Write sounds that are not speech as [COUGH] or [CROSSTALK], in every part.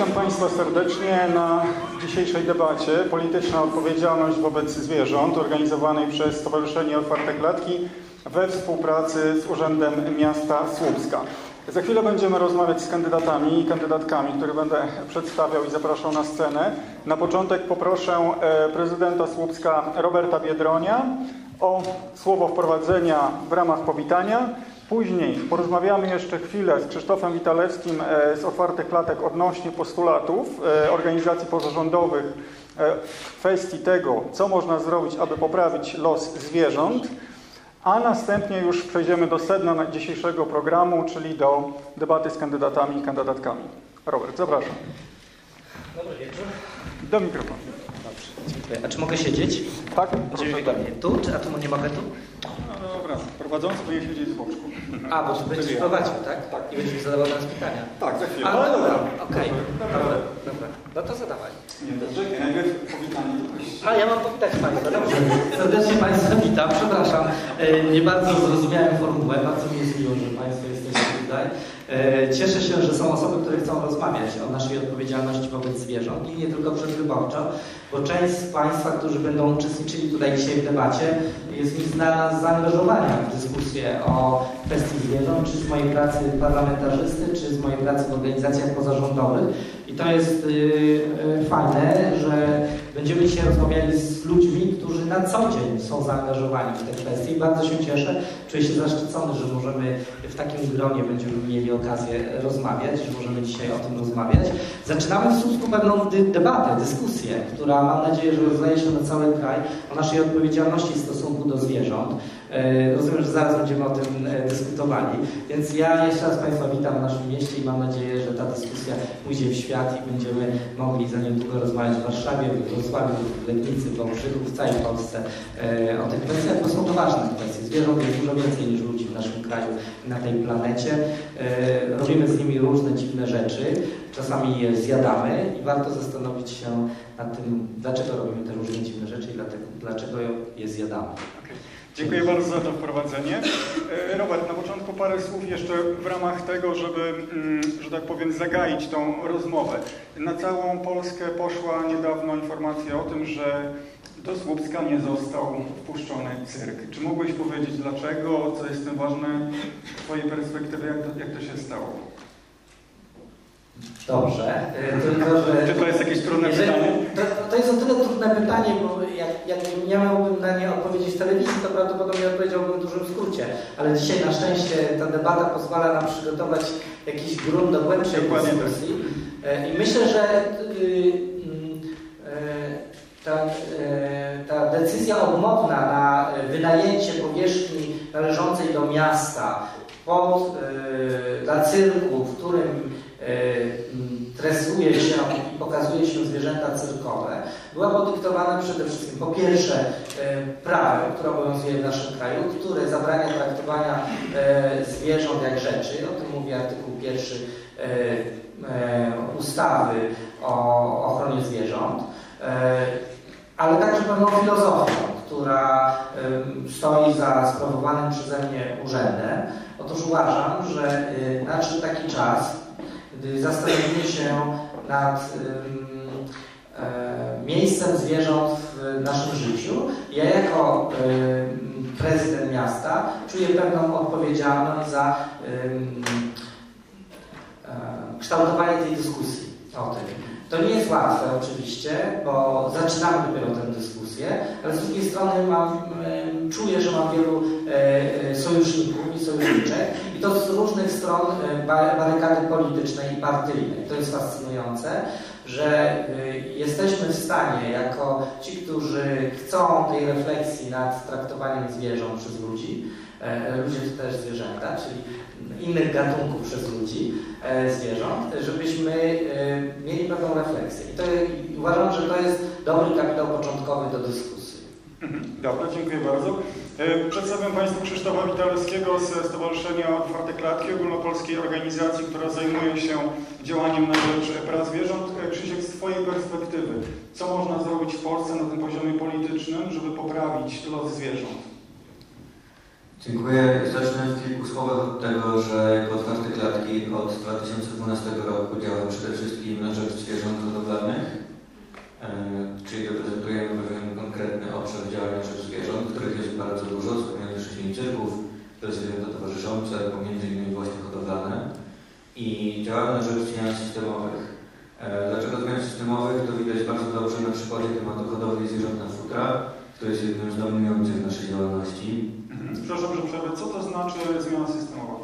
Witam Państwa serdecznie na dzisiejszej debacie Polityczna odpowiedzialność wobec zwierząt organizowanej przez Stowarzyszenie Otwarte Klatki we współpracy z Urzędem Miasta Słupska. Za chwilę będziemy rozmawiać z kandydatami i kandydatkami, które będę przedstawiał i zapraszał na scenę. Na początek poproszę e, prezydenta Słupska Roberta Biedronia o słowo wprowadzenia w ramach powitania. Później porozmawiamy jeszcze chwilę z Krzysztofem Witalewskim e, z Otwartych Klatek odnośnie postulatów e, organizacji pozarządowych w kwestii tego, co można zrobić, aby poprawić los zwierząt. A następnie już przejdziemy do sedna dzisiejszego programu, czyli do debaty z kandydatami i kandydatkami. Robert, zapraszam. Dobry wieczór. Do mikrofonu. Dobrze, dziękuję. A czy mogę siedzieć? Tak? Będzie Proszę. wygodnie. Tu, czy, a tu nie mogę tu? No dobra, prowadzący powinien siedzieć z boczku. A, bo tu będziesz prowadził, tak? Tak. I będziesz mi zadawał teraz pytania. Tak, za chwilę. A, no dobra, okej. Dobra. Dobra. No to zadawaj. Nie, dobrze, najpierw powitanie. A, ja mam powitać Państwa. Dobrze. Serdecznie Państwa witam. Przepraszam, e, nie bardzo zrozumiałem formułę. Bardzo mi jest miło, że Państwo jesteście tutaj. E, Cieszę się, że są osoby, które chcą rozmawiać o naszej odpowiedzialności wobec zwierząt i nie tylko przedwyborczo, bo część z Państwa, którzy będą uczestniczyli tutaj dzisiaj w debacie, jest z zaangażowania w dyskusję o kwestii zwierząt, czy z mojej pracy parlamentarzysty, czy z mojej pracy w organizacjach pozarządowych. To jest y, y, fajne, że będziemy dzisiaj rozmawiali z ludźmi, którzy na co dzień są zaangażowani w te kwestie i bardzo się cieszę. Czuję się zaszczycony, że możemy w takim gronie będziemy mieli okazję rozmawiać, że możemy dzisiaj o tym rozmawiać. Zaczynamy w Słupsku pewną debatę, dyskusję, która mam nadzieję, że rozleje się na cały kraj o naszej odpowiedzialności w stosunku do zwierząt. E, Rozumiem, że zaraz będziemy o tym e, dyskutowali. Więc ja jeszcze raz Państwa witam w naszym mieście i mam nadzieję, że ta dyskusja pójdzie w świat i będziemy mogli za niedługo rozmawiać w Warszawie, w Wrocławiu, w Legnicy, w Wałbrzychu, w całej Polsce e, o tych kwestiach, bo są to ważne kwestie. Zwierząt jest dużo więcej niż ludzi w naszym kraju, na tej planecie. Robimy z nimi różne dziwne rzeczy, czasami je zjadamy i warto zastanowić się nad tym, dlaczego robimy te różne dziwne rzeczy i dlaczego je zjadamy. Dziękuję bardzo za to wprowadzenie. E, Robert, na początku parę słów jeszcze w ramach tego, żeby, mm, że tak powiem, zagaić tą rozmowę. Na całą Polskę poszła niedawno informacja o tym, że do Słupska nie został wpuszczony cyrk. Czy mógłbyś powiedzieć dlaczego, co jest tym ważne z Twojej perspektywy, jak to, jak to się stało? Dobrze, e, tylko że... Czy to jest jakieś trudne Jeżeli, pytanie? to, to jest o tyle trudne pytanie, bo jak, jak ja miałbym na nie odpowiedzieć w telewizji, to prawdopodobnie odpowiedziałbym w dużym skrócie. Ale dzisiaj na szczęście ta debata pozwala nam przygotować jakiś grunt do głębszej Dokładnie tak. dyskusji. E, I myślę, że y, mm, e, ta, e, ta decyzja odmowna na wynajęcie powierzchni należącej do miasta pod, dla cyrku, w którym tresuje się i pokazuje się zwierzęta cyrkowe, była podyktowana przede wszystkim po pierwsze e, prawem, które obowiązuje w naszym kraju, które zabrania traktowania e, zwierząt jak rzeczy, o tym mówi artykuł pierwszy ustawy o ochronie zwierząt, ale także pewną filozofią, która stoi za sprawowanym przeze mnie urzędem. Otóż uważam, że y, nadszedł taki czas, gdy zastanowimy się nad e, miejscem zwierząt w naszym życiu. Ja jako prezydent miasta czuję pewną odpowiedzialność za e, kształtowanie tej dyskusji o tym. To nie jest łatwe oczywiście, bo zaczynamy dopiero tę dyskusję, ale z drugiej strony mam, czuję, że mam wielu e, e, sojuszników i sojuszniczek i to z różnych stron e, ba- barykady politycznej i partyjnej. To jest fascynujące, że jesteśmy w stanie, jako ci, którzy chcą tej refleksji nad traktowaniem zwierząt przez ludzi, ludzie to też zwierzęta, czyli innych gatunków przez ludzi, e, zwierząt, żebyśmy e, mieli pewną refleksję. I to, i uważam, że to jest dobry kapitał początkowy do dyskusji. Mhm. Dobra, dziękuję bardzo. E, Przedstawiam Państwu Krzysztofa Witalewskiego ze Stowarzyszenia Otwarte Klatki, ogólnopolskiej organizacji, która zajmuje się działaniem na rzecz praw zwierząt. Krzysiek, z Twojej perspektywy, co można zrobić w Polsce na tym poziomie politycznym, żeby poprawić los zwierząt? Dziękuję. Zacznę w kilku słowach od tego, że jako otwarte klatki od 2012 roku działam przede wszystkim na rzecz zwierząt hodowlanych, e, czyli reprezentujemy pewien konkretny obszar działania na rzecz zwierząt, których jest bardzo dużo, wcześniej cyrków, to zwierzęta towarzyszące, pomiędzy innymi właśnie hodowlane i działamy na rzecz zmian systemowych. E, Dlaczego zmian systemowych? To widać bardzo dobrze na przykładzie tematu hodowli zwierząt na futra, który jest jednym z dominujących naszej działalności. Przerwę. Co to znaczy zmiana systemowa?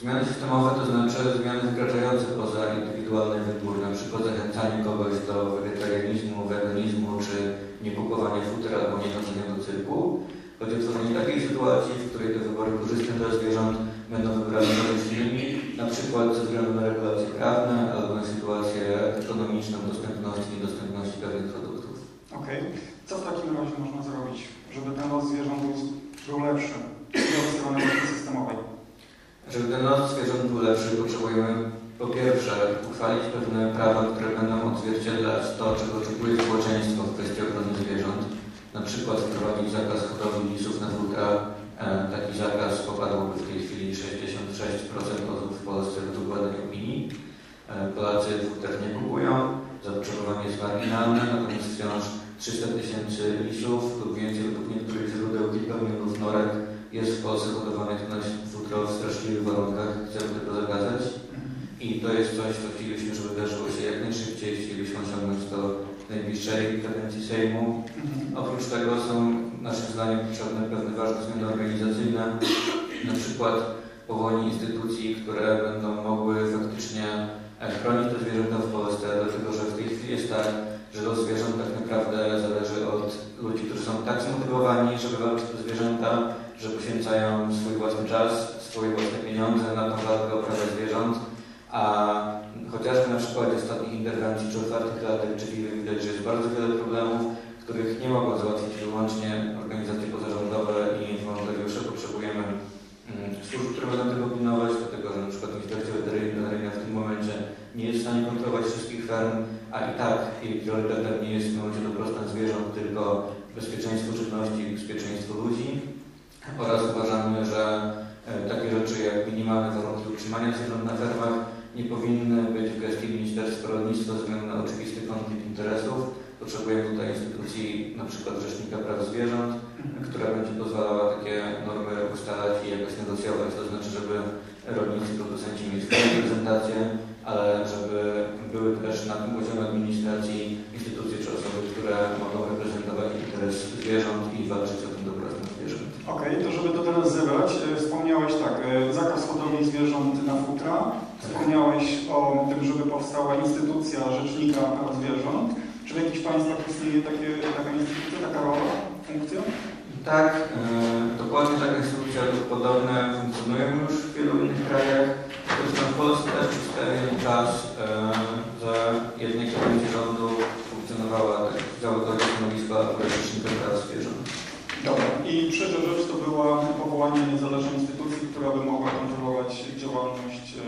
Zmiany systemowe to znaczy zmiany wykraczające poza indywidualny wybór, na przykład zachęcanie kogoś do wegetarianizmu, weganizmu, czy niekupowania futra albo niechodzenia do cyrku. Chodzi o tworzenie takiej sytuacji, w której te wybory korzystne dla zwierząt będą wybrane korzystnymi, na przykład ze względu na regulacje prawne albo na sytuację ekonomiczną, dostępności, niedostępności pewnych produktów. Okej. Co w takim razie można zrobić, żeby ten los zwierząt był, był lepszy od strony systemowej? Żeby ten los zwierząt był lepszy, potrzebujemy po pierwsze uchwalić pewne prawa, które będą odzwierciedlać to, czego oczekuje społeczeństwo w kwestii ochrony zwierząt. Na przykład wprowadzić zakaz hodowli lisów na futra. E, Taki zakaz popadłoby w tej chwili 66% osób w Polsce według badań opinii. E, Polacy futer nie kupują, zapotrzebowanie jest marginalne, natomiast wciąż 300 tysięcy lisów lub więcej według niektórych źródeł kilka milionów norek jest w Polsce hodowanych na futro w straszliwych warunkach. Chcemy tego zakazać. I to jest coś, co chcielibyśmy, żeby wydarzyło się jak najszybciej. Chcielibyśmy osiągnąć to w najbliższej kadencji Sejmu. Oprócz tego są naszym zdaniem potrzebne pewne ważne zmiany organizacyjne, na przykład powołanie instytucji, które będą mogły faktycznie chronić te zwierzęta w Polsce, dlatego że w tej chwili jest tak, że los zwierząt tak naprawdę zależy od ludzi, którzy są tak zmotywowani, żeby walczyć o zwierzęta, że poświęcają swój własny czas, swoje własne pieniądze na tą walkę o zwierząt, a chociażby na przykładzie ostatnich interwencji czy otwartych klatek czy piwy widać, że jest bardzo wiele problemów, których nie mogą załatwić wyłącznie organizacje pozarządowe i wolontariusze. Potrzebujemy mm, służb, które będą tego pilnować, dlatego że na przykład Inspekcja Weterynaryjna w tym momencie nie jest w stanie kontrolować wszystkich ferm, a i tak priorytetem nie jest momencie dobrostan zwierząt, tylko bezpieczeństwo żywności i bezpieczeństwo ludzi. Oraz uważamy, że e, takie rzeczy jak minimalne warunki utrzymania zwierząt na fermach nie powinny być w gestii Ministerstwa Rolnictwa ze względu na oczywisty konflikt interesów. Potrzebujemy tutaj instytucji, przykład Rzecznika Praw Zwierząt, która będzie pozwalała takie normy ustalać i jakoś negocjować. To znaczy, żeby rolnicy, producenci mieli swoją reprezentację, ale żeby były też na tym poziomie administracji instytucje czy osoby, które mogą reprezentować interes zwierząt i walczyć o ten dobrostan zwierząt. Okej, to żeby to teraz zebrać, e, wspomniałeś tak, e, zakaz hodowli zwierząt na futra, wspomniałeś o tym, żeby powstała instytucja Rzecznika Praw Zwierząt. Czy w jakichś państwach istnieje takie, taka instytucja, taka rola, funkcja? Tak, e, dokładnie taka instytucja lub podobne funkcjonują już w wielu innych krajach. W Polsce też przez pewien czas e, za jednej kadencji rządu funkcjonowała tak, załogowe stanowisko Rzecznika Praw Zwierząt. Dobra. I trzecia rzecz to była powołanie niezależnej instytucji, która by mogła kontrolować działalność e,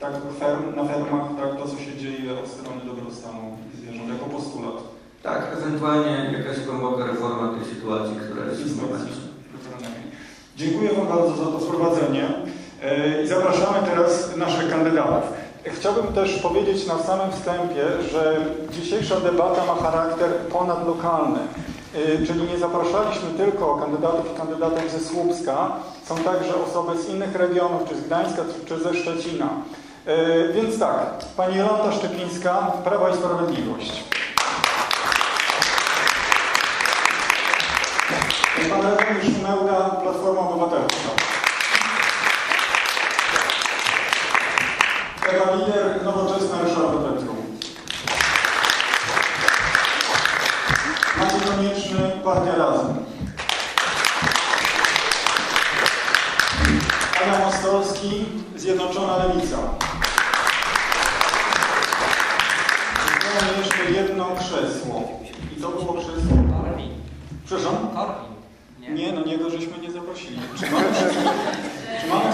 tak ferm, na fermach, tak to co się dzieje od strony dobrostanu zwierząt, jako postulat. Tak, ewentualnie jakaś głęboka reforma tej sytuacji, która jest w. Dziękuję Wam bardzo za to wprowadzenie E, i zapraszamy teraz naszych kandydatów. Chciałbym też powiedzieć na samym wstępie, że dzisiejsza debata ma charakter ponadlokalny. E, Czyli nie zapraszaliśmy tylko kandydatów i kandydatek ze Słupska, są także osoby z innych regionów, czy z Gdańska, czy ze Szczecina. E, Więc tak, Pani Jolanta Szczepińska, Prawa i Sprawiedliwość. Pan Remigiusz Mełda, Platforma Obywatelska. Ewa Lider, Nowoczesna Ryszard Petru. Maciej Konieczny, Partia Razem. Adam Ostolski, Zjednoczona Lewica. Zostało jeszcze jedno krzesło. I to było krzesło? Korwin. Przepraszam? Korwin. Nie? Nie, no niego żeśmy nie zaprosili. Czy mamy wszystkich? Czy mamy?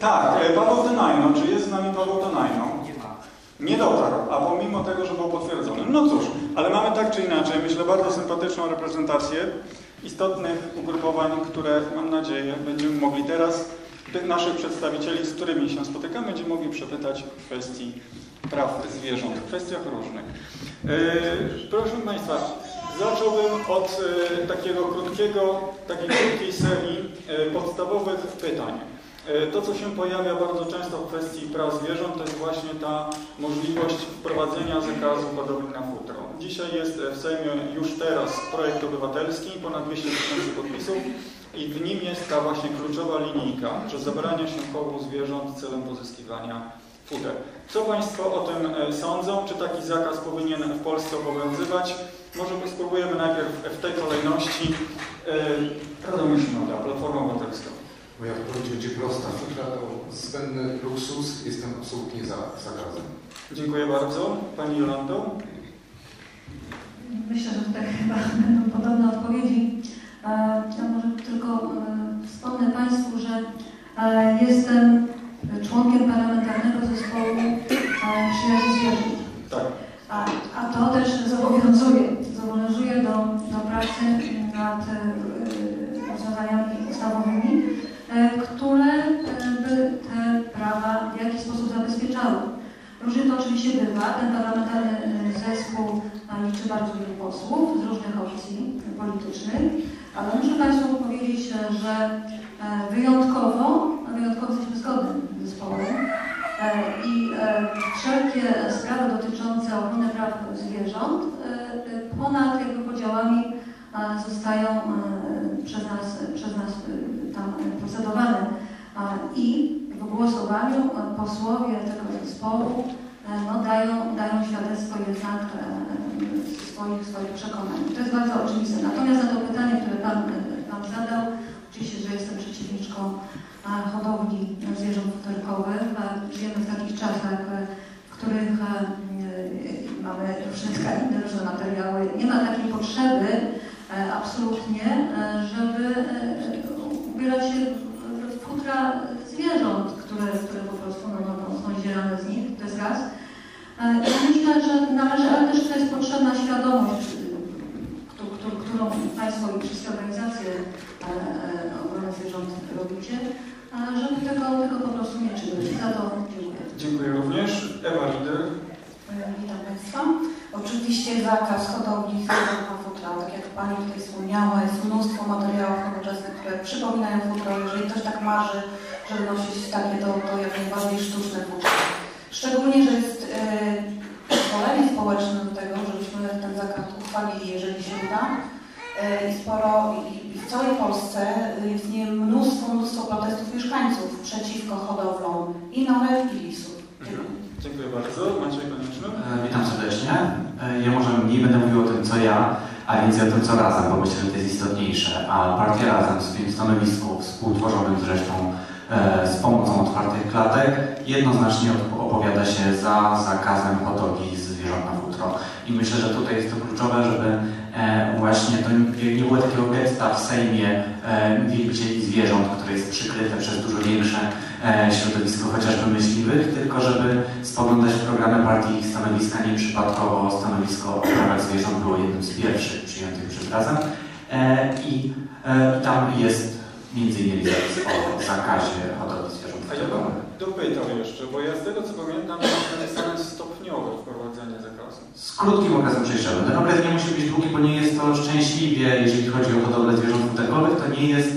Tak, e, Paweł Denajno. Czy jest z nami Paweł Denajno? Nie ma. Nie dotarł, a pomimo tego, że był potwierdzony. No cóż, ale mamy tak czy inaczej, myślę, bardzo sympatyczną reprezentację istotnych ugrupowań, które mam nadzieję będziemy mogli teraz tych naszych przedstawicieli, z którymi się spotykamy, będziemy mogli przepytać w kwestii praw zwierząt, w kwestiach różnych. Yy, proszę Państwa, zacząłbym od yy, takiego krótkiego, takiej krótkiej serii podstawowych pytań. Yy, To, co się pojawia bardzo często w kwestii praw zwierząt, to jest właśnie ta możliwość wprowadzenia zakazu hodowli na futro. Dzisiaj jest w Sejmie już teraz projekt obywatelski, ponad 200 tysięcy podpisów i w nim jest ta właśnie kluczowa linijka, że zabrania się chowu zwierząt celem pozyskiwania futer. Co Państwo o tym e, sądzą? Czy taki zakaz powinien w Polsce obowiązywać? Może spróbujemy najpierw w tej kolejności. E, Radomir Szymota, Platforma Obywatelska. Moja odpowiedź będzie prosta. Futra to zbędny luksus. Jestem absolutnie za zakazem. Dziękuję bardzo. Pani Jolando? Myślę, że tutaj chyba będą podobne odpowiedzi. E, Ja może tylko e, wspomnę Państwu, że e, jestem członkiem parlamentarnego zespołu przyjaźni zwierząt. Tak. A, a to też zobowiązuje, zobowiązuje do, do pracy nad rozwiązaniami ustawowymi, które e, by te prawa w jakiś sposób zabezpieczały. Różnie to oczywiście bywa. Ten parlamentarny e, zespół e, liczy bardzo wielu posłów z różnych opcji politycznych, ale muszę Państwu powiedzieć, e, że e, wyjątkowo, no wyjątkowo jesteśmy zgodnym zespołem e, i e, wszelkie sprawy dotyczące ochrony praw zwierząt e, e, ponad jakby podziałami e, zostają e, przez nas, przez nas e, tam procedowane. A, I w głosowaniu posłowie tego zespołu e, no, dają, dają świadectwo jednak e, swoich, swoich przekonań. To jest bardzo oczywiste. Natomiast na to pytanie, które Pan, e, pan zadał, oczywiście, że jestem przeciwniczką hodowli zwierząt futerkowych. Żyjemy w takich czasach, w których mamy różne tkaniny, różne materiały. Nie ma takiej potrzeby absolutnie, e, żeby e, ubierać się w- futra zwierząt, które, które po prostu no, no, są zdzierane z nich, to jest raz. E, Ja myślę, że należy, ale też tutaj jest potrzebna świadomość, któ- któ- którą Państwo i wszystkie organizacje e, e, ochrony zwierząt robicie, e, żeby tego, tego po prostu nie czynić. Za to dziękuję. Dziękuję również. Ewa Lider. Witam Państwa. Oczywiście zakaz hodowli zwierząt futra. Tak jak Pani tutaj wspomniała, jest mnóstwo materiałów nowoczesnych, które przypominają futro. Jeżeli ktoś tak marzy, żeby nosić takie, to, to jak najbardziej sztuczne futro. Szczególnie, że jest e, pozwolenie społeczne do tego, żebyśmy ten zakaz uchwalili, jeżeli się uda. I sporo, i, w całej Polsce jest nie mnóstwo, mnóstwo protestów mieszkańców przeciwko hodowlom i norek, i lisów. Dziękuję. Dziękuję bardzo. Maciej Konieczny. E, Witam serdecznie. Ja może mniej będę mówił o tym, co ja, a więcej o tym, co razem, bo myślę, że to jest istotniejsze. A partia razem w swoim stanowisku, współtworzonym zresztą e, z pomocą otwartych klatek, jednoznacznie op- opowiada się za zakazem hodowli zwierząt na futro. I myślę, że tutaj jest to kluczowe, żeby e, właśnie to nie nie było takiego gesta w Sejmie e, wielbicieli zwierząt, które jest przykryte przez dużo większe e, środowisko chociażby myśliwych, tylko żeby spoglądać w programy partii ich stanowiska. Nieprzypadkowo stanowisko o prawach zwierząt było jednym z pierwszych przyjętych przez Razem e, i e, tam jest między innymi zapis o zakazie hodowli zwierząt futerkowych. dopytał jeszcze, bo ja z tego co pamiętam, to jest stanowić stopniowe wprowadzenie zakazu. Z krótkim okresem przejściowym. Ten okres nie musi być długi, bo nie jest to szczęśliwie, jeżeli chodzi o hodowlę zwierząt futerkowych, to nie jest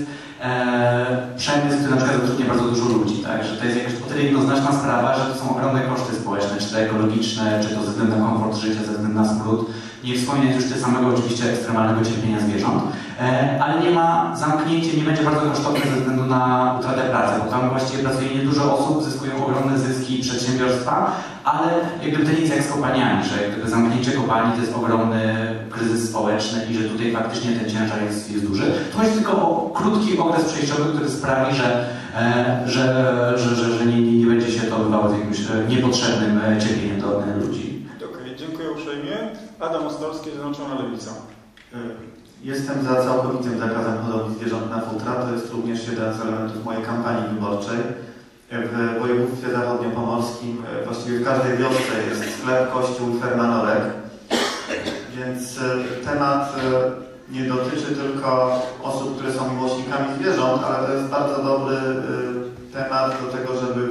przemysł, który na przykład zatrudnia bardzo dużo ludzi, tak? Że to jest jakaś o tyle jednoznaczna sprawa, że to są ogromne koszty społeczne, czy to ekologiczne, czy to ze względu na komfort życia, ze względu na smród. Nie wspominać już te samego oczywiście ekstremalnego cierpienia zwierząt, e, ale nie ma zamknięcie, nie będzie bardzo kosztowne ze względu na utratę pracy, bo tam właściwie pracuje niedużo osób, zyskują ogromne zyski przedsiębiorstwa, ale jak gdyby to jest jak z kopalniami, że zamknięcie kopalni to jest ogromny kryzys społeczny i że tutaj faktycznie ten ciężar jest, jest duży. To chodzi tylko o krótki okres przejściowy, który sprawi, że, e, że, że, że, nie, nie, będzie się to odbywało z jakimś e, niepotrzebnym cierpieniem do ludzi. Adam Ostorski, Zjednoczona Lewica. Jestem za całkowitym zakazem hodowli zwierząt na futra. To jest również jeden z elementów mojej kampanii wyborczej. W województwie zachodniopomorskim e, właściwie w każdej wiosce jest sklep, kościół, ferma norek. Więc temat nie dotyczy tylko osób, które są miłośnikami zwierząt, ale to jest bardzo dobry temat do tego, żeby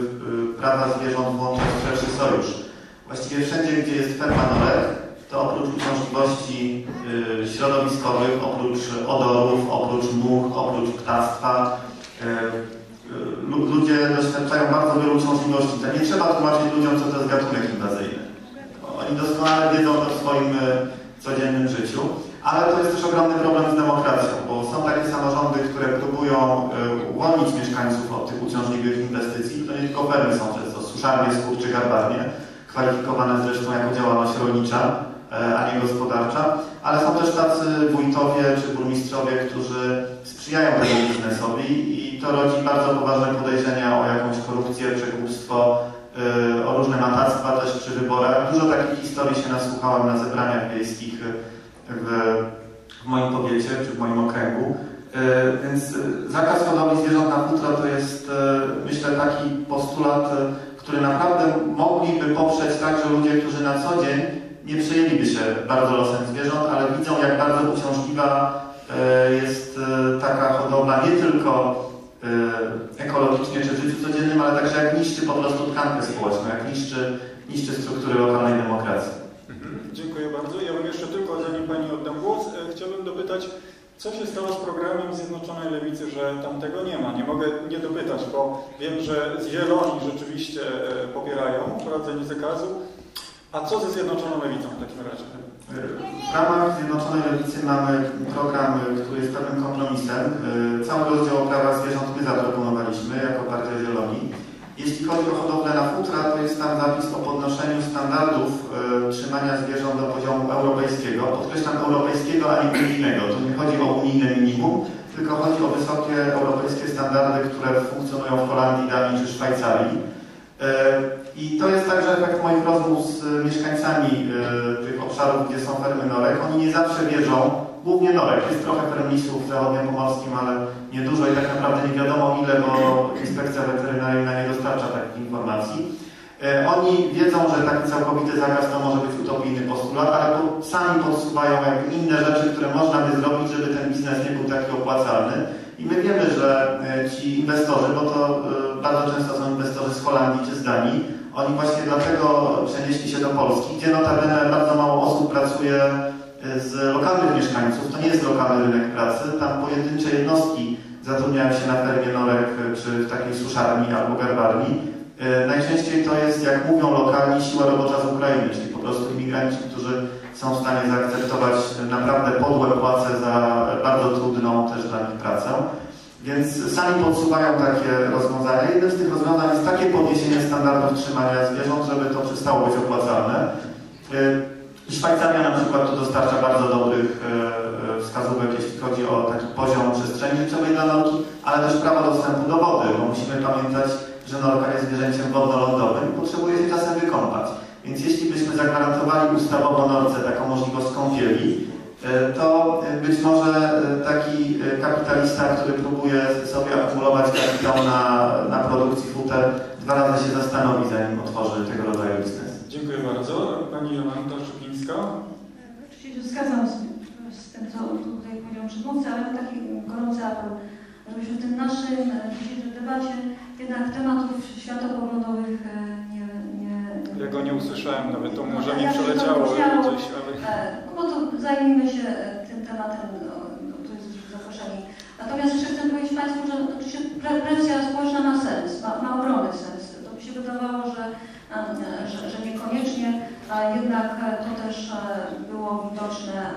prawa zwierząt włączyć w szerszy sojusz. Właściwie wszędzie, gdzie jest ferma norek, to oprócz uciążliwości y, środowiskowych, oprócz odorów, oprócz much, oprócz ptactwa, y, y, lu- ludzie doświadczają bardzo wielu uciążliwości. To nie trzeba tłumaczyć ludziom, co to jest gatunek inwazyjny. Oni doskonale wiedzą to w swoim codziennym życiu, ale to jest też ogromny problem z demokracją, bo są takie samorządy, które próbują uwolnić mieszkańców od tych uciążliwych inwestycji. To nie tylko fermy są często suszarnie, skór czy garbarnie, kwalifikowane zresztą jako działalność rolnicza, a nie gospodarcza, ale są też tacy wójtowie czy burmistrzowie, którzy sprzyjają temu biznesowi i to rodzi bardzo poważne podejrzenia o jakąś korupcję, przekupstwo, e, o różne matactwa też przy wyborach. Dużo takich historii się nasłuchałem na zebraniach wiejskich w, w moim powiecie czy w moim okręgu. E, Więc e, zakaz hodowli zwierząt na futro to jest, e, myślę, taki postulat, e, który naprawdę mogliby poprzeć także ludzie, którzy na co dzień nie przejęliby się bardzo losem zwierząt, ale widzą, jak bardzo uciążliwa e, jest e, taka hodowla nie tylko e, ekologicznie czy w życiu codziennym, ale także jak niszczy po prostu tkankę społeczną, jak niszczy, niszczy struktury lokalnej demokracji. Dziękuję bardzo. Ja bym jeszcze tylko, zanim Pani oddam głos, chciałbym dopytać, co się stało z programem Zjednoczonej Lewicy, że tam tego nie ma? Nie mogę nie dopytać, bo wiem, że Zieloni rzeczywiście popierają wprowadzenie zakazu. A co ze Zjednoczoną Lewicą w takim razie? W ramach Zjednoczonej Lewicy mamy program, który jest pewnym kompromisem. Cały rozdział o prawach zwierząt my zaproponowaliśmy jako Partia Zieloni. Jeśli chodzi o hodowlę na futra, to jest tam zapis o podnoszeniu standardów y, trzymania zwierząt do poziomu europejskiego. Podkreślam europejskiego, a nie unijnego. To nie chodzi o unijne minimum, tylko chodzi o wysokie europejskie standardy, które funkcjonują w Holandii, Danii czy Szwajcarii. I to jest także efekt moich rozmów z e, mieszkańcami e, tych obszarów, gdzie są fermy norek. Oni nie zawsze wierzą, głównie norek, jest trochę fermisów w zachodnim pomorskim, ale niedużo i tak naprawdę nie wiadomo ile, bo inspekcja weterynaryjna nie dostarcza takich informacji. E, Oni wiedzą, że taki całkowity zakaz to może być utopijny postulat, ale to sami podsuwają jakby inne rzeczy, które można by zrobić, żeby ten biznes nie był taki opłacalny. I my wiemy, że ci inwestorzy, bo to bardzo często są inwestorzy z Holandii czy z Danii, oni właśnie dlatego przenieśli się do Polski, gdzie notabene bardzo mało osób pracuje e, z lokalnych mieszkańców. To nie jest lokalny rynek pracy, tam pojedyncze jednostki zatrudniają się na fermie norek e, czy w takiej suszarni albo garbarni. E, Najczęściej to jest, jak mówią lokalni, siła robocza z Ukrainy, czyli po prostu imigranci, którzy są w stanie zaakceptować naprawdę podłe płace za bardzo trudną też dla nich pracę. Więc sami podsuwają takie rozwiązania. Jednym z tych rozwiązań jest takie podniesienie standardów trzymania zwierząt, żeby to przestało być opłacalne. Yy, Szwajcaria na przykład tu dostarcza bardzo dobrych yy, yy, wskazówek, jeśli chodzi o taki poziom przestrzeni życiowej dla norki, ale też prawa dostępu do wody, bo musimy pamiętać, że norka jest zwierzęciem wodno-lądowym i potrzebuje się czasem wykąpać. Więc jeśli byśmy zagwarantowali ustawowo norce taką możliwość kąpieli, to e, być może e, taki e, kapitalista, który próbuje sobie akumulować kapitał na, na produkcji futer, dwa razy się zastanowi, zanim otworzy tego rodzaju biznes. Dziękuję bardzo. Pani Jolanta Szupińska. Oczywiście się zgadzam z, z tym, co tutaj powiedział przedmówca, ale taki gorący apel, żebyśmy w tym naszym e, dzisiejszej debacie jednak tematów światopoglądowych e, Ja go nie usłyszałem, nawet to może No, mi przeleciało gdzieś, ale... E, No bo to zajmijmy się e, tym tematem, no, no, tu jesteśmy zaproszeni. Natomiast jeszcze chcę powiedzieć Państwu, że oczywiście pre- presja społeczna ma sens, ma, ma ogromny sens. To mi się wydawało, że, em, że, że niekoniecznie, a jednak e, to też e, było widoczne e,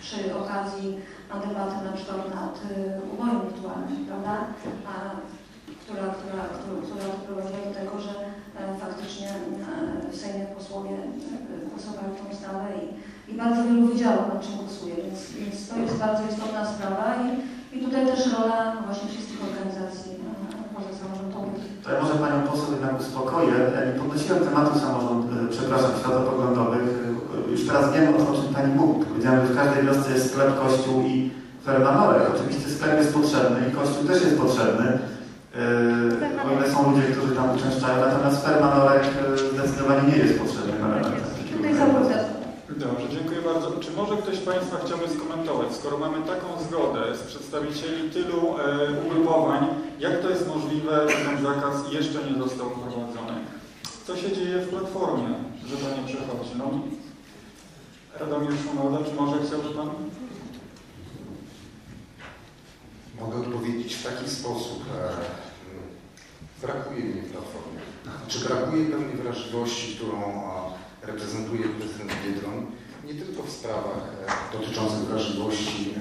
przy okazji debaty na przykład nad e, ubojem wirtualnym, prawda? A, która, która, która, która doprowadziła do tego, że e, faktycznie e, w Sejmie posłowie e, głosowali tą sprawę i, i bardzo wielu wiedziało, nad czym głosuje, więc, więc to jest bardzo istotna sprawa i, i tutaj też rola właśnie wszystkich organizacji e, pozarządowych. To ja może Panią poseł jednak uspokoję. Nie podnosiłem tematu samorząd, e, przepraszam, światopoglądowych. E, Już teraz wiem o czym Pani mówi. Powiedziałem, że w każdej wiosce jest sklep, kościół i ferma norek. Oczywiście sklep jest potrzebny i kościół też jest potrzebny. O ile są ludzie, którzy tam uczęszczają, natomiast ferma norek e, zdecydowanie nie jest potrzebnym elementem. zaprotestuję. Dobrze, dziękuję bardzo. Czy może ktoś z Państwa chciałby skomentować, skoro mamy taką zgodę z przedstawicieli tylu e, ugrupowań, jak to jest możliwe, że ten zakaz jeszcze nie został wprowadzony? Co się dzieje w Platformie, że to nie przechodzi? No, Radomir Szumoda, czy może chciałby Pan? Mogę odpowiedzieć w taki sposób. e, Brakuje mnie w Platformie. Czy brakuje pewnej wrażliwości, którą e, reprezentuje prezydent Biedroń, nie tylko w sprawach e, dotyczących wrażliwości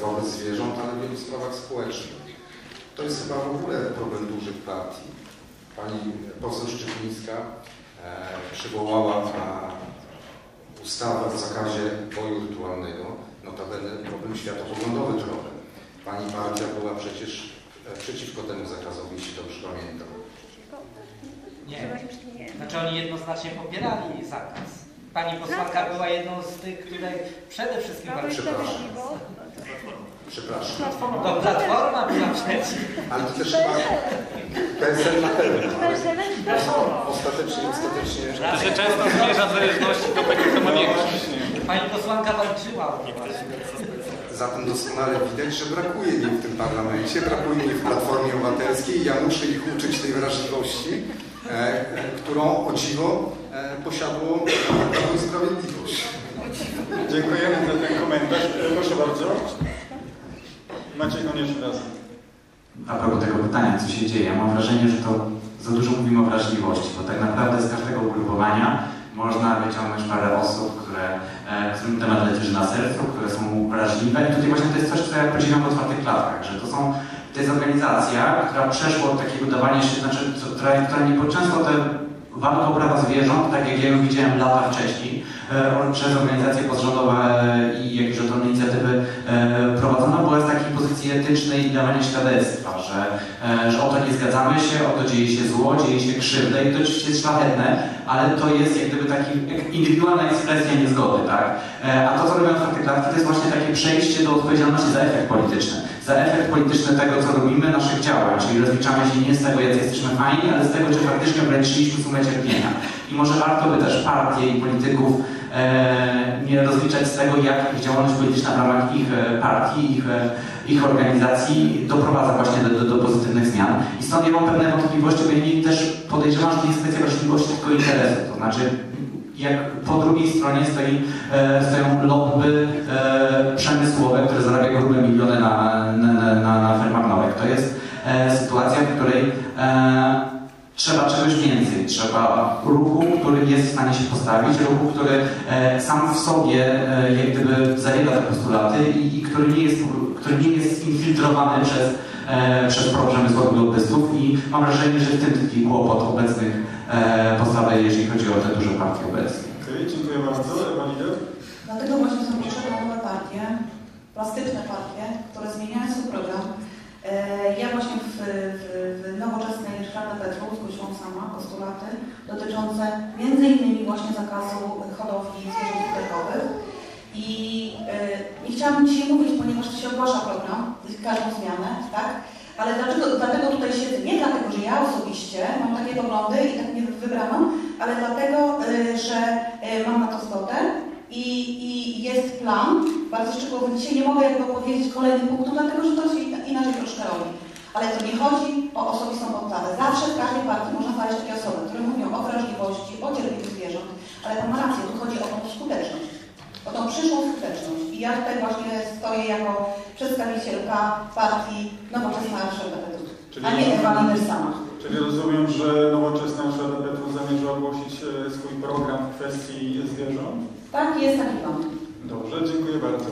wobec zwierząt, ale w wielu sprawach społecznych. To jest chyba w ogóle problem dużych partii. Pani poseł Szczypińska e, przywołała ustawę o zakazie boju rytualnego, notabene problem światopoglądowy trochę. Pani partia była przecież e, przeciwko temu zakazowi, jeśli dobrze pamiętam. Nie. Znaczy oni jednoznacznie popierali zakaz. Pani posłanka była jedną z tych, które przede wszystkim walczyły. Przepraszam. Przepraszam. To Platforma była przeciw. Ale to też chyba PSL na pewno, ostatecznie, ostatecznie To się często zmierza w zależności do tego, kto ma większość. Pani posłanka walczyła o to właśnie. Zatem doskonale widać, że brakuje mi w tym parlamencie, brakuje mi w Platformie Obywatelskiej i ja muszę ich uczyć tej wrażliwości, e, e, którą o dziwo e, posiadło Prawo i Sprawiedliwość. Dziękujemy za ten komentarz. Proszę bardzo. Maciej Konieczny razem. A propos tego pytania, co się dzieje, mam wrażenie, że to za dużo mówimy o wrażliwości, bo tak naprawdę z każdego ugrupowania można wyciągnąć parę osób, które, e, którym temat leży na sercu, które są wrażliwe. I tutaj właśnie to jest coś, co ja podzielam w otwartych klatkach, że to są, to jest organizacja, która przeszła od takiego dawania się, znaczy, która, która nie często te walka o prawa zwierząt, tak jak ja ją widziałem lata wcześniej, e, przez organizacje pozarządowe e, i jakieś odrębne inicjatywy prowadzona była z takiej pozycji etycznej i dawania świadectwa, że, e, że o to nie zgadzamy się, o to dzieje się zło, dzieje się krzywda i to oczywiście jest szlachetne, ale to jest jak gdyby taki indywidualna ekspresja niezgody, tak? E, A to, co robią otwarte klatki, to jest właśnie takie przejście do odpowiedzialności za efekt polityczny. Za efekt polityczny tego, co robimy, naszych działań, czyli rozliczamy się nie z tego, jak jesteśmy fajni, ale z tego, czy faktycznie ograniczyliśmy sumę cierpienia. I może warto by też partie i polityków nie rozliczać z tego, jak ich działalność polityczna w ramach ich e, partii, ich, e, ich organizacji doprowadza właśnie do, do, do pozytywnych zmian. I stąd ja mam pewne wątpliwości, bo ja też podejrzewam, że to nie jest kwestia wrażliwości, tylko interesu. To znaczy, jak po drugiej stronie stoi, e, stoją lobby e, przemysłowe, które zarabia grube miliony na, na, na, na, fermach nowek. To jest e, sytuacja, w której e, trzeba czegoś więcej. Trzeba ruchu, który jest w stanie się postawić, ruchu, który e, sam w sobie e, jak gdyby zawiera te postulaty i, i który, nie jest, który nie jest infiltrowany przez, e, przez proprzemysłowych lobbystów i mam wrażenie, że w tym tkwi kłopot obecnych e, postawy, jeżeli chodzi o te duże partie obecnie. Okej, dziękuję bardzo. Ewa Lider. Dlatego właśnie są potrzebne nowe partie, plastyczne partie, które zmieniają swój program. E, Ja właśnie w, w, w nowoczesnej Szlana Petru zgłosiłam sama postulaty dotyczące innymi właśnie zakazu hodowli zwierząt futerkowych. I e, nie chciałabym dzisiaj mówić, ponieważ to się ogłasza program, każdą zmianę, tak? Ale dlaczego, dlatego tutaj siedzę? Nie dlatego, że ja osobiście mam takie poglądy i tak mnie wybrałam, ale dlatego, y, że y, mam na to zgodę i, i jest plan, bardzo szczegółowy. Dzisiaj nie mogę jakby powiedzieć kolejnych punktów, dlatego że to się ina- inaczej troszkę robi. Ale to nie chodzi o osobistą podstawę. Zawsze w każdej partii można znaleźć takie osoby, które mówią o wrażliwości, o cierpieniu zwierząt, ale pan ma rację, tu chodzi o tą skuteczność, o tą przyszłą skuteczność. I ja tutaj właśnie stoję jako przedstawicielka partii Nowoczesna Czyli- a nie Ewa sama. Czyli rozumiem, że nowoczesna Szara Petru zamierza ogłosić e, swój program w kwestii zwierząt? Tak, jest taki plan. Dobrze, dziękuję bardzo.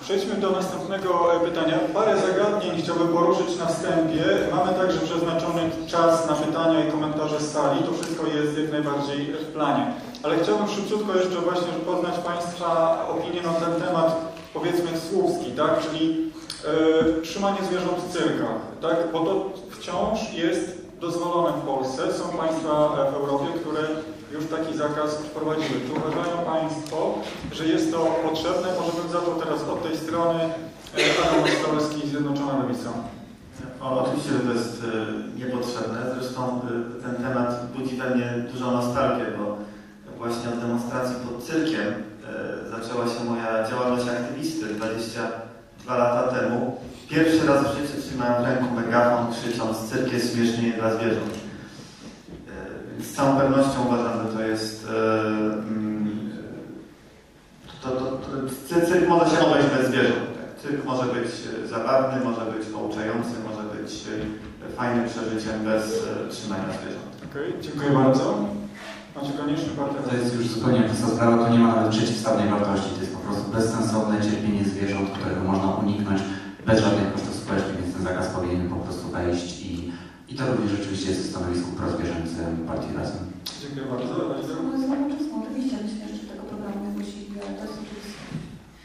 Przejdźmy do następnego e, pytania. Parę zagadnień chciałbym poruszyć na wstępie. Mamy także przeznaczony czas na pytania i komentarze z sali. To wszystko jest jak najbardziej w planie. Ale chciałbym szybciutko jeszcze właśnie poznać Państwa opinię na ten temat, powiedzmy słupski, tak? Czyli e, trzymanie zwierząt w cyrkach, tak? Bo to wciąż jest dozwolone w Polsce. Są państwa w Europie, które już taki zakaz wprowadziły. Czy uważają Państwo, że jest to potrzebne? Może bym zaczął teraz od tej strony. E, Adam Ostolski, Zjednoczona Lewica. O, oczywiście, że to jest y, niepotrzebne. Zresztą y, ten temat budzi we mnie dużą nostalgię, bo właśnie od demonstracji pod cyrkiem e, zaczęła się moja działalność aktywisty 22 lata temu. Pierwszy raz w życiu trzymałem w ręku megafon krzycząc cyrk jest śmiesznie dla zwierząt. Z całą pewnością uważam, że to jest e, mm, to, to, to, cy- cyrk może się obejść bez zwierząt. tak. Cyrk może być e, zabawny, może być pouczający, może być e, fajnym przeżyciem bez trzymania zwierząt. Okej, dziękuję bardzo. Macie konieczny partner. To jest już zupełnie prosta sprawa, to nie ma nawet przeciwstawnej wartości. To jest po prostu bezsensowne cierpienie zwierząt, którego można uniknąć bez żadnych kosztów społecznych, więc ten zakaz powinien po prostu wejść i, to również rzeczywiście jest w stanowisku prozwierzęcym partii Razem. Dziękuję bardzo. No, oczywiście myśmy jeszcze tego programu nie zgłosili, ale to jest.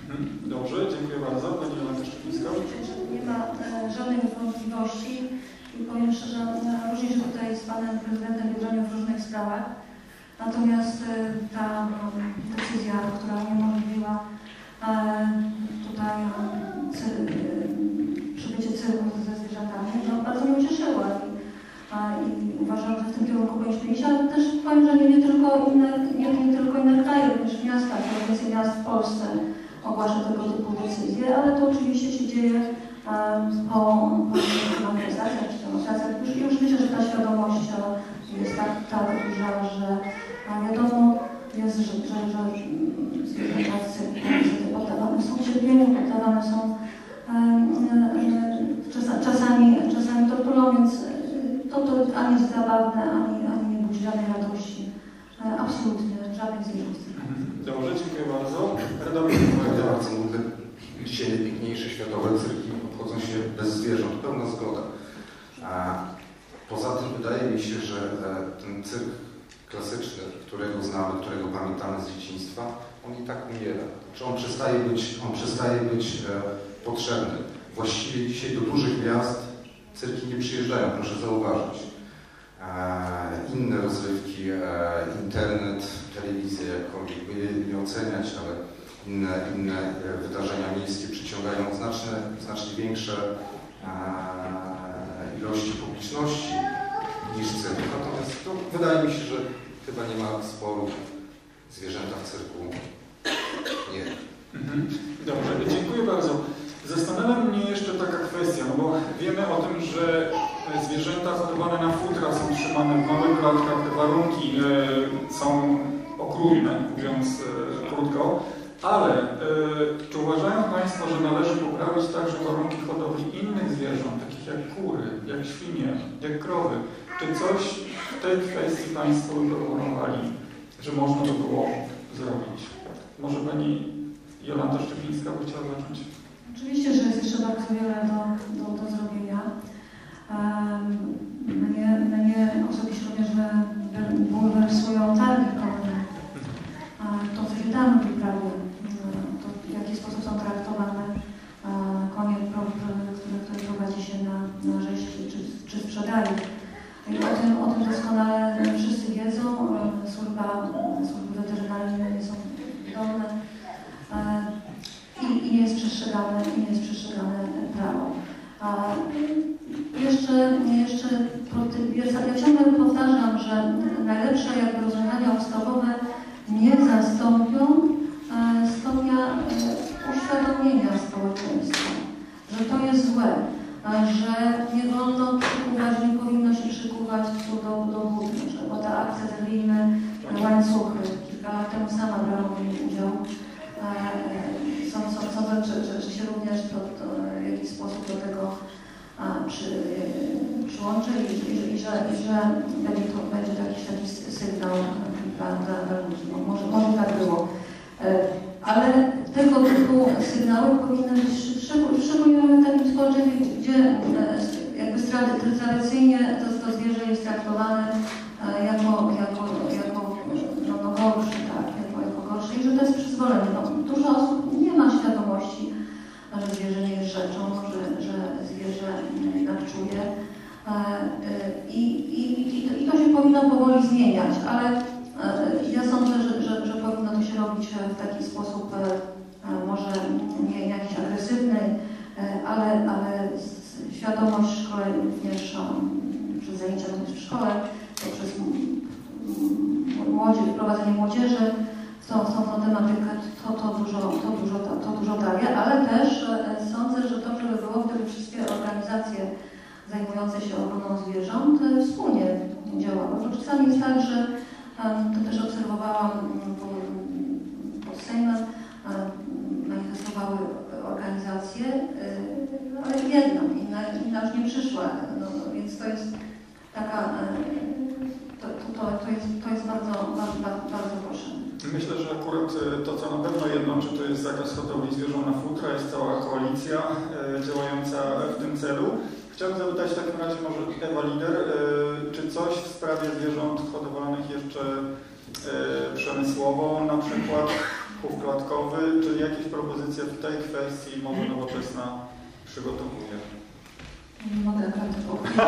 Mhm, Dobrze, dziękuję bardzo. Pani Jolanta Szczepińska. Nie ma e, żadnych wątpliwości i powiem szczerze, e, różni się tutaj z panem prezydentem Biedroniem w różnych sprawach. Natomiast e, ta mm, decyzja, która uniemożliwiła e, tutaj e, e, przybycie cyrku ze zwierzętami, no, bardzo mnie ucieszyła i, uważam, że w tym kierunku powinniśmy iść, ale też powiem, że nie, nie, tylko inne, nie, nie tylko inne kraje, również miasta, więcej miast w Polsce ogłasza tego typu decyzje, ale to oczywiście się dzieje po, po czy demonstracjach. Już, już myślę, że ta świadomość e, jest tak, tak duża, że wiadomo jest, że, że, że mm, zwierzęta w cyrku niestety poddawane są cierpieniu, poddawane są em, e, e, czasa- czasami, czasami torturom, więc e, to, to ani jest zabawne, ani, ani nie budzi żadnej radości. E, Absolutnie, żadnych zwierząt. Dobrze, dziękuję bardzo. Dziękuję bardzo. Mówię, Dzisiaj najpiękniejsze światowe cyrki obchodzą się bez zwierząt. Pełna zgoda. A poza tym wydaje mi się, że e, ten cyrk klasyczny, którego znamy, którego pamiętamy z dzieciństwa, on i tak umiera. Czy on przestaje być, on przestaje być e, potrzebny. Właściwie dzisiaj do dużych miast cyrki nie przyjeżdżają, proszę zauważyć. E, inne rozrywki, e, internet, telewizja, jakkolwiek nie oceniać, ale inne, inne wydarzenia miejskie przyciągają znaczne, znacznie większe e, ilości publiczności niż cyrk. Natomiast no, wydaje mi się, że chyba nie ma sporu zwierzęta w cyrku. Nie. Dobrze, dziękuję bardzo. Zastanawia mnie jeszcze taka kwestia, no bo wiemy o tym, że zwierzęta hodowane na futra są trzymane w małych klatkach, te warunki e, są okrutne, mówiąc e, krótko, ale e, czy uważają Państwo, że należy poprawić także warunki hodowli innych zwierząt, takich jak kury, jak świnie, jak krowy? Czy coś w tej kwestii Państwo proponowali, że można by było zrobić? Może Pani Jolanta Szczepińska by chciała zacząć? Oczywiście, że jest jeszcze bardzo wiele do, do, do zrobienia. Mnie, mnie osobiście również bulwersują konne. A To, co się tam robi prawie, to w jaki sposób są traktowane konie, które, które prowadzi się na, na rzeź czy, czy sprzedaje. I o tym, o tym doskonale wszyscy wiedzą. Służba, służby weterynaryjne nie są zdolne. Nie jest przestrzegane, nie jest przestrzegane prawo. A jeszcze, jeszcze tym- ja ciągle powtarzam, że najlepsze jakby rozwiązania ustawowe nie zastąpią e, stopnia e, uświadomienia społeczeństwa, że to jest złe, że nie wolno przykuwać, nie powinno się przykuwać do, do że- bo akcja Zerwijmy łańcuchy, kilka lat temu sama brałam udział, E, Sądzę, sądzę że, że, że się również to, to w jakiś sposób do tego a, przy, przyłączy i, i, i, że, i że będzie to będzie to jakiś taki sy- sygnał dla, dla, dla ludzi. No, może, może tak było. E, Ale tego typu sygnały powinny być szczególnie, w takim społeczeństwie, gdzie e, jakby trady- tradycyjnie to, to zwierzę jest traktowane jako, jako, jako no, no gorszy, tak, jako, jako gorszy i że to jest przyzwolenie. No, dużo osób nie ma świadomości, że zwierzę nie jest rzeczą, że, że zwierzę jednak czuje. E, e, I, i, i, to, się powinno powoli zmieniać, ale e, ja sądzę, że, że, że powinno to się robić w taki sposób może nie jakiś agresywny, ale, ale świadomość w szkole również, um, przez zajęcia również w szkole, poprzez młodzież, wprowadzenie młodzieży tą, w tą, tematykę, to, to, dużo, to, dużo, to, to dużo daje, ale też e, sądzę, że dobrze by było, gdyby wszystkie organizacje zajmujące się ochroną zwierząt e, wspólnie działały. Bo czasami jest tak, że to też obserwowałam mm, po- pod Sejmem, em, manifestowały organizacje, e, ale jedna, inna, inna już nie przyszła, no, więc to jest taka, e, to, to, to, to, jest, to jest bardzo, bardzo, bardzo, bardzo proszę. Myślę, że akurat e, to, co na pewno jednoczy, to jest zakaz hodowli zwierząt na futra, jest cała koalicja e, działająca w tym celu. Chciałbym zapytać w takim razie może Ewa Lider, e, czy coś w sprawie zwierząt hodowlanych jeszcze e, przemysłowo, na przykład chów klatkowy, czy jakieś propozycje w tej kwestii może nowoczesna przygotowuje? Nie mogę naprawdę powiedzieć,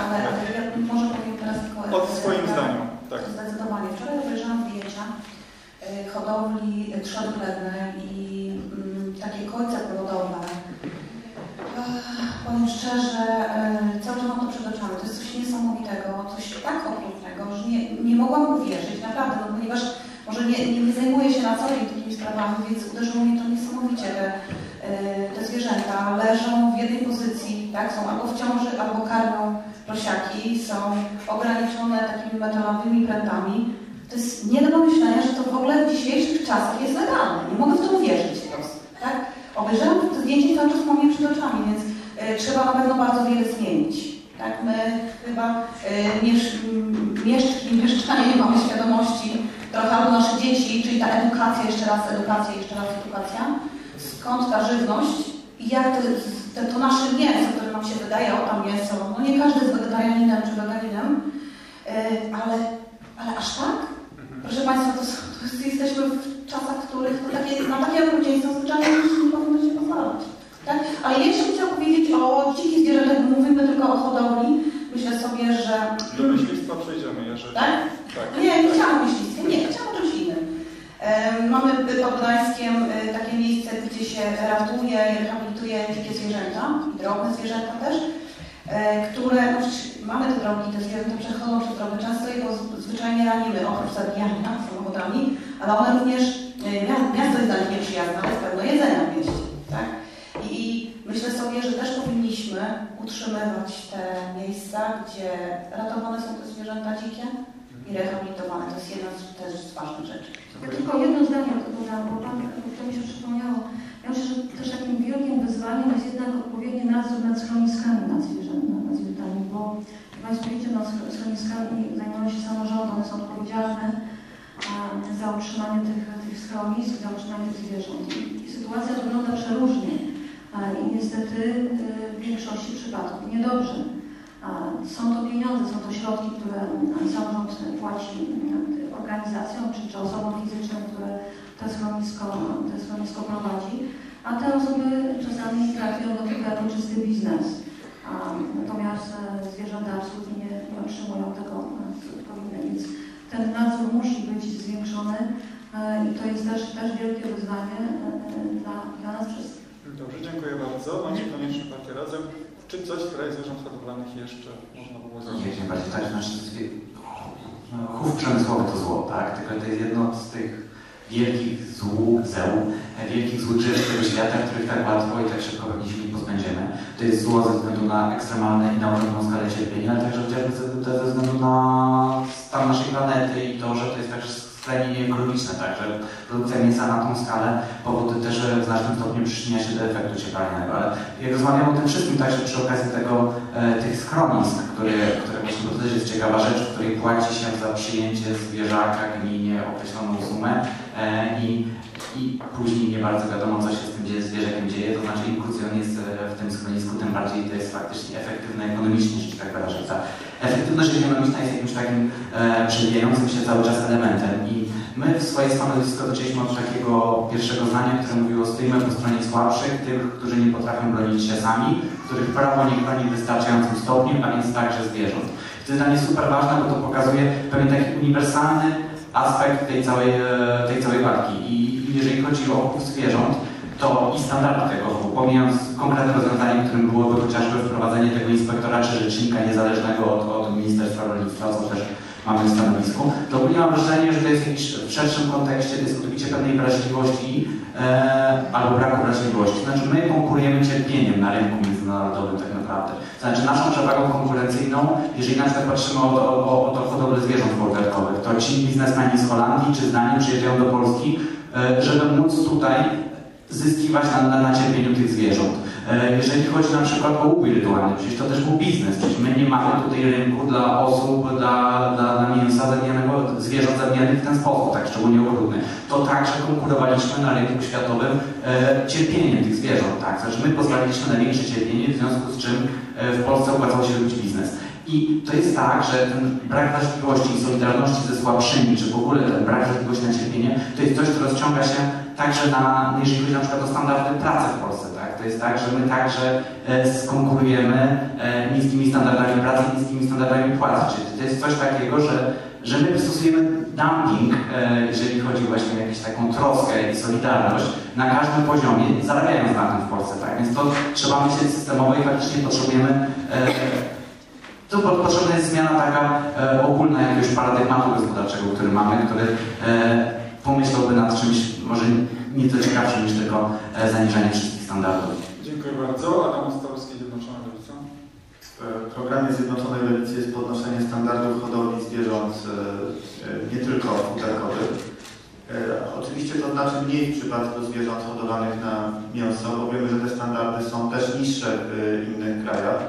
ale ja może powiem teraz tylko... Od swoim zdaniu, tak. Zdecydowanie. Wczoraj obejrzałam zdjęcia hodowli trzody i takie kolce porodowe. Powiem szczerze, y, cały czas mam to przed oczami. To jest coś niesamowitego, coś tak okrutnego, że nie, nie mogłam uwierzyć, naprawdę, no, ponieważ może nie, nie, nie zajmuję się na co dzień takimi sprawami, więc uderzyło mnie to niesamowicie. Te, y, te zwierzęta leżą w jednej pozycji, tak? są albo w ciąży, albo karmią prosiaki, są ograniczone takimi metalowymi prętami. To jest nie do pomyślenia, że to w ogóle w dzisiejszych czasach jest legalne. Nie mogę w to uwierzyć po prostu. Tak? Obejrzałam to zdjęcie cały czas mam je przed oczami, więc y, trzeba na pewno bardzo wiele zmienić. Tak? My chyba y, mieszczanie nie mamy świadomości, trochę albo nasze dzieci, czyli ta edukacja, jeszcze raz edukacja, jeszcze raz edukacja, skąd ta żywność i jak to, to, to nasze mięso, które nam się wydaje, o tam mięso, no nie każdy jest wegetarianinem czy weganinem, y, ale, ale aż tak? Proszę Państwa, to, to jest, jesteśmy w czasach, w których no, takie, na takie okrucieństwo zwyczajnie nie powinno się pozwalać. Tak? Ale ja jeszcze chciałam powiedzieć o dzikich zwierzętach, mówimy tylko o hodowli. Myślę sobie, że... Do myślistwa przejdziemy, jeżeli... Tak? Tak. Nie, nie chciałam o myślistwie, nie, chciałam czymś innym. Mamy pod Gdańskiem e, takie miejsce, gdzie się ratuje i rehabilituje dzikie zwierzęta, drobne zwierzęta też, e, które, no mamy te drogi, te zwierzęta przechodzą przez drogę, często je zwyczajnie ranimy, oprócz zabijania samochodami, ale one również, mia- miasto jest dla nich nieprzyjazne, ale jest pełno jedzenia w mieście, tak? I, I myślę sobie, że też powinniśmy utrzymywać te miejsca, gdzie ratowane są te zwierzęta dzikie i rehabilitowane. To jest jedna z, też z ważnych rzeczy. Ja tylko jedno zdanie dodam, bo Pan, to mi się przypomniało. Ja myślę, że też takim wielkim wyzwaniem jest jednak odpowiedni nadzór nad schroniskami nad, zwierzę, nad zwierzętami, bo Państwo wiecie, schro- schroniskami zajmują się samorządy, one są odpowiedzialne za utrzymanie tych, tych schronisk, za utrzymanie tych zwierząt. I, sytuacja wygląda przeróżnie i niestety y, w większości przypadków niedobrze. Są to pieniądze, są to środki, które samorząd płaci organizacjom czy, czy osobom fizycznym, które te schronisko, te schronisko prowadzi, a te osoby czasami traktują do tego jako czysty biznes. Natomiast e, zwierzęta absolutnie nie, otrzymują tego, e, co powinny, ten nadzór musi być zwiększony e, i to jest też, też wielkie wyzwanie e, dla, dla nas wszystkich. Dobrze, dziękuję bardzo. Macie koniecznie partie razem. Czy coś w sprawie zwierząt hodowlanych jeszcze można było zrobić? Jak najbardziej tak, znaczy chów przemysłowy to zło, tak? Tylko to jest jedno z tych wielkich złu, zeł, wielkich złoczyń tego świata, których tak łatwo i tak szybko pewnie się pozbędziemy. To jest zło ze względu na ekstremalne i nałożoną skalę cierpienia, ale także chociażby ze, ze względu na stan naszej planety i to, że to jest także skrajnie ekologiczne, tak? Że produkcja mięsa na tą skalę powoduje też, że w znacznym stopniu przyczynia się do efektu cieplarnianego. Ale jak rozmawiamy o tym wszystkim, także przy okazji tego, e, tych schronisk, które, które właśnie to też jest ciekawa rzecz, w której płaci się za przyjęcie zwierzaka gminie określoną sumę e, i, i później nie bardzo wiadomo, co się z tym zwierzakiem dzieje, to znaczy im jest e, w tym schronisku, tym bardziej to jest faktycznie efektywne ekonomicznie, jeśli tak wyrażę. Efektywność ekonomiczna jest jakimś takim e, przewijającym się cały czas elementem i my w swoje stanowisko zaczęliśmy od takiego pierwszego zdania, które mówiło stoimy po stronie słabszych, tych, którzy nie potrafią bronić się sami, których prawo nie chroni w wystarczającym stopniu, a więc także zwierząt. To jest dla mnie super ważne, bo to pokazuje pewien taki uniwersalny aspekt tej całej, e, tej całej walki. I jeżeli chodzi o chów zwierząt, to i standardy tego chowu, pomijając konkretne rozwiązanie, którym byłoby chociażby wprowadzenie tego inspektora czy rzecznika niezależnego od, od Ministerstwa Rolnictwa, co też mamy stanowisku, to ogólnie mam wrażenie, że to jest jakiś w szerszym kontekście, odbicie pewnej wrażliwości e, albo braku wrażliwości. Znaczy my konkurujemy cierpieniem na rynku międzynarodowym tak naprawdę. Znaczy naszą przewagą konkurencyjną, jeżeli na przykład patrzymy o, o, o, hodowlę zwierząt folwarkowych, to ci biznesmeni z Holandii czy z Danii przyjeżdżają do Polski, e, żeby móc tutaj zyskiwać na, na, na cierpieniu tych zwierząt. E, Jeżeli chodzi na przykład o łupy rytualne, przecież to też był biznes. Przecież my nie mamy tutaj rynku dla osób, dla, dla, dla mięsa zabijanego, zwierząt zabijanych w ten sposób, tak szczególnie okrutny. To także konkurowaliśmy na rynku światowym e, cierpieniem tych zwierząt, tak. Znaczy my pozwaliliśmy na większe cierpienie, w związku z czym e, w Polsce opłacało się robić biznes. I to jest tak, że ten brak wrażliwości i solidarności ze słabszymi, czy w ogóle ten brak wrażliwości na cierpienie, to jest coś, co rozciąga się także na, jeżeli chodzi na przykład o standardy pracy w Polsce? To jest tak, że my także e, skonkurujemy e, niskimi standardami pracy, niskimi standardami płacy. Czyli to jest coś takiego, że, że my stosujemy dumping, e, jeżeli chodzi właśnie o jakąś taką troskę i solidarność na każdym poziomie, zarabiając na tym w Polsce, tak? Więc to trzeba myśleć systemowo i faktycznie potrzebujemy to po- potrzebna jest zmiana taka e, ogólna jakiegoś paradygmatu gospodarczego, który mamy, który e, pomyślałby nad czymś może nieco ciekawszym niż tylko e, zaniżanie wszystkich standardów. Dziękuję bardzo. Adam Ostorski, Zjednoczona Lewica. W programie Zjednoczonej Lewicy jest podnoszenie standardów hodowli zwierząt e, e, nie tylko futerkowych. E, Oczywiście to znaczy mniej w przypadku zwierząt hodowanych na mięso, bo wiemy, że te standardy są też niższe w e, innych krajach.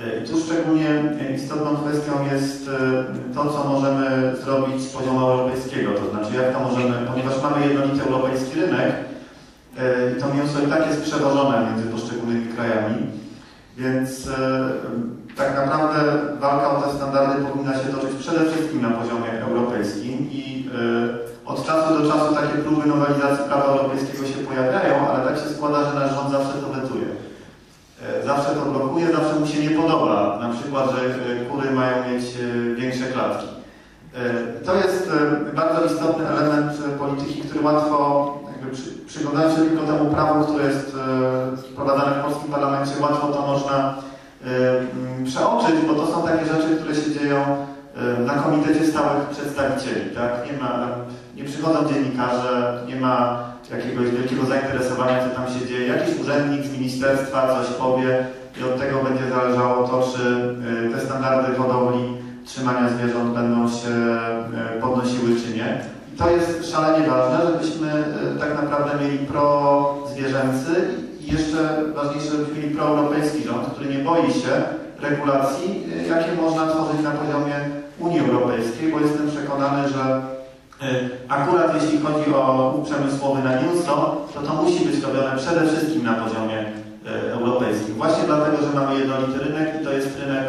E, I tu szczególnie istotną kwestią jest e, to, co możemy zrobić z poziomu europejskiego, to znaczy jak to możemy, ponieważ mamy jednolity europejski rynek, e, i to mięso i tak jest przewożone między poszczególnymi krajami, więc e, tak naprawdę walka o te standardy powinna się toczyć przede wszystkim na poziomie europejskim i e, od czasu do czasu takie próby nowelizacji prawa europejskiego się pojawiają, ale tak się składa, że nasz rząd zawsze to wetuje. E, Zawsze to blokuje, zawsze mu się nie podoba, na przykład, że e, kury mają mieć e, większe klatki. E, To jest e, bardzo istotny element e, polityki, który łatwo, przy, przyglądając się tylko temu prawu, które jest e, wprowadzane w polskim parlamencie, łatwo to można e, mm, przeoczyć, bo to są takie rzeczy, które się dzieją e, na komitecie stałych przedstawicieli. Tak? Nie, ma, nie przychodzą dziennikarze, nie ma jakiegoś wielkiego zainteresowania, co tam się dzieje. Jakiś urzędnik z ministerstwa coś powie i od tego będzie zależało to, czy te standardy hodowli trzymania zwierząt będą się podnosiły czy nie. I to jest szalenie ważne, żebyśmy naprawdę mieli prozwierzęcy i jeszcze ważniejsze, żebyśmy mieli proeuropejski rząd, który nie boi się regulacji, e, jakie można tworzyć na poziomie Unii Europejskiej, bo jestem przekonany, że e, akurat jeśli chodzi o łup przemysłowy na mięso, to to musi być robione przede wszystkim na poziomie e, europejskim. Właśnie dlatego, że mamy jednolity rynek i to jest rynek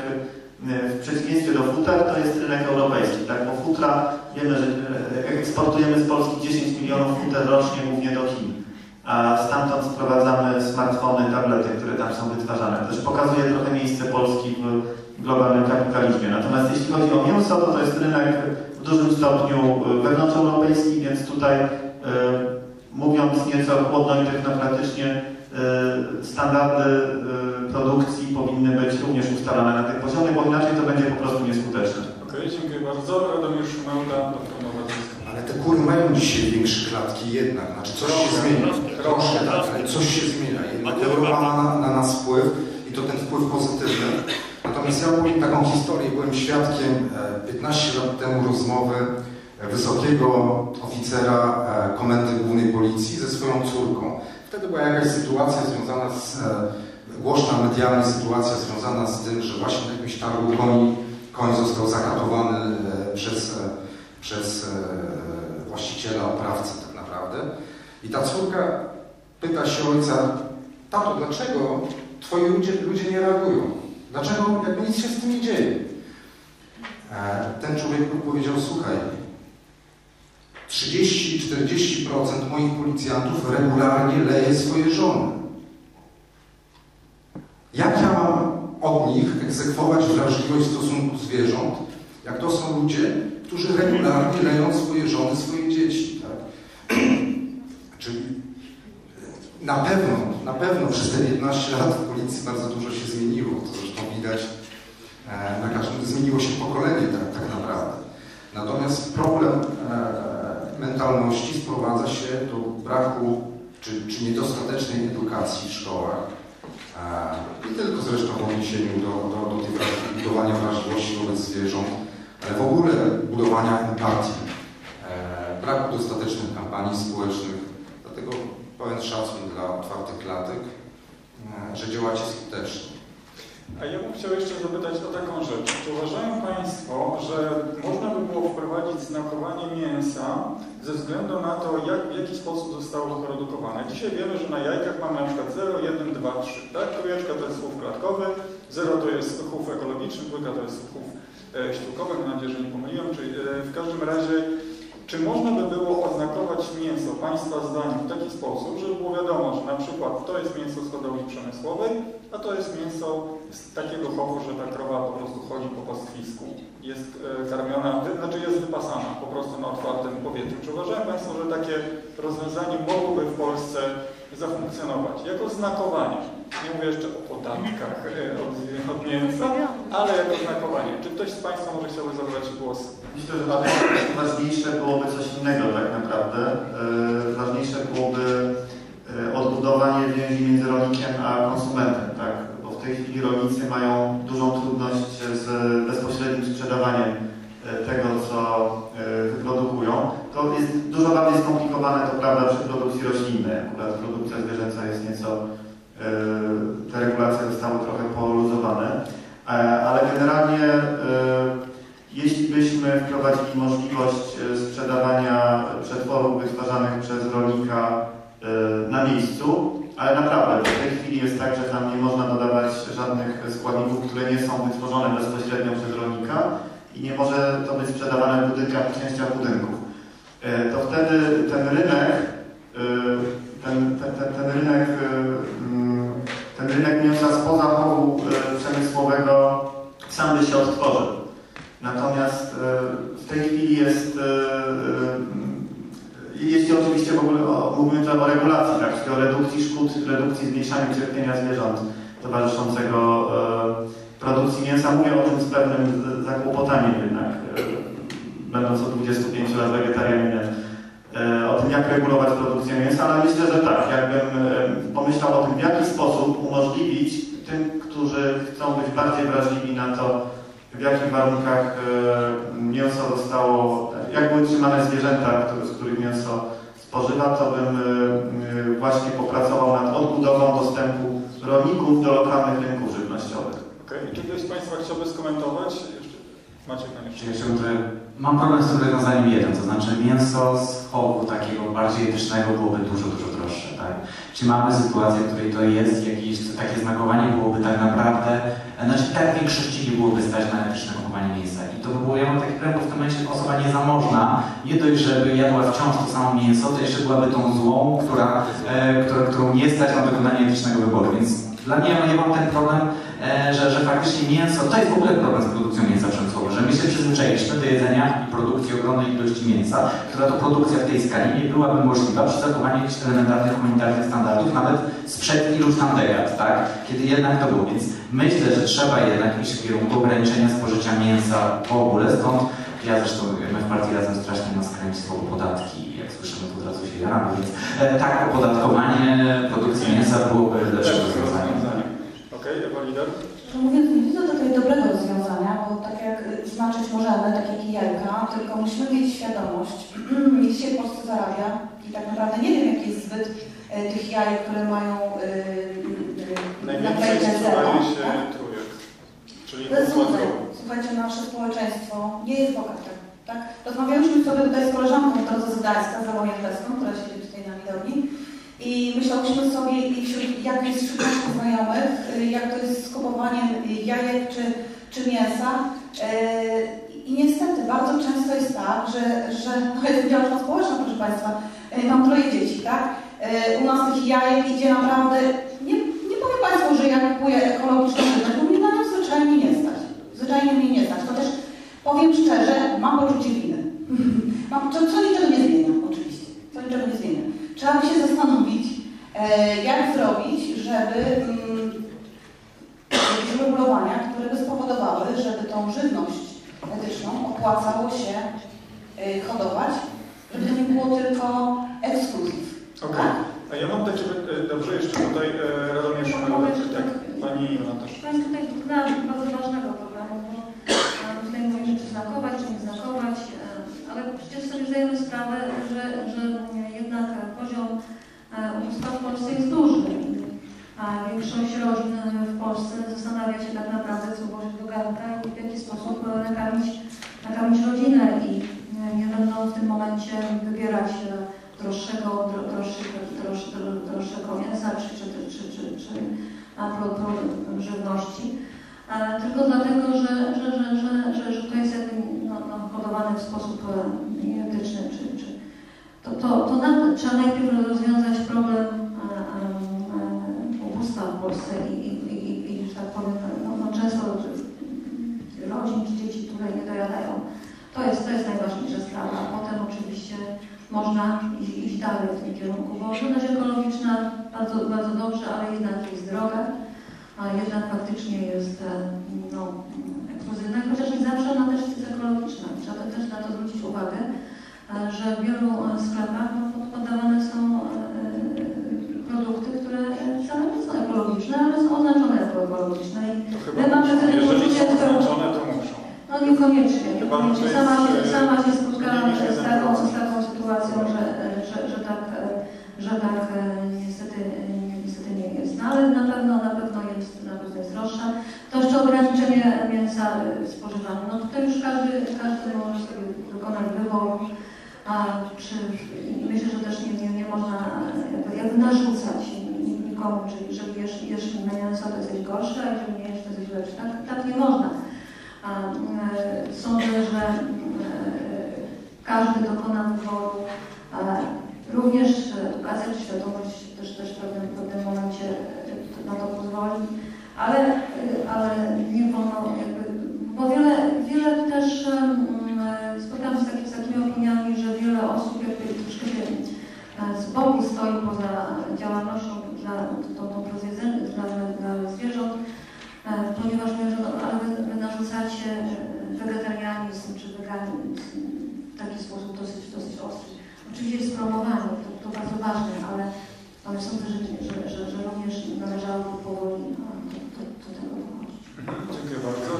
w przeciwieństwie do futer, to jest rynek europejski, tak? Bo futra wiemy, że e, eksportujemy z Polski 10 milionów futer rocznie, głównie do Chin. A stamtąd sprowadzamy smartfony, tablety, które tam są wytwarzane. To też pokazuje trochę miejsce Polski w globalnym kapitalizmie. Natomiast jeśli chodzi o mięso, to to jest rynek w dużym stopniu e, wewnątrzeuropejski, więc tutaj e, mówiąc nieco chłodno i technokratycznie, e, standardy e, produkcji powinny być również ustalane na tych poziomie, bo inaczej to będzie po prostu nieskuteczne. Okej, dziękuję bardzo. Radomir Szumauta, doktor Nowaczyńska. Ale te kury mają dzisiaj większe klatki jednak, znaczy coś się zmienia. Troszkę, tak, ale coś się zmienia. Jednak Europa ma na, na nas wpływ i to ten wpływ pozytywny. Natomiast ja opowiem taką historię. Byłem świadkiem e, 15 lat temu rozmowy e, wysokiego oficera e, Komendy Głównej Policji ze swoją córką. Wtedy była jakaś sytuacja związana z, e, głośna medialna sytuacja związana z tym, że właśnie na jakimś targu koni, koń został zakatowany e, przez, e, przez właściciela, oprawcę tak naprawdę. I ta córka pyta się ojca, tato, dlaczego twoi ludzie, ludzie nie reagują? Dlaczego jakby nic się z tym nie dzieje? Ten człowiek powiedział, słuchaj, 30-40% moich policjantów regularnie leje swoje żony. Jak ja mam od nich egzekwować wrażliwość w stosunku zwierząt, jak to są ludzie, którzy regularnie leją swoje żony, swoje dzieci, tak? [CLEARS THROAT] Czyli na pewno, na pewno przez te 15 lat w policji bardzo dużo się zmieniło. To zresztą widać e, na każdym, zmieniło się pokolenie tak, tak naprawdę. Natomiast problem e, mentalności sprowadza się do braku czy, czy niedostatecznej edukacji w szkołach. Nie tylko zresztą w odniesieniu do, do, do tej budowania wrażliwości wobec zwierząt, ale w ogóle budowania empatii. E, braku dostatecznych kampanii społecznych, dlatego pełen szacun dla otwartych klatek, e, że działacie skutecznie. A ja bym chciał jeszcze zapytać o taką rzecz. Czy uważają Państwo, że można by było wprowadzić znakowanie mięsa ze względu na to, jak, w jaki sposób zostało wyprodukowane? Dzisiaj wiemy, że na jajkach mamy na przykład 0, 1, 2, 3. Tak? Trójeczka to jest chów klatkowy, 0 to jest chów ekologiczny, dwójka to jest chów e, ściółkowy. Mam nadzieję, że nie pomyliłem. Czyli e, w każdym razie, czy można by było oznakować mięso Państwa zdaniem w taki sposób, żeby było wiadomo, że na przykład to jest mięso z hodowli przemysłowej, a to jest mięso z takiego chowu, że ta krowa po prostu chodzi po pastwisku, jest e, karmiona, znaczy jest wypasana po prostu na otwartym powietrzu. Czy uważają Państwo, że takie rozwiązanie mogłoby w Polsce zafunkcjonować jako znakowanie? Nie mówię jeszcze o podatkach e, od, od mięsa, ale jako znakowanie. Czy ktoś z Państwa może chciałby zabrać głos? Myślę, że ważniejsze byłoby coś innego tak naprawdę. Yy, ważniejsze byłoby yy, odbudowanie więzi między rolnikiem a konsumentem, tak? Bo w tej chwili rolnicy mają dużą trudność z bezpośrednim sprzedawaniem tego, co yy, wyprodukują. To jest dużo bardziej skomplikowane, to prawda, przy produkcji roślinnej. Akurat produkcja zwierzęca jest nieco, yy, te regulacje zostały trochę poluzowane. E, Ale generalnie jeśli byśmy wprowadzili możliwość e, sprzedawania przetworów wytwarzanych przez rolnika e, na miejscu, ale naprawdę w tej chwili jest tak, że tam nie można dodawać żadnych składników, które nie są wytworzone bezpośrednio przez rolnika i nie może to być sprzedawane w budynkach i częściach budynków. E, To wtedy ten rynek, e, ten, ten, ten, ten rynek, e, mm, ten rynek mięsa spoza e, przemysłowego sam by się odtworzył. Natomiast w tej chwili jest, jeśli oczywiście w ogóle mówimy tutaj o regulacji, tak, czyli o redukcji szkód, redukcji zmniejszania cierpienia zwierząt towarzyszącego produkcji mięsa, mówię o tym z pewnym zakłopotaniem jednak, e, będąc od 25 lat wegetarianinem, e, o tym jak regulować produkcję mięsa, ale myślę, że tak, jakbym e, pomyślał o tym, w jaki sposób umożliwić tym, którzy chcą być bardziej wrażliwi na to, w jakich warunkach mięso zostało, jak były trzymane zwierzęta, z których mięso spożywa, to bym właśnie popracował nad odbudową dostępu rolników do lokalnych rynków żywnościowych. Okej, Czy ktoś z Państwa chciałby skomentować? Jeszcze Maciek Czy jeszcze Mam problem z rozwiązaniem jeden, to znaczy mięso z chowu takiego bardziej etycznego byłoby dużo, dużo droższe, tak? Czy mamy sytuację, w której to jest jakieś takie znakowanie byłoby tak naprawdę, znaczy tak większości nie byłoby stać na etyczne kupowanie mięsa. I to by było, ja mam taki problem, w tym momencie osoba niezamożna, nie dość, żeby jadła wciąż to samo mięso, to jeszcze byłaby tą złą, która, e, która, którą nie stać na wykonanie etycznego wyboru. Więc dla mnie ja mam ten problem, że, że faktycznie mięso, to jest w ogóle problem z produkcją mięsa przemysłowego, że my się przyzwyczailiśmy do jedzenia i produkcji ogromnej ilości mięsa, która to produkcja w tej skali nie byłaby możliwa przy zachowaniu jakichś elementarnych humanitarnych standardów, nawet sprzed iluś tam dekad, tak? Kiedy jednak to było. Więc myślę, że trzeba jednak iść w kierunku ograniczenia spożycia mięsa w ogóle, stąd ja zresztą, my w partii razem strasznie nas kręci słowo podatki, jak słyszymy to od razu się jaramy, więc e, tak, opodatkowanie produkcji mięsa byłoby lepszym rozwiązaniem. Okej? To mówiąc, nie widzę tutaj dobrego rozwiązania, bo tak jak znaczyć możemy, tak jak i jajka, tylko musimy mieć świadomość, [CLEARS THROAT] ile się w Polsce zarabia i tak naprawdę nie wiem, jaki jest zbyt y, tych jajek, które mają y, y, Najwięcej sprzedaje się tak? trójek, czyli To jest złudzeń. układowy. Słuchajcie, nasze społeczeństwo nie jest bogate. Tak? Rozmawialiśmy sobie tutaj z koleżanką w drodze z Gdańska, z Jadweską, która siedzi tutaj na widowni i myślałyśmy sobie, jak jest wśród znajomych, y, jak to jest z kupowaniem jajek czy, czy mięsa. Y, I niestety bardzo często jest tak, że, że no jestem działaczką społeczną, proszę Państwa, y, mam troje dzieci, tak? U nas tych jajek idzie naprawdę, nie, nie powiem Państwu, że ja kupuję ekologiczną żywność, bo mnie na nią zwyczajnie nie stać. Zwyczajnie mnie nie stać. To też powiem szczerze, mam poczucie winy. [LAUGHS] Mam, co, co niczego nie zmienia, oczywiście. Co niczego nie zmienia. Trzeba by się zastanowić, e, jak zrobić, żeby mm, jakieś uregulowania, które by spowodowały, żeby tą żywność etyczną opłacało się y, hodować, żeby to nie było tylko ekskluzyw. Okej. A ja mam takie, py- dobrze, jeszcze tutaj e, Radomierz, tak, tak- pani Iwona też. Państwo tutaj dotknęłam bardzo ważnego problemu, bo e, tutaj mówimy, czy znakować, czy nie znakować, e, ale przecież sobie zdajemy sprawę, że, że jednak poziom e, ubóstwa w Polsce jest duży. A większość rodzin w Polsce zastanawia się tak naprawdę, co włożyć do garnka i w jaki sposób e, nakarmić, nakarmić rodzinę i e, nie będą w tym momencie wybierać e, droższego, dro- droższego, droższego, droższego mięsa czy, czy, czy, czy, czy pro żywności. E, tylko dlatego, że, że, że, że, że, że to jest no, no, hodowane w sposób e, nieetyczny, czy, czy to, to, to na, trzeba najpierw rozwiązać problem e, ubóstwa w Polsce i, i, i, i, że tak powiem, no, no często rodzin czy dzieci tutaj nie dojadają. To jest, to jest najważniejsza sprawa, potem oczywiście można iść, iść dalej w tym kierunku, bo żywność ekologiczna bardzo, bardzo dobrze, ale jednak jest droga, a jednak faktycznie jest e, no, ekskluzywna, chociaż nie zawsze ona też jest ekologiczna. Trzeba też na to zwrócić uwagę, e, że w wielu e, sklepach no, pod- podawane są produkty, które wcale nie są ekologiczne, ale są oznaczone jako ekologiczne. I mamy wtedy jeżeli poczucie, że- oznaczone, to muszą. no niekoniecznie. Niekoniecznie. Sama, sama się spotkałam z taką, z taką sytuacją, że, że, że tak, że tak niestety, niestety nie jest. No ale na pewno, na pewno jest, na pewno jest droższa. To jeszcze ograniczenie mięsa e, spożywania. No tutaj już każdy, każdy może sobie wykonać wybór. A czy, myślę, że też nie, nie, nie można jakby, narzucać nikomu, czyli jeżeli jesz, jesz mięso, to jesteś gorszy, a jeżeli nie jesz, to jesteś lepszy. Tak, tak nie można. A, e, Sądzę, że e, każdy dokona wyboru. Również edukacja czy świadomość też, też w pewnym, w pewnym momencie na to pozwoli, ale, ale nie wolno jakby, bo wiele, wiele też em, spotkałam się z, z takimi opiniami, że wiele osób jakby troszkę się e, z boku stoi poza działalnością dla, tą, dla, dla zwierząt, E, ponieważ mówię, że ale wy, narzucacie wegetarianizm czy weganizm w taki sposób dosyć, dosyć ostry. Oczywiście jest promowanie, to, to bardzo ważne, ale, ale sądzę, że, że, że, że również należałoby powoli do, do, do tego dochodzić. Dziękuję bardzo.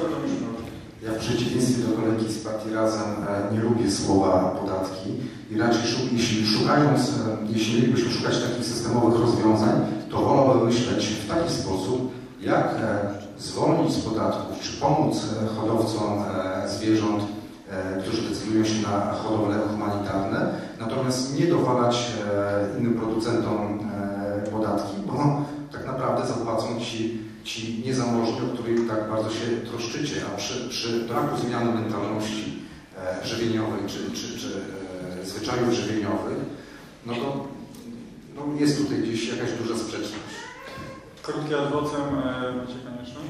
Ja w przeciwieństwie do kolegi z partii Razem e, nie lubię słowa podatki i raczej jeśli szukając, e, jeśli mielibyśmy szukać takich systemowych rozwiązań, to wolałbym myśleć w taki sposób, jak e, zwolnić z podatków, czy pomóc hodowcom zwierząt, którzy decydują się na hodowle humanitarne, natomiast nie dowalać innym producentom podatki, bo tak naprawdę zapłacą ci, ci niezamożni, o których tak bardzo się troszczycie, a przy, przy braku zmiany mentalności e, żywieniowej czy, czy, czy e, zwyczajów żywieniowych, no to no jest tutaj gdzieś jakaś duża sprzeczność. Krótki adwocem e, będzie konieczny.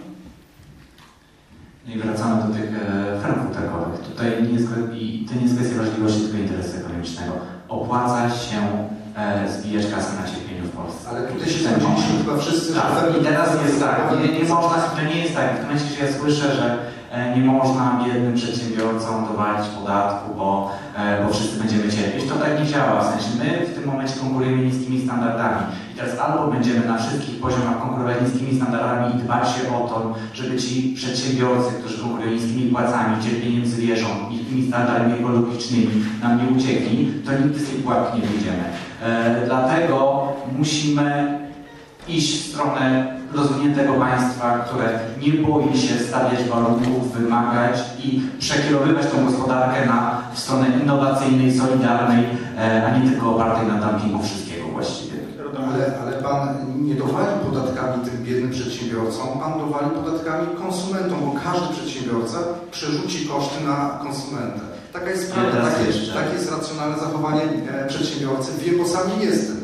No I wracamy do tych e, ferm futerkowych. Tutaj nie jest, i to nie jest kwestia wrażliwości, tylko interesu ekonomicznego. Opłaca się e, zbijać kasę na cierpieniu w Polsce. Ale tutaj się zgodziliśmy momencie. chyba wszyscy, Tak, i teraz jest tak, nie, nie można, to nie jest tak, w tym momencie, że ja słyszę, że e, nie można biednym przedsiębiorcom dowalić podatku, bo, e, bo wszyscy będziemy cierpieć. To tak nie działa, w sensie my w tym momencie konkurujemy niskimi standardami. I teraz albo będziemy na wszystkich poziomach konkurować niskimi standardami i dbać się o to, żeby ci przedsiębiorcy, którzy konkurują niskimi płacami, cierpieniem zwierząt, niskimi standardami ekologicznymi nam nie uciekli, to nigdy z tej pułapki nie wyjdziemy. E, dlatego musimy iść w stronę rozwiniętego państwa, które nie boi się stawiać warunków, wymagać i przekierowywać tą gospodarkę na w stronę innowacyjnej, solidarnej, e, a nie tylko opartej na dumpingu wszystkiego właściwie. Ale, ale Pan nie dowali podatkami tym biednym przedsiębiorcom, Pan dowali podatkami konsumentom, bo każdy przedsiębiorca przerzuci koszty na konsumentę. Taka jest prawda, takie, jest racjonalne zachowanie e, przedsiębiorcy. Wiem, bo sam nie jestem.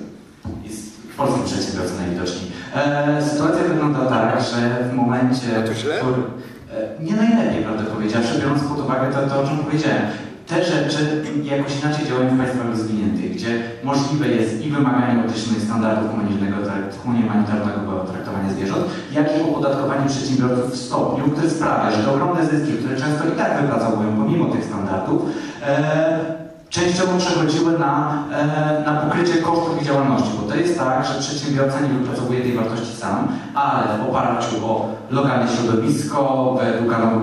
Jest w polskim przedsiębiorcy najwidoczniej. E, sytuacja wygląda tak, że w momencie, to źle? w którym... E, nie najlepiej, prawdę powiedziawszy, biorąc pod uwagę to, to, o czym powiedziałem. Te rzeczy jakoś inaczej działają w państwach rozwiniętych, gdzie możliwe jest i wymaganie etycznych standardów humanitarnego, traktowania zwierząt, jak i opodatkowanie przedsiębiorców w stopniu, który sprawia, że ogromne zyski, które często i tak wypracowują pomimo tych standardów, e, częściowo przechodziły na, e, na pokrycie kosztów ich działalności, bo to jest tak, że przedsiębiorca nie wypracowuje tej wartości sam, ale w oparciu o lokalne środowisko,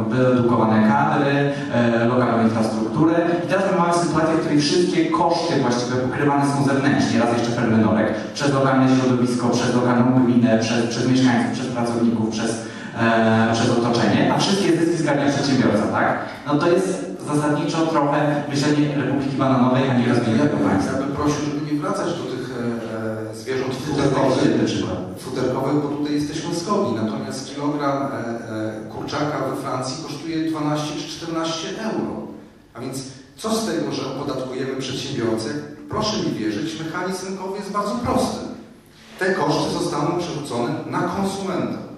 wyedukowane, kadry, e, lokalną infrastrukturę. I teraz my mamy sytuację, w której wszystkie koszty właściwie pokrywane są zewnętrznie, raz jeszcze fermy norek, przez lokalne środowisko, przez lokalną gminę, przez, przez mieszkańców, przez pracowników, przez, e, przez otoczenie, a wszystkie zyski zgarnia przedsiębiorca, tak? No to jest zasadniczo trochę myślenie Republiki Bananowej, a nie rozwijania państwa. Ja bym prosił, żeby nie wracać do tych e, e, zwierząt futerkowych, futerkowych, bo tutaj jesteśmy zgodni. Natomiast kilogram e, e, kurczaka we Francji kosztuje 12 czy 14 euro. A więc co z tego, że opodatkujemy przedsiębiorcę? Proszę mi wierzyć, mechanizm rynkowy jest bardzo prosty. Te koszty zostaną przerzucone na konsumenta.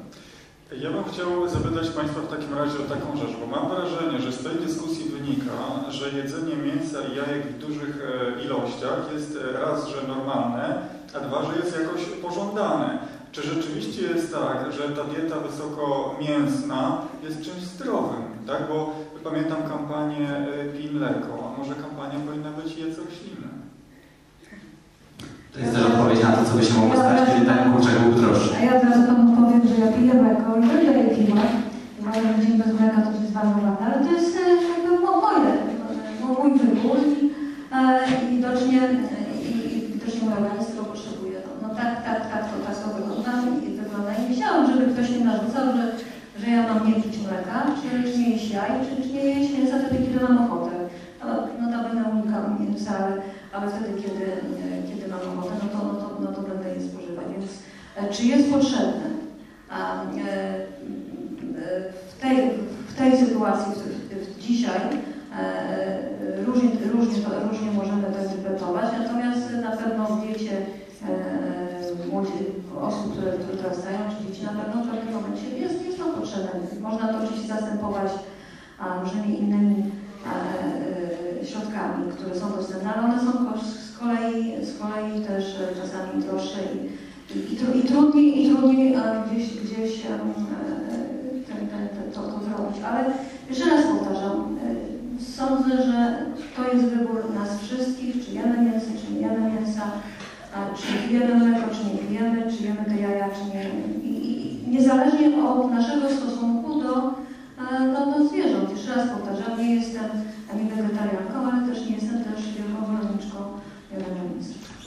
Ja bym chciał zapytać Państwa w takim razie o taką rzecz, bo mam wrażenie, że z tej dyskusji wynika, że jedzenie mięsa i jajek w dużych e, ilościach jest e, raz, że normalne, a dwa, że jest jakoś pożądane. Czy rzeczywiście jest tak, że ta dieta wysoko mięsna jest czymś zdrowym, tak? Bo pamiętam kampanię e, Pij mleko, a może kampania powinna być jedz rośliny? To jest też odpowiedź na to, co by się mogło stać, kiedy ten kurczak był droższy. A ja teraz panu powiem, że ja piję mleko daję piwa. Uważam, że dzień bez mleka to jest zmarnowane, ale to jest e, jakby mo- moje, mój wybór i e, widocznie, e, i, i widocznie mój organizm potrzebuje. No, no tak, tak, tak, to tak to wygląda i wygląda. I nie chciałam, żeby ktoś mi narzucał, że, że ja mam nie pić mleka, czy nie jeść jaj, czy, czy nie jeść mięsa wtedy, kiedy mam ochotę. No, notabene unikam mięsa, ale, ale wtedy, kiedy, kiedy mam ochotę, no to, no, to, no to będę je spożywać. Więc e, czy jest potrzebne e, e, w, tej, w tej sytuacji, w, dzisiaj, różnie, różnie, różnie możemy to interpretować, natomiast na pewno w diecie osób, które, które dorastają, czy dzieci, na pewno w pewnym momencie jest, jest to potrzebne. Można to oczywiście zastępować różnymi innymi środkami, które są dostępne, ale one są z kolei, z kolei też e, czasami droższe i, i, i, i trudniej, i trudniej e, gdzieś, gdzieś e, ten, ten, ten, to, to zrobić. Ale jeszcze raz powtarzam, sądzę, że to jest wybór nas wszystkich, czy jemy mięso, czy nie jemy mięsa, czy pijemy mleko, czy nie pijemy, czy jemy te jaja, czy nie. I, i niezależnie od naszego stosunku do, do, do zwierząt. Jeszcze raz powtarzam, nie jestem ani wegetarianką, ale też nie jestem też wielką zwolenniczką.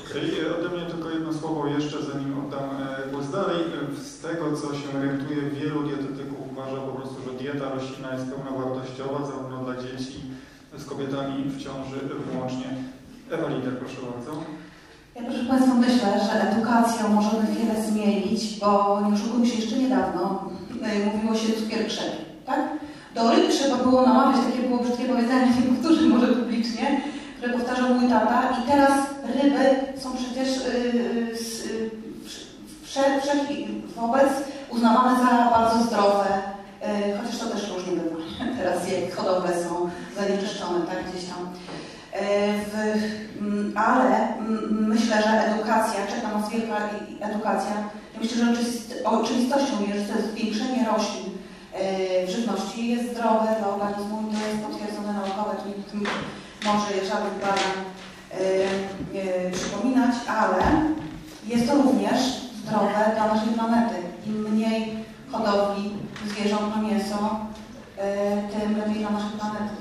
Okej, ode mnie tylko jedno słowo jeszcze, zanim oddam e, głos dalej. E, Z tego, co się orientuje, wielu dietetyków uważa po prostu, że dieta roślinna jest pełnowartościowa, zarówno dla dzieci, z kobietami w ciąży włącznie. Ewa Lider, proszę bardzo. Ja proszę Państwa myślę, że edukacją możemy wiele zmienić, bo nie oszukujmy się, jeszcze niedawno y, mówiło się cukier krzepi? Do ryb trzeba było namawiać, takie było brzydkie powiedzenie, [LAUGHS] nie wiem, którzy może publicznie, które powtarzał mój tata i teraz ryby są przecież yy, y, wszelki wobec uznawane za bardzo zdrowe, yy, chociaż to też różnie bywa. [LAUGHS] Teraz je hodowle są zanieczyszczone, tak, gdzieś tam. Yy, w, mm, ale mm, myślę, że edukacja, czeka nas wielka edukacja. Ja myślę, że oczywist- oczywistością jest, że zwiększenie roślin yy, w żywności jest zdrowe dla organizmu i to jest potwierdzone nikt mi może żadnych badań yy, przypominać, ale jest to również zdrowe dla naszej planety. Im mniej hodowli zwierząt na mięso, yy, tym lepiej dla naszej planety.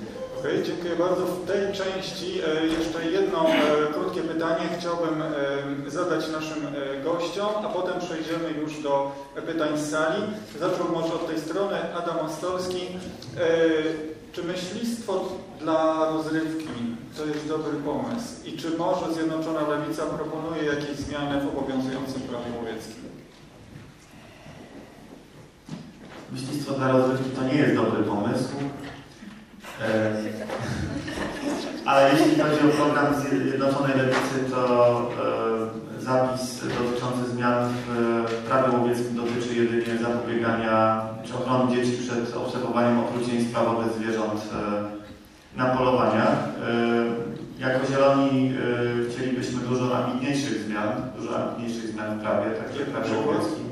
Okej, dziękuję bardzo. W tej części e, jeszcze jedno e, krótkie pytanie chciałbym e, zadać naszym gościom, a potem przejdziemy już do pytań z sali. Zaczął może od tej strony Adam Ostolski. Czy myślistwo dla rozrywki to jest dobry pomysł? I czy może Zjednoczona Lewica proponuje jakieś zmiany w obowiązującym prawie łowieckim? Myślistwo dla rozrywki to nie jest dobry pomysł. E, Ale jeśli chodzi o program Zjednoczonej Lewicy, to e, zapis dotyczący zmian w prawie łowieckim dotyczy jedynie zapobiegania czy ochrony dzieci przed obserwowaniem okrucieństwa wobec zwierząt e, na polowaniach. Jako zieloni chcielibyśmy dużo ambitniejszych zmian, dużo ambitniejszych zmian w prawie, także w prawie łowieckim.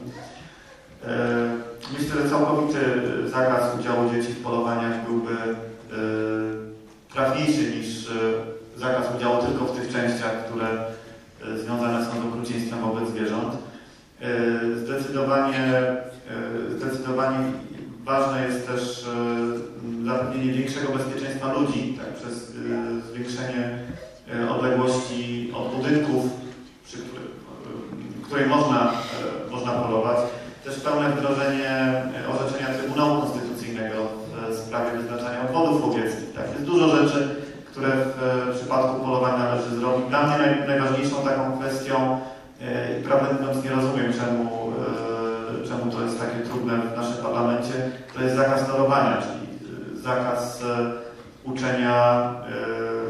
Myślę, że całkowity zakaz udziału dzieci w polowaniach byłby trafniejszy niż e, zakaz udziału tylko w tych częściach, które e, związane są z okrucieństwem wobec zwierząt. E, Zdecydowanie, e, zdecydowanie ważne jest też e, zapewnienie większego bezpieczeństwa ludzi tak, przez e, zwiększenie e, odległości od budynków, przy których, w której można, e, można polować. Też pełne wdrożenie e, orzeczenia Trybunału Konstytucyjnego sprawie wyznaczania obwodów łowieckich. Tak, jest dużo rzeczy, które w e, przypadku polowań należy zrobić. Dla mnie naj, najważniejszą taką kwestią e, i prawdę mówiąc nie rozumiem, czemu, e, czemu to jest takie trudne w naszym parlamencie, to jest zakaz norowania, czyli zakaz uczenia,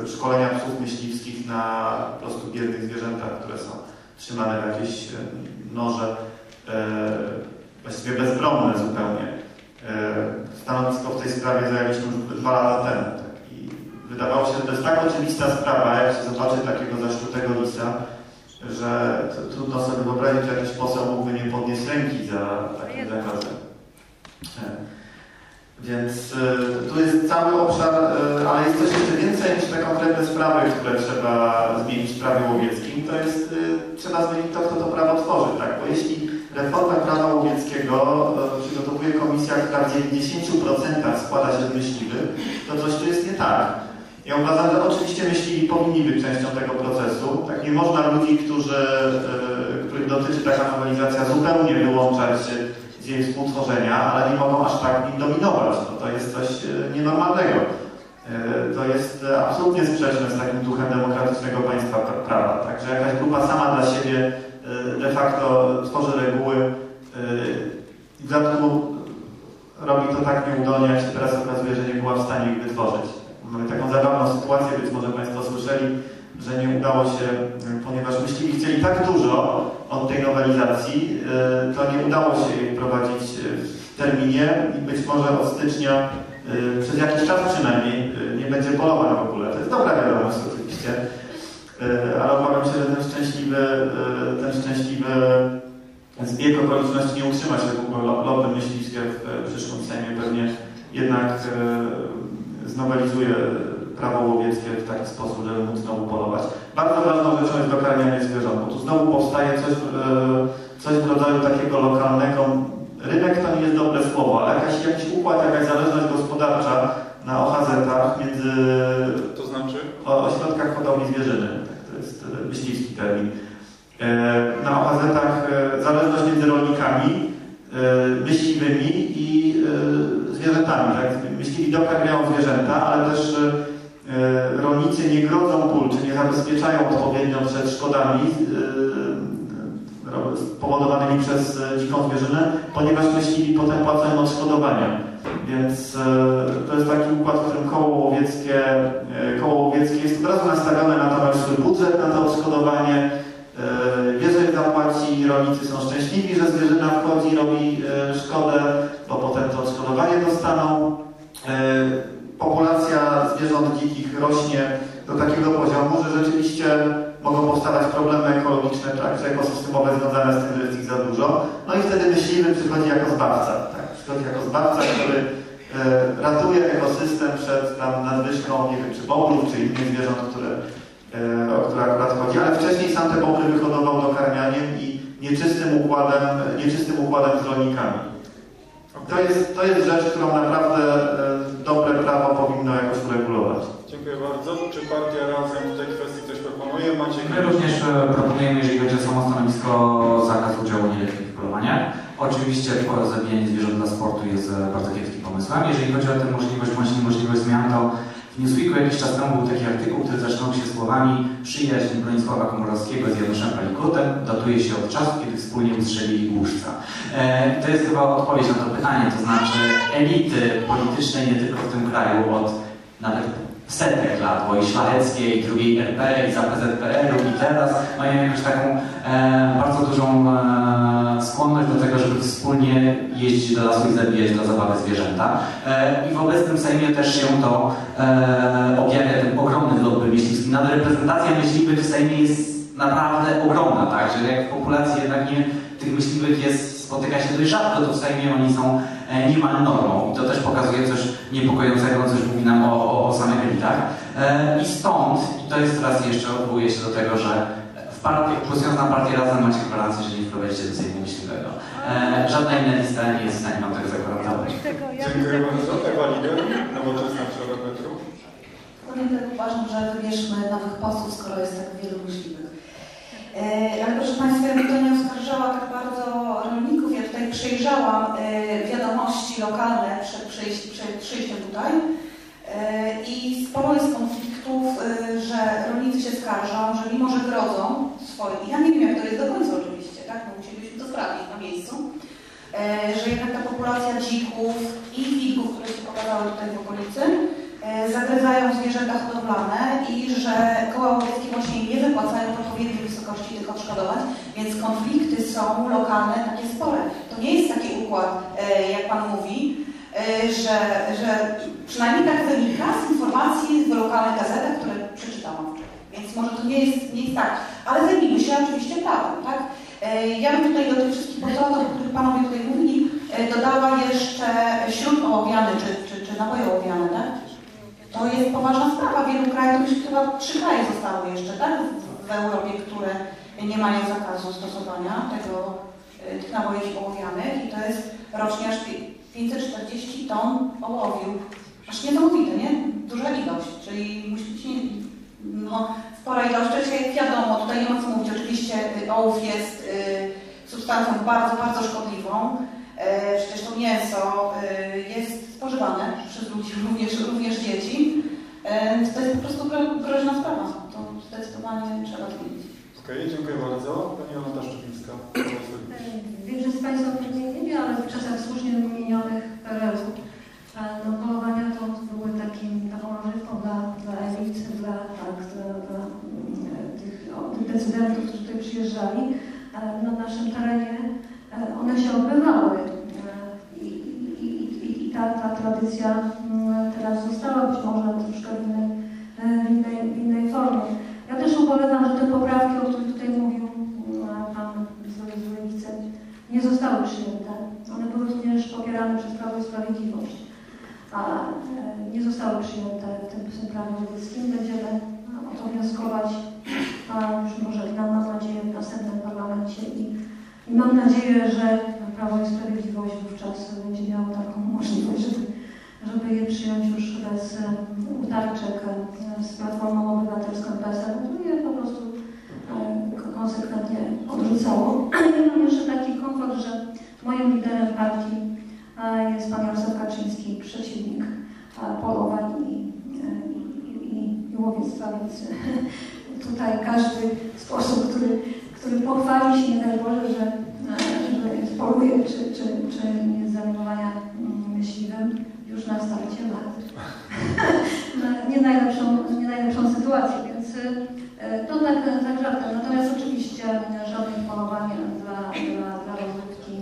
szkolenia psów myśliwskich na po prostu biednych zwierzętach, które są trzymane w jakieś noże, właściwie bezbronne zupełnie. E, Stanowisko w tej sprawie zajęliśmy już dwa lata temu. Tak? I wydawało się, że to jest tak oczywista sprawa, jak się zobaczy takiego zaszczutego lisa, że trudno sobie wyobrazić, że jakiś poseł mógłby nie podnieść ręki za takim zakazem. E, Więc e, tu jest cały obszar, e, ale jest coś jeszcze więcej niż te konkretne sprawy, które trzeba zmienić w prawie łowieckim. To jest, e, trzeba zmienić to, kto to prawo tworzy, tak? Bo jeśli reformę prawa łowieckiego e, przygotowuje komisja, która w 90% składa się z myśliwych, to coś tu jest nie tak. Ja uważam, że oczywiście myśliwi powinni być częścią tego procesu. Tak nie można ludzi, którzy, e, których dotyczy taka nowelizacja, zupełnie wyłączać z jej współtworzenia, ale nie mogą aż tak nim dominować. No to jest coś e, nienormalnego. To jest absolutnie sprzeczne z takim duchem demokratycznego państwa pra- prawa. Także jakaś grupa sama dla siebie de facto tworzy reguły e, i w dodatku robi to tak nieudolnie, jak się teraz okazuje, że nie była w stanie ich wytworzyć. Mamy taką zabawną sytuację, być może Państwo słyszeli, że nie udało się, y, ponieważ myśliwi chcieli tak dużo od tej nowelizacji, y, to nie udało się jej wprowadzić y, w terminie i być może od stycznia y, przez jakiś czas przynajmniej y, nie będzie polowań w ogóle. To jest dobra wiadomość oczywiście, y, ale obawiam się, że ten szczęśliwy, y, ten szczęśliwy zbieg okoliczności nie utrzyma się w ogóle lo- lobby myśliwskie w e, przyszłym Sejmie. Pewnie jednak e, znowelizuje prawo łowieckie w taki sposób, żeby móc znowu polować. Bardzo ważną rzeczą jest dokarmianie zwierząt, bo tu znowu powstaje coś, e, coś w rodzaju takiego lokalnego, rynek to nie jest dobre słowo, ale jakaś, jakiś układ, jakaś zależność gospodarcza na OHZ-ach między To znaczy? ośrodkach hodowli zwierzyny. Tak, to jest e, myśliwski termin. E, Na OHZ-ach e, zależność między rolnikami, e, myśliwymi i zwierzętami. Tak? Myśliwi dokarmiają zwierzęta, ale też rolnicy nie grodzą pól, czy nie zabezpieczają odpowiednio przed szkodami spowodowanymi przez dziką zwierzynę, ponieważ myśliwi potem płacą odszkodowania. Więc e, to jest taki układ, w którym koło łowieckie, e, koło łowieckie jest od razu nastawione na to, że budżet na to odszkodowanie, e, wie, że zapłaci, rolnicy są szczęśliwi, że zwierzyna wchodzi, robi e, szkodę, bo potem to odszkodowanie dostaną. E, Populacja zwierząt dzikich rośnie do takiego poziomu, że rzeczywiście mogą powstawać problemy ekologiczne, tak, czy ekosystemowe związane z tym, że jest ich za dużo. No i wtedy myśliwy przychodzi jako zbawca. Tak? Jako zbawca, który e, ratuje ekosystem przed tam nadwyżką, nie wiem, czy bobrów, czy innych zwierząt, które, e, o które akurat chodzi, ale wcześniej sam te bobry wyhodował dokarmianiem i nieczystym układem, nieczystym układem z rolnikami. To jest, to jest rzecz, którą naprawdę e, dobre prawo powinno jakoś uregulować. Dziękuję bardzo. Czy partia razem w tej kwestii coś proponuje? Macie My również proponujemy, jeżeli chodzi o samo stanowisko, zakaz udziału nieletnich w polowaniach. Oczywiście zabijanie zwierząt dla sportu jest e, bardzo kiepskim pomysłem. Jeżeli chodzi o tę możliwość bądź niemożliwość zmian, to w Newsweeku jakiś czas temu był taki artykuł, który zaczynał się słowami Przyjaźń Bronisława Komorowskiego z Januszem Palikutem datuje się od czasu, kiedy wspólnie ustrzelili Głuszca. E, to jest chyba odpowiedź na to pytanie, to znaczy elity polityczne nie tylko w tym kraju od nawet setek lat, bo i szlacheckie, i drugiej RP, i za PZPR-u, i teraz mają jakąś taką e, bardzo dużą e, skłonność do tego, żeby wspólnie jeździć do lasu i zabijać dla zabawy zwierzęta. E, I w obecnym Sejmie też się to e, objawia, ten ogromny lobby myśliwski. Nawet reprezentacja myśliwych w Sejmie jest naprawdę ogromna, tak? Że jak w populacji jednak nie, tych myśliwych jest spotyka się dość rzadko, to w Sejmie oni są e, niemal normą. I to też pokazuje coś niepokojącego, coś mówi nam o, o, o samych elitach. E, I stąd, i to jest raz jeszcze, odwołuję się do tego, że w partii, głosując na partię Razem macie gwarancję, że nie wprowadzicie do Sejmu myśliwego. E, żadna inna lista nie jest w stanie wam tego zagwarantować. Dziękuję bardzo. Ewa Lider, Nowoczesna Przewodnia Petru. Powiem tak uważam, że wybierzmy nowych posłów, skoro jest tak wielu możliwych. E, Ale proszę Państwa, ja bym to nie oskarżała tak bardzo rolników. Ja tutaj przejrzałam e, wiadomości lokalne przed, przyjś- przed przyjściem tutaj e, i sporo jest konfliktów, e, że rolnicy się skarżą, że mimo, że grodzą swoje, ja nie wiem jak to jest do końca oczywiście, tak, no musielibyśmy to sprawdzić na miejscu, że jednak ta populacja dzików i wilków, które się pokazały tutaj w okolicy, zagryzają zwierzęta hodowlane i że koła łowieckie właśnie nie wypłacają odpowiedniej wysokości tych odszkodowań, więc konflikty są lokalne, takie spore. To nie jest taki układ, e, jak Pan mówi, e, że, że przynajmniej tak wynika z informacji w lokalnych gazetach, które przeczytałam wczoraj. Więc może to nie jest, nie jest tak, ale zajmijmy się oczywiście prawem, tak? E, Ja bym tutaj do tych wszystkich postulatów, o których Panowie tutaj mówili, dodała jeszcze śród ołowiany, czy, czy, czy napoje ołowiane, tak? To jest poważna sprawa. W wielu krajach, to już chyba trzy kraje zostały jeszcze, tak? W, w Europie, które nie mają zakazu stosowania tego, e, tych nabojów ołowianych i to jest rocznie aż pi- 540 ton ołowiu. Aż niesamowite, nie? Duża ilość, czyli musi być nie, no, spora ilość. Oczywiście wiadomo, tutaj nie ma co mówić, oczywiście y, ołów jest y, substancją bardzo, bardzo szkodliwą. E, Przecież to mięso y, jest spożywane przez ludzi, [LAUGHS] również, również dzieci. E, To jest po prostu gro- groźna sprawa. To zdecydowanie trzeba zmienić. Okej, dziękuję bardzo. Pani Jolanta Szczepińska. Większość z Państwa pewnie nie wie, ale w czasach słusznie wymienionych PRL-u no, polowania to były takim, taką rozrywką dla, dla elit, dla, tak, dla, dla mm, tych, o, tych decydentów, którzy tutaj przyjeżdżali. Na naszym terenie e, one się odbywały e, i, i, i, i ta, ta tradycja mm, teraz została być może troszkę w innej, e, w innej, w innej formie. Też ubolewam, że te poprawki, o których tutaj mówił mm, pan z z Lewicy, nie zostały przyjęte. One były również popierane przez Prawo i Sprawiedliwość, a e, nie zostały przyjęte w tym, w prawie łowieckim. Będziemy no, o to wnioskować, już może mam, mam nadzieję w następnym parlamencie i, i mam nadzieję, że Prawo i Sprawiedliwość wówczas będzie miało taką możliwość, żeby, żeby je przyjąć już bez e, utarczek e, z Platformą Obywatelską PSL, które je po prostu e, konsekwentnie odrzucało. [CLEARS THROAT] I mam jeszcze taki komfort, że moim liderem partii e, jest pan Jarosław Kaczyński, przeciwnik e, polowań i, i, i, i łowiectwa, więc [LAUGHS] tutaj każdy sposób, który, który pochwali się, nie daj Boże, że, e, że poluje, czy, czy, czy jest zajmowania mm, myśliwym, już na starcie [LAUGHS] na nie najlepszą, nie najlepszą sytuację, więc e, to tak, tak żartem. Natomiast oczywiście żadnych polowań dla, dla, dla rozrywki.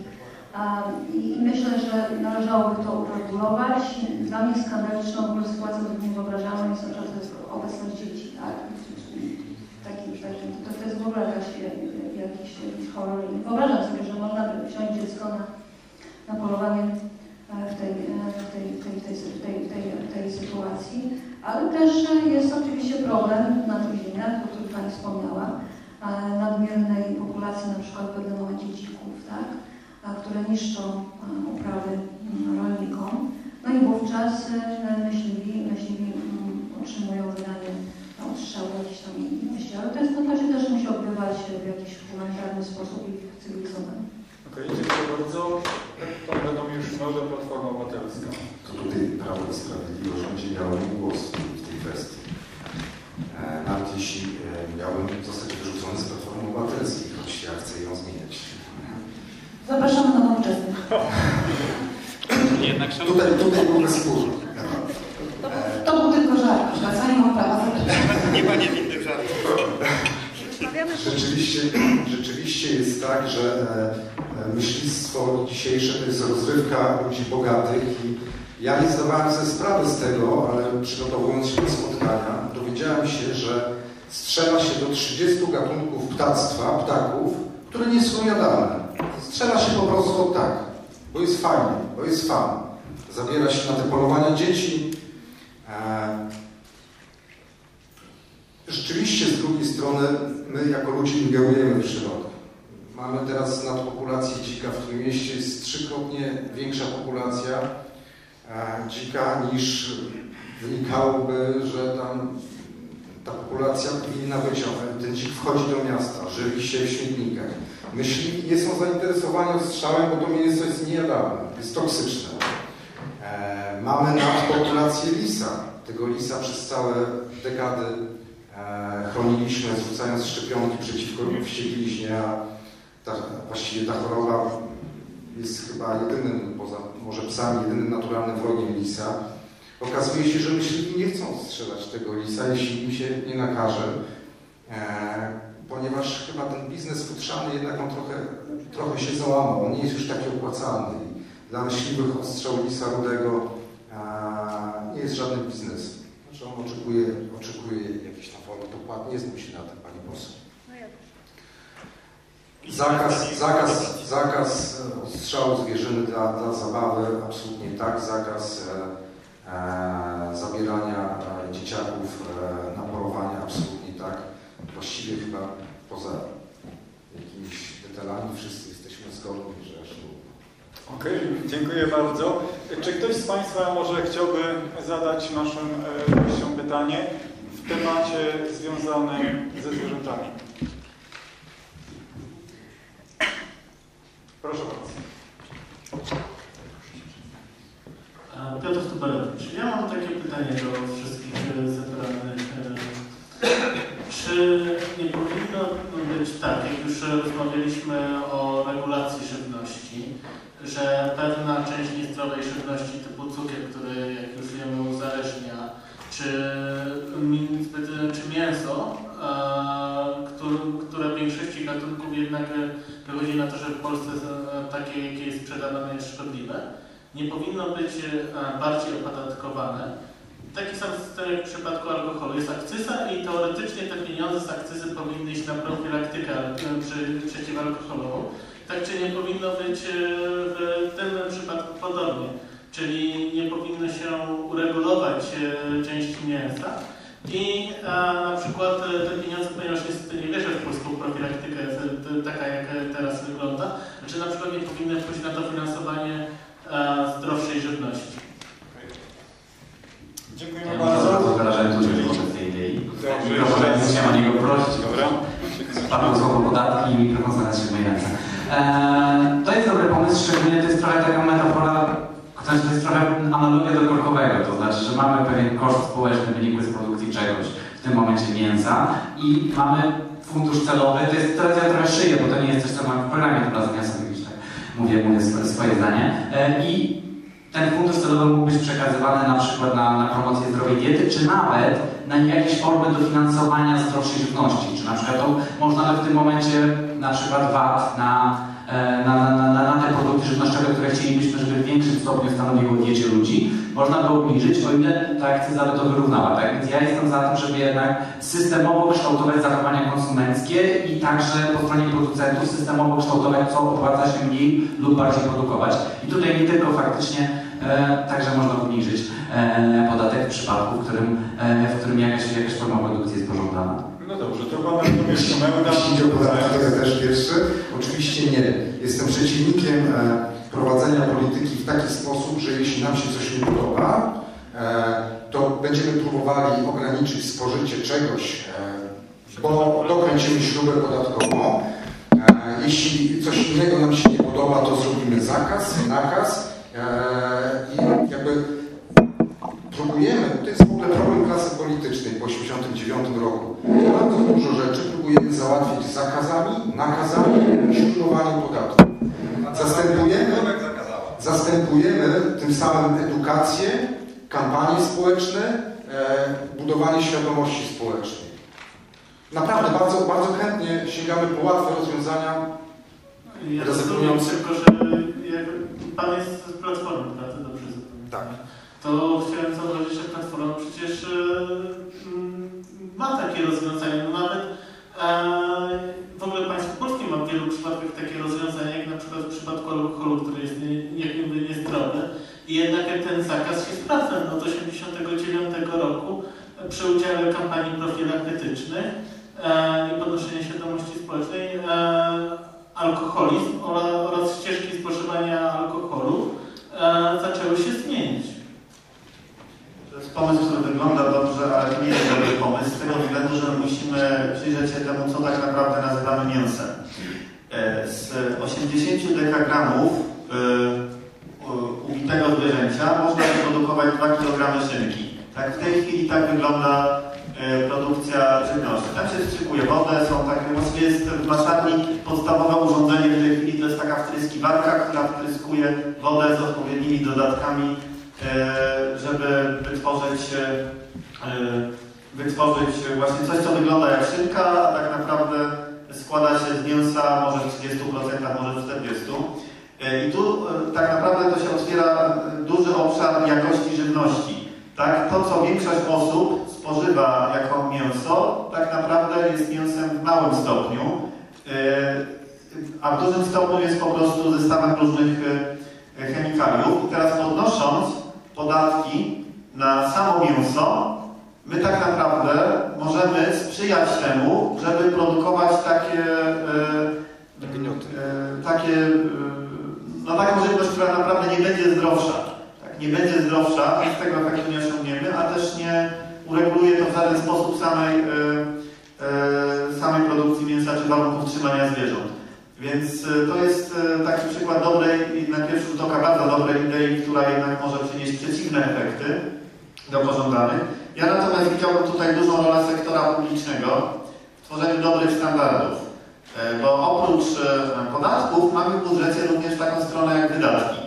I myślę, że należałoby to uregulować. Dla mnie skandaliczną w ogóle sytuacją, którą nie wyobrażamy, jest obecność dzieci. Tak? To, to jest w ogóle jakaś, jakiś, jakiś horror. I wyobrażam sobie, że można by wziąć dziecko na, na polowanie w tej, e, w tej, w tej, tej, tej, tej, w tej sytuacji. Ale też jest oczywiście problem na tych ziemiach, o których Pani wspomniała, e, nadmiernej populacji na przykład w pewnym momencie dzików, tak? które niszczą e, uprawy mm, rolnikom. No i wówczas e, myśliwi, myśliwi mm, otrzymują wydanie na odstrzał jakiś tam myśli. Ale to, jest, to się też musi odbywać w jakiś humanitarny sposób i cywilizowany. Okej, dziękuję bardzo. Nowe Platforma Obywatelska. To tutaj Prawo i Sprawiedliwość będzie miało głos w tej kwestii. E, Nawet jeśli e, miałbym zostać wyrzucony z Platformy Obywatelskiej, choć ja chcę ją zmieniać. Zapraszamy na nowoczesnych. Jednak Tutaj, tutaj byłby spór. To był tylko żart, nie mam prawa. Nie ma niewinnych żartów. Rzeczywiście, rzeczywiście jest tak, że e, e, myślistwo dzisiejsze to jest rozrywka ludzi bogatych i ja nie zdawałem sobie sprawy z tego, ale przygotowując się do spotkania, dowiedziałem się, że strzela się do 30 gatunków ptactwa, ptaków, które nie są jadalne. Strzela się po prostu tak, bo jest fajnie, bo jest fan. Zabiera się na te polowania dzieci. E, Rzeczywiście z drugiej strony my jako ludzie ingerujemy w przyrodę. Mamy teraz nadpopulację dzika, w tym mieście jest trzykrotnie większa populacja e, dzika niż wynikałoby, że tam ta populacja powinna być. Ten dzik wchodzi do miasta, żywi się w śmietnikach. Myśliwi nie są zainteresowani ostrzałem, bo to mięso jest niejadalne, jest toksyczne. E, mamy nadpopulację lisa. Tego lisa przez całe dekady e, chroniliśmy, zrzucając szczepionki przeciwko wściekliznie, a ta, właściwie ta choroba jest chyba jedynym, poza może psami, jedynym naturalnym wrogiem lisa. Okazuje się, że myśliwi nie chcą strzelać tego lisa, jeśli im się nie nakaże, e, ponieważ chyba ten biznes futrzany jednak on trochę, trochę się załamał, on nie jest już taki opłacalny. Dla myśliwych ostrzał lisa rudego e, nie jest żaden biznes. Znaczy on oczekuje, oczekuje jakiejś tam formy dopłat, nie się na tym. Zakaz, zakaz, zakaz e, ostrzału zwierzyny dla, dla zabawy, absolutnie tak. Zakaz e, e, zabierania e, dzieciaków e, na polowanie, absolutnie tak. Właściwie chyba poza jakimiś detalami wszyscy jesteśmy zgodni, że. Okej, dziękuję bardzo. Czy ktoś z Państwa może chciałby zadać naszym gościom pytanie w temacie związanym ze zwierzętami? Proszę bardzo. Piotr Tuberowicz. Ja mam takie pytanie do wszystkich zebranych. E, Czy nie powinno być tak, jak już rozmawialiśmy o regulacji żywności, że pewna część niezdrowej żywności typu cukier, który jak już wiemy uzależnia, czy, czy mięso, które w większości gatunków jednak wychodzi na to, że w Polsce takie, jakie jest sprzedawane jest szkodliwe, nie powinno być e, bardziej opodatkowane. Taki sam system jak w przypadku alkoholu. Jest akcyza i teoretycznie te pieniądze z akcyzy powinny iść na profilaktykę przy, przeciwalkoholową. Tak czy nie powinno być e, w tym przypadku podobnie. Czyli nie powinno się uregulować e, części mięsa i e, na przykład e, te pieniądze, ponieważ niestety nie wierzę w polską profilaktykę e, t- taka jak e, teraz wygląda, czy na przykład nie powinny pójść na dofinansowanie e, zdrowszej żywności. Dziękujemy Ja bardzo. bardzo wyrażam entuzjazm wobec tej idei. Dobrze, Mikrofon raz. chciałem o niego prosić. Dobra. Padło słowo podatki i mikrofon znalazł się w mojej ręce. Eee, to jest dobry pomysł, szczególnie to jest trochę taka to jest, trochę analogia do korkowego, to znaczy, że mamy pewien koszt społeczny wynikły z produkcji czegoś, w tym momencie mięsa i mamy fundusz celowy, to jest, teraz ja trochę szyję, bo to nie jest coś, co mam w programie, sobie już tak mówię, mówię swo- swoje zdanie eee, i ten fundusz celowy mógł być przekazywany na przykład na, na promocję zdrowej diety, czy nawet na jakieś formy dofinansowania zdrowszej żywności. Czy na przykład to można w tym momencie na przykład VAT na, e, na, na, na, na te produkty żywnościowe, które chcielibyśmy, żeby w większym stopniu stanowiły o diecie ludzi, można by obniżyć, o ile ta akcyza by to wyrównała. Tak więc ja jestem za tym, żeby jednak systemowo kształtować zachowania konsumenckie i także po stronie producentów systemowo kształtować, co opłaca się mniej lub bardziej produkować. I tutaj nie tylko faktycznie e, także można obniżyć e, podatek w przypadku, w którym, e, w którym jakaś, jakaś forma produkcji jest pożądana. Dobrze, to Pan Arkadiusz Mełda. Jeśli chodzi o podatki, to ja też pierwszy. Oczywiście nie. Jestem przeciwnikiem e, prowadzenia polityki w taki sposób, że jeśli nam się coś nie podoba, e, to będziemy próbowali ograniczyć spożycie czegoś, e, bo dokręcimy śrubę podatkową. Jeśli coś innego nam się nie podoba, to zrobimy zakaz, nakaz i jakby próbujemy, to jest w ogóle problem klasy politycznej po 1989 roku. Bardzo dużo rzeczy próbujemy załatwić zakazami, nakazami i śrubowaniem podatków. Zastępujemy, zastępujemy tym samym edukację, kampanie społeczne, e, budowanie świadomości społecznej. Naprawdę bardzo, bardzo chętnie sięgamy po łatwe rozwiązania. Ja tylko, że Pan jest z Platformy, prawda? Dobrze zapamiętam. Tak to chciałem zauważyć, że platforma przecież e, mm, ma takie rozwiązania. No nawet e, w ogóle państwo polskie ma w wielu przypadkach takie rozwiązania, jak na przykład w przypadku alkoholu, który jest nie, jak niezdrowy. I jednak ten zakaz się sprawdza. No od 1989 roku przy udziale kampanii profilaktycznych e, i podnoszenia świadomości społecznej alkoholizm oraz ścieżki spożywania alkoholu zaczęły się zmieniać. Pomysł, który wygląda dobrze, ale nie jest dobry pomysł, z tego względu, że musimy przyjrzeć się temu, co tak naprawdę nazywamy mięsem. E, Z 80 dekagramów e, ubitego zwierzęcia można wyprodukować 2 kg szynki. Tak, w tej chwili tak wygląda e, produkcja żywności. Tam się wstrzykuje wodę, są takie, właściwie jest w maszarni podstawowe urządzenie w tej chwili, to jest taka wtryskiwarka, która wtryskuje wodę z odpowiednimi dodatkami, żeby wytworzyć, e, wytworzyć właśnie coś, co wygląda jak szynka, a tak naprawdę składa się z mięsa może w 30%, może w 40%. E, I tu e, tak naprawdę to się otwiera e, duży obszar jakości żywności. Tak? To, co większość osób spożywa jako mięso, tak naprawdę jest mięsem w małym stopniu, e, a w dużym stopniu jest po prostu zestawem różnych e, chemikaliów. I teraz podnosząc podatki na samo mięso, my tak naprawdę możemy sprzyjać temu, żeby produkować takie, e, e, takie, e, no taką żywność, która naprawdę nie będzie zdrowsza. Tak, nie będzie zdrowsza, z tego efektu nie osiągniemy, a też nie ureguluje to w żaden sposób samej, e, e, samej produkcji mięsa czy warunków trzymania zwierząt. Więc e, to jest e, taki przykład dobrej na pierwszy rzut oka bardzo dobrej idei, która jednak może przynieść przeciwne efekty do pożądanych. Ja natomiast widziałbym tutaj dużą rolę sektora publicznego w tworzeniu dobrych standardów. E, Bo oprócz podatków mamy w budżecie również taką stronę jak wydatki.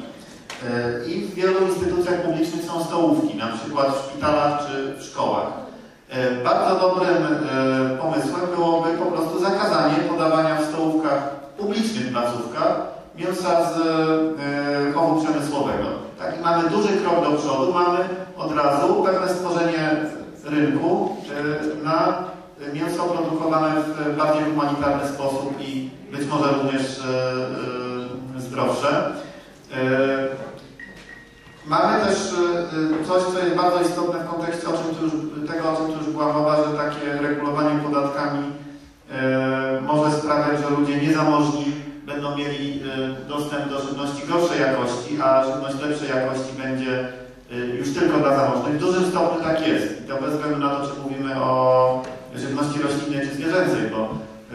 I w wielu instytucjach publicznych są stołówki, na przykład w szpitalach czy w szkołach. Bardzo dobrym pomysłem byłoby po prostu zakazanie podawania w stołówkach, publicznych placówkach, mięsa z e, chowu przemysłowego. Tak, i mamy duży krok do przodu, mamy od razu pewne stworzenie rynku e, na mięso produkowane w bardziej humanitarny sposób i być może również e, zdrowsze. Mamy też coś, co jest bardzo istotne w kontekście o czym tu już, tego, o czym tu już była mowa, że takie regulowanie podatkami może sprawiać, że ludzie niezamożni będą mieli e, dostęp do żywności gorszej jakości, a żywność lepszej jakości będzie e, już tylko dla zamożnych. W dużym stopniu tak jest. I to bez względu na to, czy mówimy o żywności roślinnej czy zwierzęcej, bo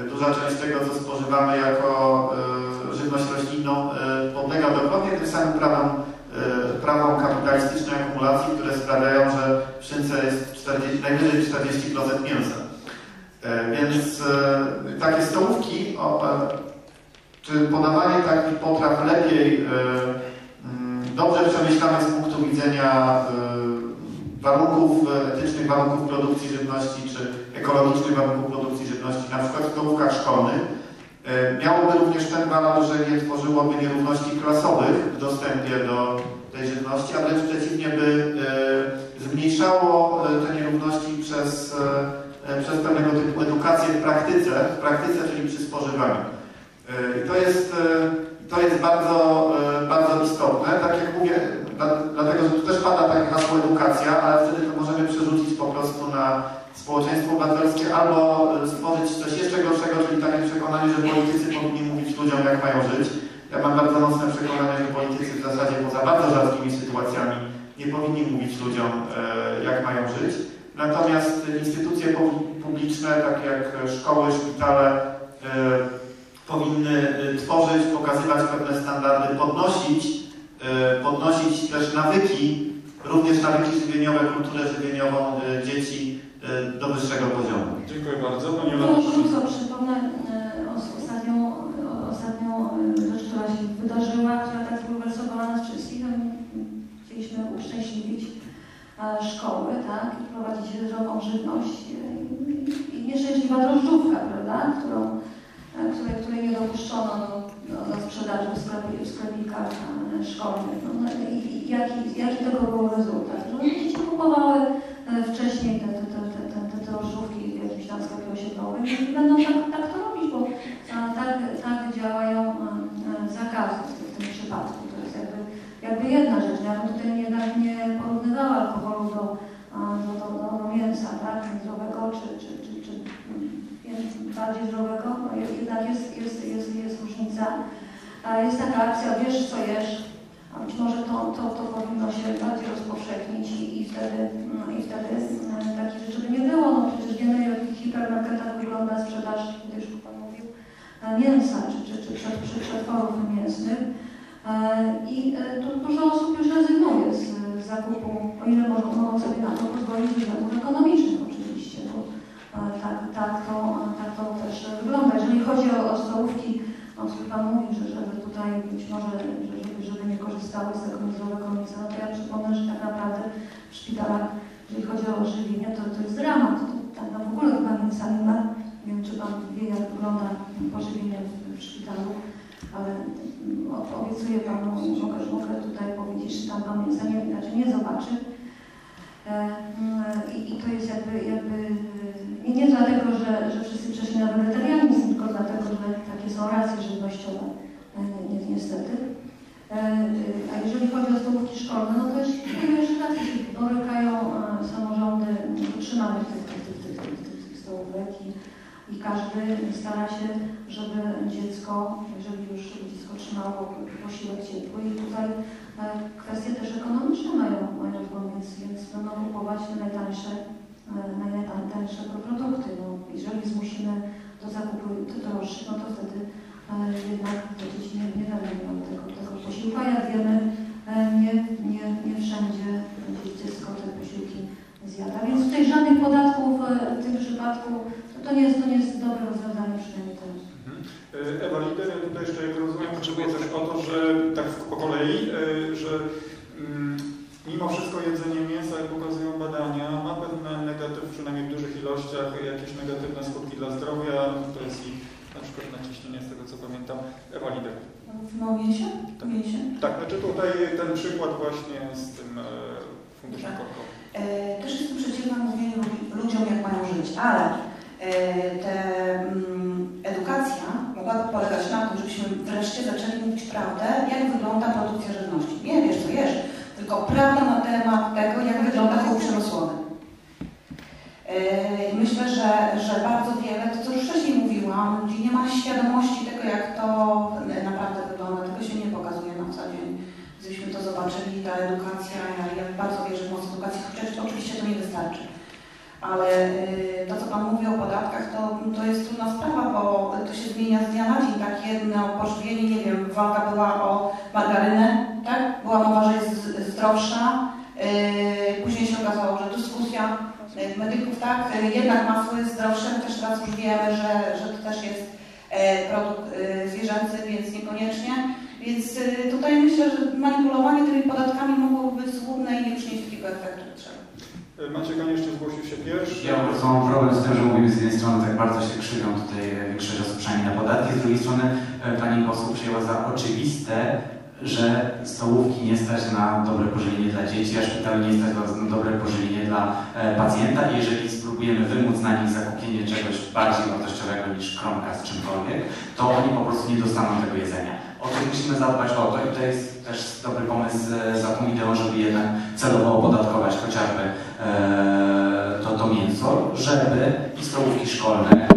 e, duża część tego, co spożywamy jako e, żywność roślinną, e, podlega dokładnie tym samym prawom, e, prawom kapitalistycznej akumulacji, które sprawiają, że w szynce jest 40, najwyżej 40% mięsa. E, Więc e, takie stołówki, czy podawanie takich potraw lepiej, e, mm, dobrze przemyślanych z punktu widzenia warunków etycznych, warunków produkcji żywności, czy ekologicznych warunków produkcji żywności, na przykład w stołówkach szkolnych, miałoby również ten walor, że nie tworzyłoby nierówności klasowych w dostępie do tej żywności, a wręcz przeciwnie by zmniejszało te nierówności przez, przez pewnego typu edukację w praktyce, w praktyce, czyli przy spożywaniu. E, I to jest, e, to jest bardzo, e, bardzo istotne. Tak jak mówię, dla- dlatego, że tu też pada takie hasło edukacja, ale wtedy to możemy przerzucić po prostu na społeczeństwo obywatelskie albo e, stworzyć coś jeszcze gorszego, czyli takie przekonanie, że politycy powinni mówić ludziom, jak mają żyć. Ja mam bardzo mocne przekonanie, że politycy w zasadzie poza bardzo rzadkimi sytuacjami nie powinni mówić ludziom, e, jak mają żyć. Natomiast instytucje pu- publiczne, takie jak szkoły, szpitale, e, powinny e, tworzyć, pokazywać pewne standardy, podnosić, e, podnosić też nawyki, również nawyki żywieniowe, kulturę żywieniową e, dzieci e, do wyższego poziomu. Dziękuję bardzo. Pani No, Jolanto. krótko przypomnę e, os- ostatnią, e, ostatnią e, rzecz, która się wydarzyła, która tak zbulwersowała nas wszystkich. Chcieliśmy uszczęśliwić e, szkoły, tak, i prowadzić zdrową żywność. e, i- nieszczęśliwa drożdżówka, prawda, którą, e, której, której nie dopuszczono do, do, sprzedaży w, sklepikach e, szkolnych. No, no, i, jaki, jaki tego był rezultat? Że dzieci kupowały e, wcześniej te, te, te, te, te, drożdżówki w jakimś tam sklepie osiedlowym i będą tak, tak to robić, bo tak, tak działają zakazy w tym przypadku. Jakby, jedna rzecz. Ja bym tutaj jednak nie porównywała alkoholu do, do, do, do, mięsa, tak, zdrowego czy, czy, czy, czy bardziej zdrowego, je- jednak jest, jest, jest, jest różnica. Jest taka akcja, wiesz co jesz, a być może to, to, to powinno się bardziej rozpowszechnić i, i wtedy, no, i wtedy mm, takich rzeczy by nie było. No przecież wiemy, jak w hipermarketach wygląda sprzedaż, tutaj już Pan mówił, e, mięsa czy, czy, czy, czy przetworów mięsnych. E, I e, tu dużo osób już rezygnuje z z zakupu, o ile mogą, sobie na to pozwolić względów ekonomicznych oczywiście, bo e, tak, tak, to, tak to też wygląda. Jeżeli chodzi o, o stołówki, no, Pan mówił, że żeby tutaj być może, że żeby, żeby nie korzystały z tego niezdrowego mięsa, no to ja przypomnę, że tak naprawdę w szpitalach, jeżeli chodzi o żywienie, to, to jest dramat. To, tam w ogóle chyba nie ma. Nie wiem, czy Pan wie, jak wygląda pożywienie w, w szpitalu, ale mm, obiecuję Panu, mogę, mogę tutaj powiedzieć, że tam Pan mięsa nie, znaczy nie zobaczy. E, mm, I, I to jest jakby, jakby y, nie, nie dlatego, że, że wszyscy przeszli na wegetarianizm, tylko dlatego, że takie są racje żywnościowe, e, ni- ni- niestety. E, A jeżeli chodzi o stołówki szkolne, no to jest jeszcze raz borykają e, samorządy utrzymanie tych, tych, tych, tych, tych, tych, tych stołówek i, i każdy stara się, żeby dziecko, jeżeli już dziecko trzymało posiłek ciepły i tutaj e, kwestie też ekonomiczne mają, mają wpływ, więc, będą kupować te najtańsze, e, najtańsze produkty. No, jeżeli zmusimy do zakupu droższych, no to wtedy e, jednak te dzieci nie, nie będą miały tego, tego posiłka. Jak wiemy, nie, nie, nie wszędzie dziecko te posiłki zjada. Więc tutaj żadnych podatków w tym przypadku to, nie jest, to nie jest dobre rozwiązanie przynajmniej teraz. Y, Ewa Lider, ja tutaj jeszcze, jak rozumiem, potrzebuje też o to, że tak po kolei, y, że mm, mimo wszystko jedzenie mięsa, jak pokazują badania, ma pewne negatyw, przynajmniej w dużych ilościach, jakieś negatywne skutki dla zdrowia. To jest i na przykład naciśnienie, z tego co pamiętam. Ewa Lider. W mięsie? Tak. Mięsie. Tak, znaczy tutaj ten przykład właśnie z tym e, funduszem Tak. korkowym. E, Też jestem przeciwna mówieniu ludziom, jak mają żyć, ale e, te, mm, edukacja mogłaby polegać na tym, żebyśmy wreszcie zaczęli mówić prawdę, jak wygląda produkcja żywności. Nie wiesz, co jesz, tylko prawda na temat tego, jak wygląda chłop przemysłowy. E, Myślę, że, że bardzo wiele, to co już wcześniej mówiłam, ludzi nie ma świadomości tego, jak to naprawdę wygląda. Tego się nie pokazuje na co dzień. Gdybyśmy to zobaczyli, ta edukacja, ja, ja bardzo wierzę w moc edukacji, chociaż oczywiście to nie wystarczy. Ale y, to, co Pan mówi o podatkach, to, to jest trudna sprawa, bo to się zmienia z dnia na dzień. Tak jedno pożywienie, nie wiem, walka była o margarynę, tak? Była mowa, że jest zdrowsza. Y, Później się okazało, że dyskusja y, medyków, tak? Jednak masło jest zdrowsze, też teraz już wiemy, że, że to też jest e, produkt zwierzęcy, więc niekoniecznie. Więc tutaj myślę, że manipulowanie tymi podatkami mogłoby być złudne i nie przynieść takiego efektu. E, Maciek Konieczny zgłosił się pierwszy. Ja po prostu mam problem z tym, że mówimy z jednej strony tak bardzo się krzywią tutaj e, większość osób przynajmniej na podatki, z drugiej strony e, pani poseł przyjęła za oczywiste, że stołówki nie stać na dobre pożywienie dla dzieci, a szpitali nie stać na dobre pożywienie dla e, pacjenta i jeżeli spróbujemy wymóc na nich zakupienie czegoś bardziej wartościowego niż kromka z czymkolwiek, to oni po prostu nie dostaną tego jedzenia. O to musimy zadbać o to i to jest też dobry pomysł e, za tą ideą, żeby jednak celowo opodatkować chociażby e, to, to mięso, żeby i stołówki szkolne,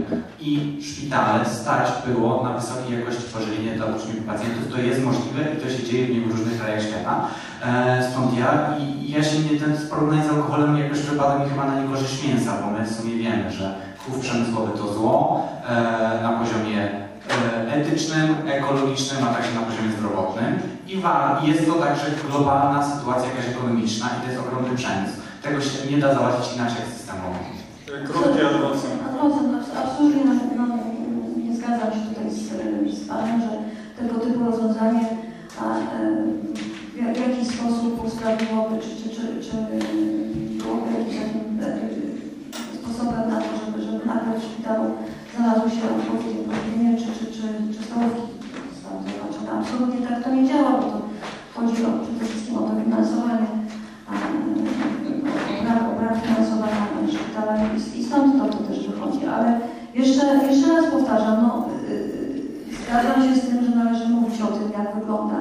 i szpitale stać było na wysokiej jakości pożywienie dla uczniów i pacjentów. To jest możliwe i to się dzieje w różnych krajach świata. E, stąd ja i ja się nie ten porównanie z alkoholem jakoś wypada mi chyba na niekorzyść mięsa, bo my w sumie wiemy, że chów przemysłowy to zło e, na poziomie e, etycznym, ekologicznym, a także na poziomie zdrowotnym. I jest to także globalna sytuacja jakaś ekonomiczna i to jest ogromny przemysł. Tego się nie da załatwić inaczej systemowo. Krótkie adwocem. Adwocem, abs- absolutnie no, no, nie zgadzam się tutaj z, z Panem, że tego typu rozwiązanie a, e, w, w jakiś sposób usprawniłoby, czy, czy, czy, czy byłoby jakimś takim e, sposobem na to, żeby, żeby nagle w szpitalu znalazło się odpowiednie pożywienie, czy, czy, czy, czy stołówki zostały zobaczone. Absolutnie tak to nie działa, bo to chodzi o, przede wszystkim o to finansowanie, a, o brak, o brak finansowania szpitala i, stąd to, to też wychodzi. Ale jeszcze, jeszcze raz powtarzam, no, yy, zgadzam się z tym, że należy mówić o tym, jak wygląda,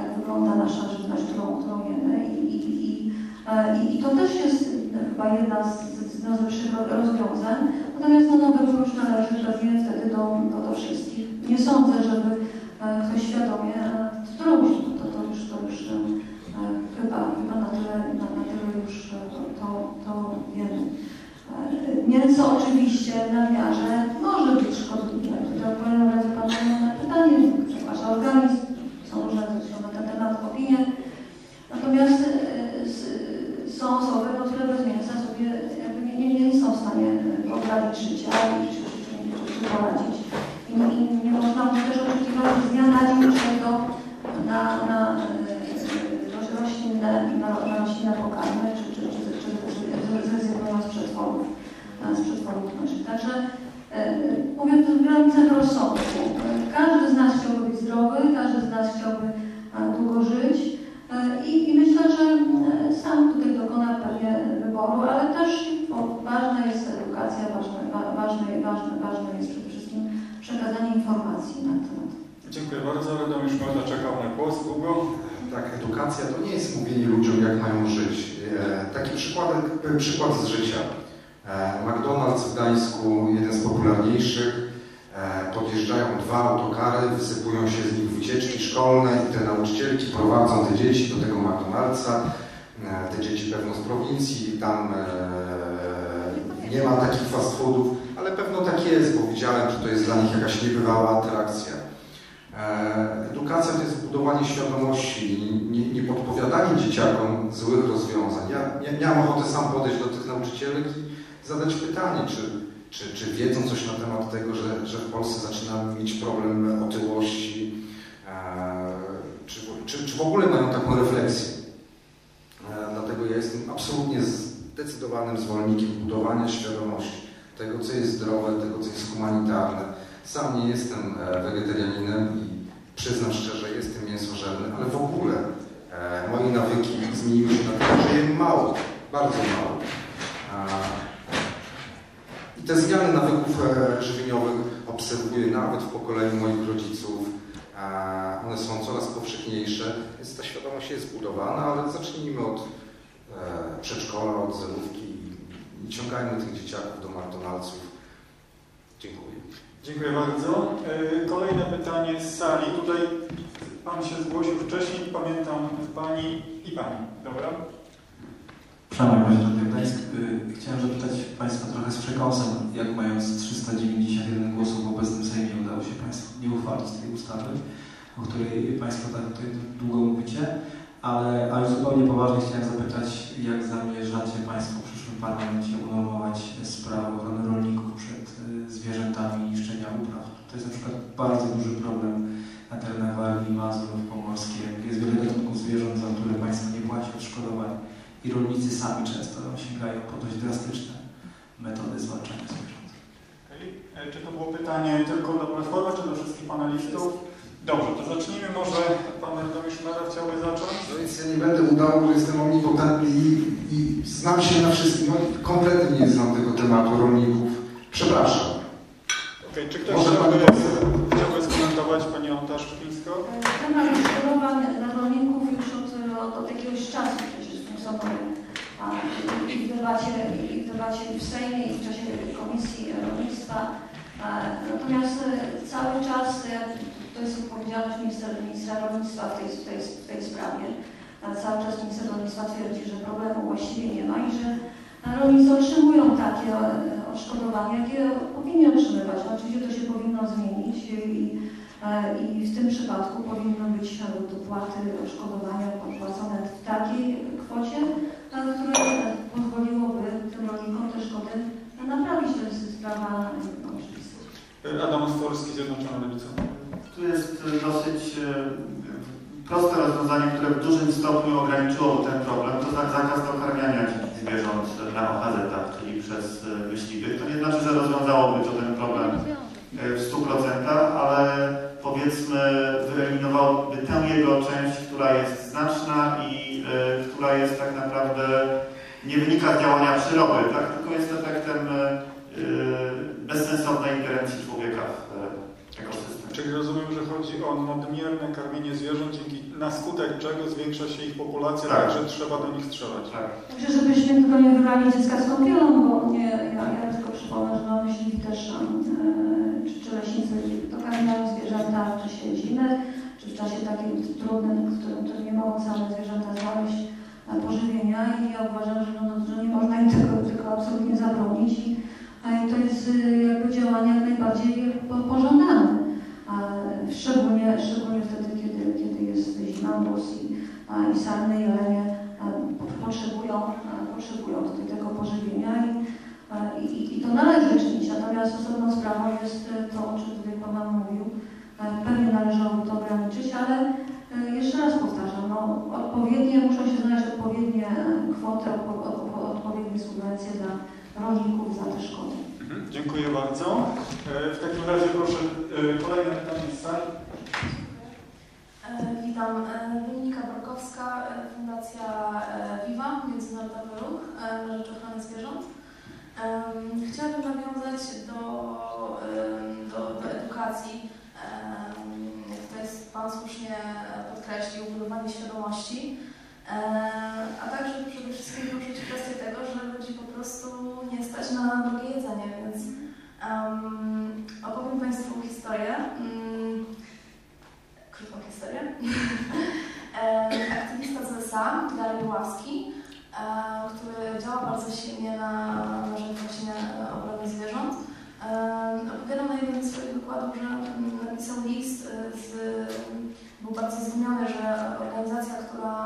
jak wygląda nasza żywność, którą, którą jemy i, i, i, e, i, i to też jest chyba jedna z, z, z najlepszych rozwiązań. Natomiast no, no, już należy pewnie wtedy do, do, do wszystkich. Nie sądzę, żeby e, ktoś świadomie e, to robił. To, to już, to już e, chyba, chyba na tyle, na, na tyle już e, to, to, to wiemy. E, Mięso oczywiście w nadmiarze może być szkodliwe. Tutaj odpowiem od razu Panu na pytanie, przepraszam, organizm. Są różne zresztą na ten temat opinie. Natomiast e, są osoby, no, które bez mięsa sobie jakby nie, nie, nie są w stanie poprawić życia i czy, czy, czy, poradzić. I, I nie można też oczekiwać z dnia na dzień przejdą na, na e, roślinne, na, na roślinne pokarmy, czy, czy, czy, czy, czy zrezygnują z przetworów, e, z przetworów mlecznych. Także e, mówię to w granicach rozsądku. E, Każdy z nas chciałby być zdrowy, każdy z nas chciałby e, długo żyć. E, I, I myślę, że e, sam tutaj dokona pewnie wyboru, ale też ważna jest edukacja, ważne, wa- ważne, ważne, ważne jest przede wszystkim przekazanie informacji na temat. Dziękuję bardzo. Radomir Szmorda czekał na głos. Hugo? Tak, edukacja to nie jest mówienie ludziom, jak mają żyć. E, Taki przykład, przykład z życia. E, McDonald's w Gdańsku, jeden z popularniejszych, e, podjeżdżają dwa autokary, wysypują się z nich wycieczki szkolne i te nauczycielki prowadzą te dzieci do tego McDonald'sa. E, Te dzieci pewno z prowincji, tam e, nie ma takich fast foodów, ale pewno tak jest, bo widziałem, że to jest dla nich jakaś niebywała atrakcja. E, Edukacja to jest budowanie świadomości, nie, nie podpowiadanie dzieciakom złych rozwiązań. Ja, ja miałem ochotę sam podejść do tych nauczycielek i zadać pytanie, czy, czy, czy wiedzą coś na temat tego, że, że w Polsce zaczynamy mieć problem otyłości, e, czy, czy, czy w ogóle mają taką refleksję. E, Dlatego ja jestem absolutnie zdecydowanym zwolennikiem budowania świadomości tego, co jest zdrowe, tego, co jest humanitarne. Sam nie jestem e, wegetarianinem i przyznam szczerze, jestem mięsożerny, ale w ogóle e, moje nawyki zmieniły się na tyle, że jem mało, bardzo mało. I te zmiany nawyków e, żywieniowych obserwuję nawet w pokoleniu moich rodziców. One są coraz powszechniejsze, więc ta świadomość jest budowana, ale zacznijmy od przedszkola, od zerówki i ciągajmy tych dzieciaków do McDonald'sów. Dziękuję. Bardzo. E, Kolejne pytanie z sali. Tutaj Pan się zgłosił wcześniej, pamiętam Pani i Pani. Dobra? Panie Radny Gdańsk, y, chciałem zapytać Państwa trochę z przekąsem, jak mając 391 głosów w obecnym Sejmie udało się Państwu nie uchwalić tej ustawy, o której Państwo tak tutaj długo mówicie, ale, ale zupełnie poważnie chciałem zapytać, jak zamierzacie Państwo w przyszłym parlamencie unormować sprawę ochrony rolników przed y, zwierzętami upraw. To jest na przykład bardzo duży problem na terenach Warmii, Mazurów, Pomorskie. Jest wiele gatunków zwierząt, za które państwo nie płaci odszkodowań i rolnicy sami często sięgają po dość drastyczne metody zwalczania zwierząt. Okej. E, Czy to było pytanie tylko do Platformy, czy do wszystkich panelistów? Dobrze, to zacznijmy może. Pan Radomir Szmara chciałby zacząć? No więc ja nie będę udawał, że jestem omnipotentny i, i znam się na wszystkim. No, kompletnie nie znam tego tematu rolników. Przepraszam. Okej, czy ktoś chciałby, chciałby skomentować Pani Anta Szczepińska? Temat dla rolników już od, od, jakiegoś czasu przecież funkcjonuje. A, i, w debacie, I w debacie w Sejmie, i w czasie Komisji Rolnictwa. Natomiast e, cały czas e, to jest odpowiedzialność ministra, ministra rolnictwa w tej, w tej, w tej sprawie. Cały czas minister rolnictwa twierdzi, że problemu właściwie nie ma i że rolnicy otrzymują takie e, odszkodowania, jakie powinni otrzymywać. No, Oczywiście to się powinno zmienić i, e, i w tym przypadku powinno być e, dopłaty, odszkodowania opłacone w takiej kwocie, e, która e, pozwoliłoby tym rolnikom te szkody naprawić. To jest sprawa oczywista. E, Adam Stolski, Zjednoczona Lewica. Tu jest y, dosyć y, proste rozwiązanie, które w dużym stopniu ograniczyło ten problem, to znak zakaz dokarmiania dzikich zwierząt na OHZ-ach, czyli przez myśliwych. To nie znaczy, że rozwiązałoby to ten problem y, w 100%, ale powiedzmy wyeliminowałoby tę jego część, która jest znaczna i y, która jest tak naprawdę nie wynika z działania przyrody, tak? tylko jest efektem y, bezsensownej ingerencji człowieka. Czyli rozumiem, że chodzi o nadmierne karmienie zwierząt, dzięki, na skutek czego zwiększa się ich populacja, Tak. tak, że trzeba do nich strzelać. Tak. Także żebyśmy tylko nie wylali dziecka z kąpielą, bo nie, ja, ja tylko przypomnę, że mamy myśliwi też, e, czy, czy leśnicy dokarmiają zwierzęta w czasie zimy, czy w czasie takim trudnym, w którym, którym nie mogą same zwierzęta znaleźć e, pożywienia i ja uważam, że, no, że nie można im tego, tego absolutnie zabronić i e, to jest e, jakby działanie jak najbardziej po- pożądane. A Szczególnie, szczególnie wtedy, kiedy, kiedy jest zima, mróz i, i sarny jelenie potrzebują, potrzebują tutaj tego pożywienia i, i, i to należy czynić. Natomiast osobną sprawą jest e, to, o czym tutaj Pan mówił. E, Pewnie należałoby to ograniczyć, ale e, jeszcze raz powtarzam, no, odpowiednie, muszą się znaleźć odpowiednie e, kwoty, odpo, odpo, odpowiednie subwencje dla rolników za te szkody. Dziękuję bardzo. E, W takim razie proszę e, kolejne pytanie z sali. E, Witam. Dominika Borkowska, Fundacja Viva, Międzynarodowy Ruch na rzecz ochrony zwierząt. Chciałabym nawiązać do, do, do edukacji, jak tutaj Pan słusznie podkreślił, budowanie świadomości, a także przede wszystkim poruszyć kwestię tego, że ludzi po prostu nie stać na drogie jedzenie, więc em, opowiem Państwu historię. Mm, krótką historię. [LAUGHS] E, Aktywista z USA, Gary Ławski, e, który działa bardzo silnie na, na rzecz właśnie obrony zwierząt, opowiadał na jednym z swoich wykładów, że mm, napisał list, e, z, był bardzo zdumiony, że organizacja, która,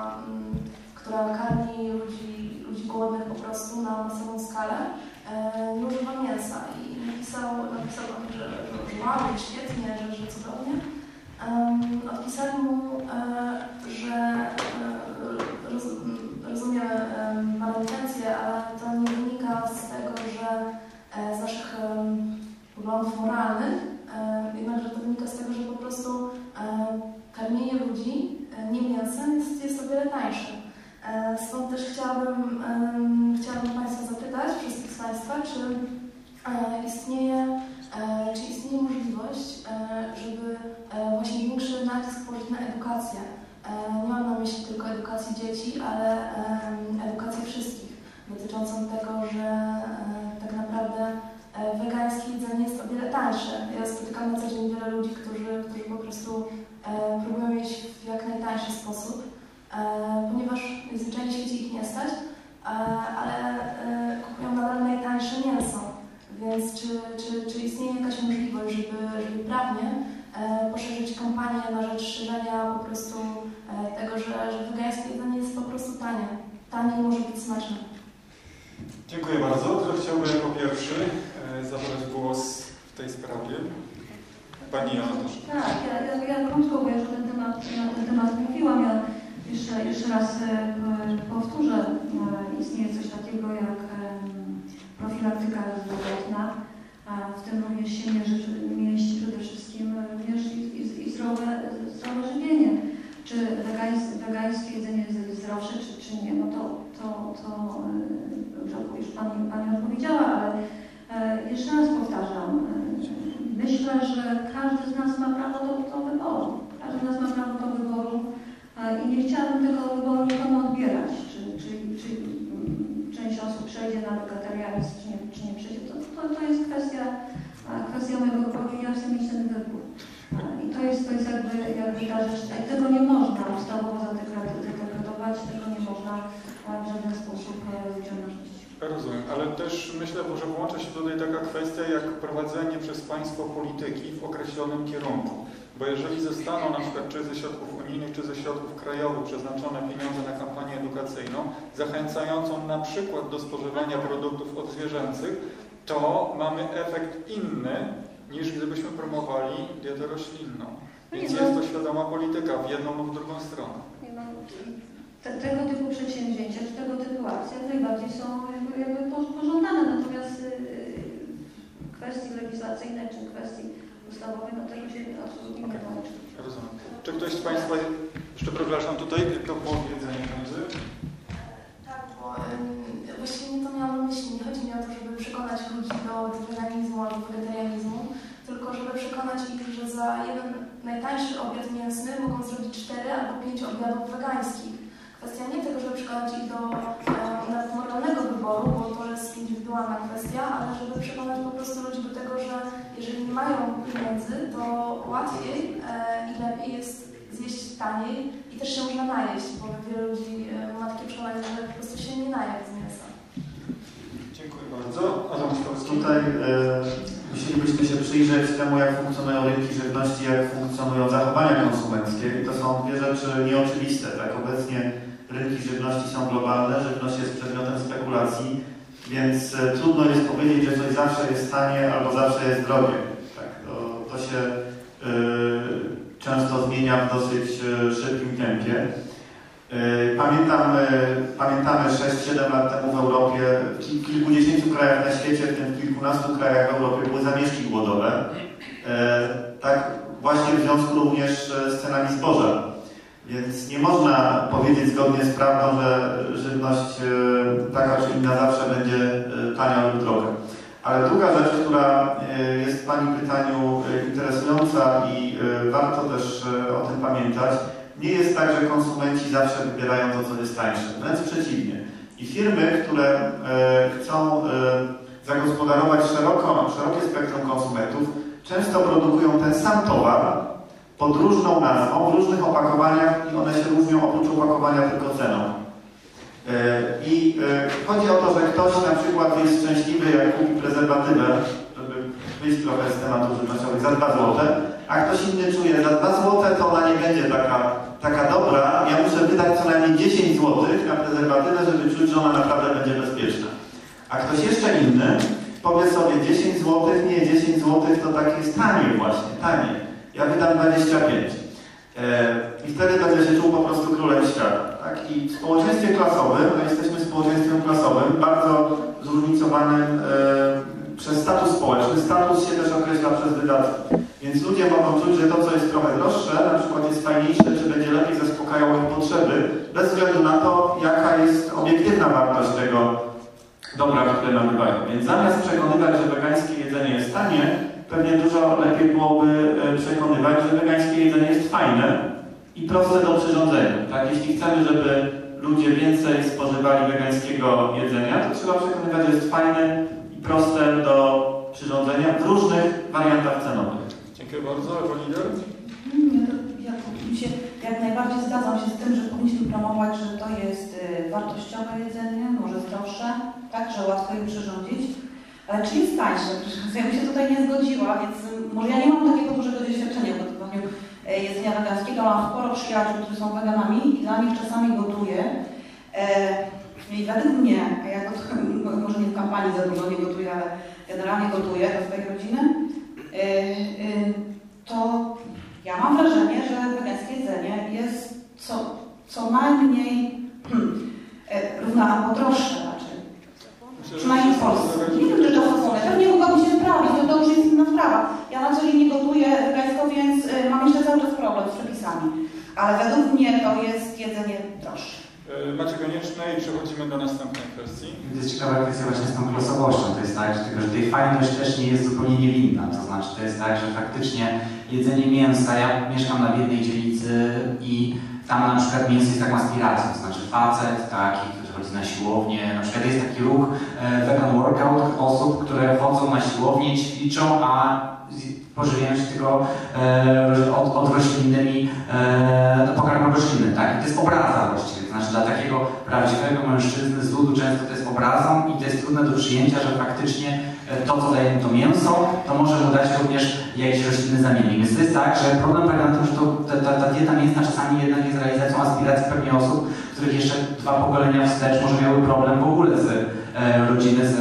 przeznaczone pieniądze na kampanię edukacyjną, zachęcającą na przykład do spożywania produktów odzwierzęcych, to mamy efekt inny niż gdybyśmy promowali dietę roślinną. Więc jest to świadoma polityka w jedną lub w drugą stronę. No, te, tego typu przedsięwzięcia, czy tego typu akcje najbardziej są jakby, jakby po- pożądane, natomiast y, kwestii legislacyjnej czy kwestii ustawowej, no tego się absolutnie nie łączy. Rozumiem. Czy ktoś z Państwa, jeszcze przepraszam, tutaj to powiedzenie będzie? Tak, bo właściwie nie to miałam na myśli. Nie chodzi mi o to, żeby przekonać ludzi do weganizmu albo wegetarianizmu, tylko żeby przekonać ich, że za jeden najtańszy obiad mięsny mogą zrobić 4 albo 5 obiadów wegańskich. Kwestia nie tego, żeby przekonać ich do e, moralnego wyboru, bo to jest indywidualna kwestia, ale żeby przekonać po prostu ludzi do tego, że jeżeli nie mają pieniędzy, to łatwiej e, i lepiej jest zjeść taniej i też się można najeść, bo wiele ludzi e, ma takie przekonanie, że po prostu się nie naje. Dziękuję bardzo. Adam. Tutaj e, musielibyśmy się przyjrzeć temu, jak funkcjonują rynki żywności, jak funkcjonują zachowania konsumenckie. I to są dwie rzeczy nieoczywiste. Tak, obecnie rynki żywności są globalne, żywność jest przedmiotem spekulacji, więc e, trudno jest powiedzieć, że coś zawsze jest tanie albo zawsze jest drogie. Tak, to, to się e, często zmienia w dosyć e, szybkim tempie. E, Pamiętam, e, pamiętamy 6-7 lat temu w Europie, w kil- kilkudziesięciu krajach na świecie, w tym w kilkunastu krajach w Europie były zamieszki głodowe. E, Tak właśnie w związku również z cenami zboża. Więc nie można powiedzieć zgodnie z prawdą, że żywność taka czy inna zawsze będzie tania lub droga. Ale druga rzecz, która jest w Pani pytaniu interesująca i warto też o tym pamiętać, nie jest tak, że konsumenci zawsze wybierają to, co jest tańsze. Wręcz przeciwnie. I firmy, które e, chcą e, zagospodarować szeroko, szerokie spektrum konsumentów, często produkują ten sam towar pod różną nazwą, w różnych opakowaniach i one się różnią oprócz opakowania tylko ceną. E, I chodzi o to, że ktoś na przykład jest szczęśliwy, jak kupi prezerwatywę, żeby wyjść trochę z tematu żywnościowych, za 2 zł, a ktoś inny czuje, za 2 zł to ona nie będzie taka, taka dobra, ja muszę wydać co najmniej 10 zł na prezerwatywę, żeby czuć, że ona naprawdę będzie bezpieczna. A ktoś jeszcze inny powie sobie 10 zł, nie 10 zł to tak jest taniej właśnie, taniej. Ja wydam 25. E, I wtedy będzie się czuł po prostu królem świata. Tak? I w społeczeństwie klasowym, a jesteśmy społeczeństwem klasowym, bardzo zróżnicowanym e, przez status społeczny. Status się też określa przez wydatki. Więc ludzie mogą czuć, że to, co jest trochę droższe, na przykład jest fajniejsze, czy będzie lepiej zaspokajało ich potrzeby, bez względu na to, jaka jest obiektywna wartość tego dobra, które nabywają. Więc zamiast przekonywać, że wegańskie jedzenie jest tanie, pewnie dużo lepiej byłoby e, przekonywać, że wegańskie jedzenie jest fajne i proste do przyrządzenia. Tak? Jeśli chcemy, żeby ludzie więcej spożywali wegańskiego jedzenia, to trzeba przekonywać, że jest fajne proste do przyrządzenia w różnych wariantach cenowych. Dziękuję bardzo. Ewa Lider. Nie, to ja się jak najbardziej zgadzam się z tym, że powinniśmy promować, że to jest y, wartościowe jedzenie, może zdrowsze, tak, że łatwo je przyrządzić. Ale czy jest tańsze? [LAUGHS] Ja bym się tutaj nie zgodziła, więc może ja nie mam takiego dużego doświadczenia w gotowaniu y, jedzenia wegańskiego. Mam sporo przyjaciół, którzy są weganami i dla nich czasami gotuję. E, I według mnie, a ja gotuję, może nie w kampanii za dużo nie gotuję, ale generalnie gotuję dla swojej rodziny, y, y, to ja mam wrażenie, że wegańskie jedzenie jest co, co najmniej hmm, e, równa albo droższe raczej. Przynajmniej w Polsce. Nie wiem, czy to stosunek. Pewnie mogłaby się sprawdzić, to, to już jest inna sprawa. Ja na co dzień nie gotuję wegańsko, więc y, mam jeszcze cały czas problem z przepisami. Ale według mnie to jest jedzenie droższe. E, Maciej Konieczny i przechodzimy do następnej kwestii. Jest ciekawa kwestia właśnie z tą losowością. To jest tak, że, tylko, że tej fajność też nie jest zupełnie niewinna. To znaczy, to jest tak, że faktycznie jedzenie mięsa, ja mieszkam na biednej dzielnicy i tam na przykład mięso jest taką aspiracją. To znaczy facet taki, który chodzi na siłownię, na przykład jest taki ruch e, vegan workout osób, które chodzą na siłownię, ćwiczą, a pożywiają się tylko e, od, od roślinnymi e, no, pokarmem roślinnym, tak? I to jest obraza właściwie. Znaczy dla takiego prawdziwego mężczyzny z ludu często to jest obrazą i to jest trudne do przyjęcia, że faktycznie e, to, co daje mu to mięso, to może mu dać również jakieś rośliny zamiennik. Więc to jest tak, że problem polega na tym, że to, ta, ta, ta dieta mięsna czasami jednak jest realizacją aspiracji pewnie osób, których jeszcze dwa pokolenia wstecz może miały problem w ogóle z e, rodziny, z,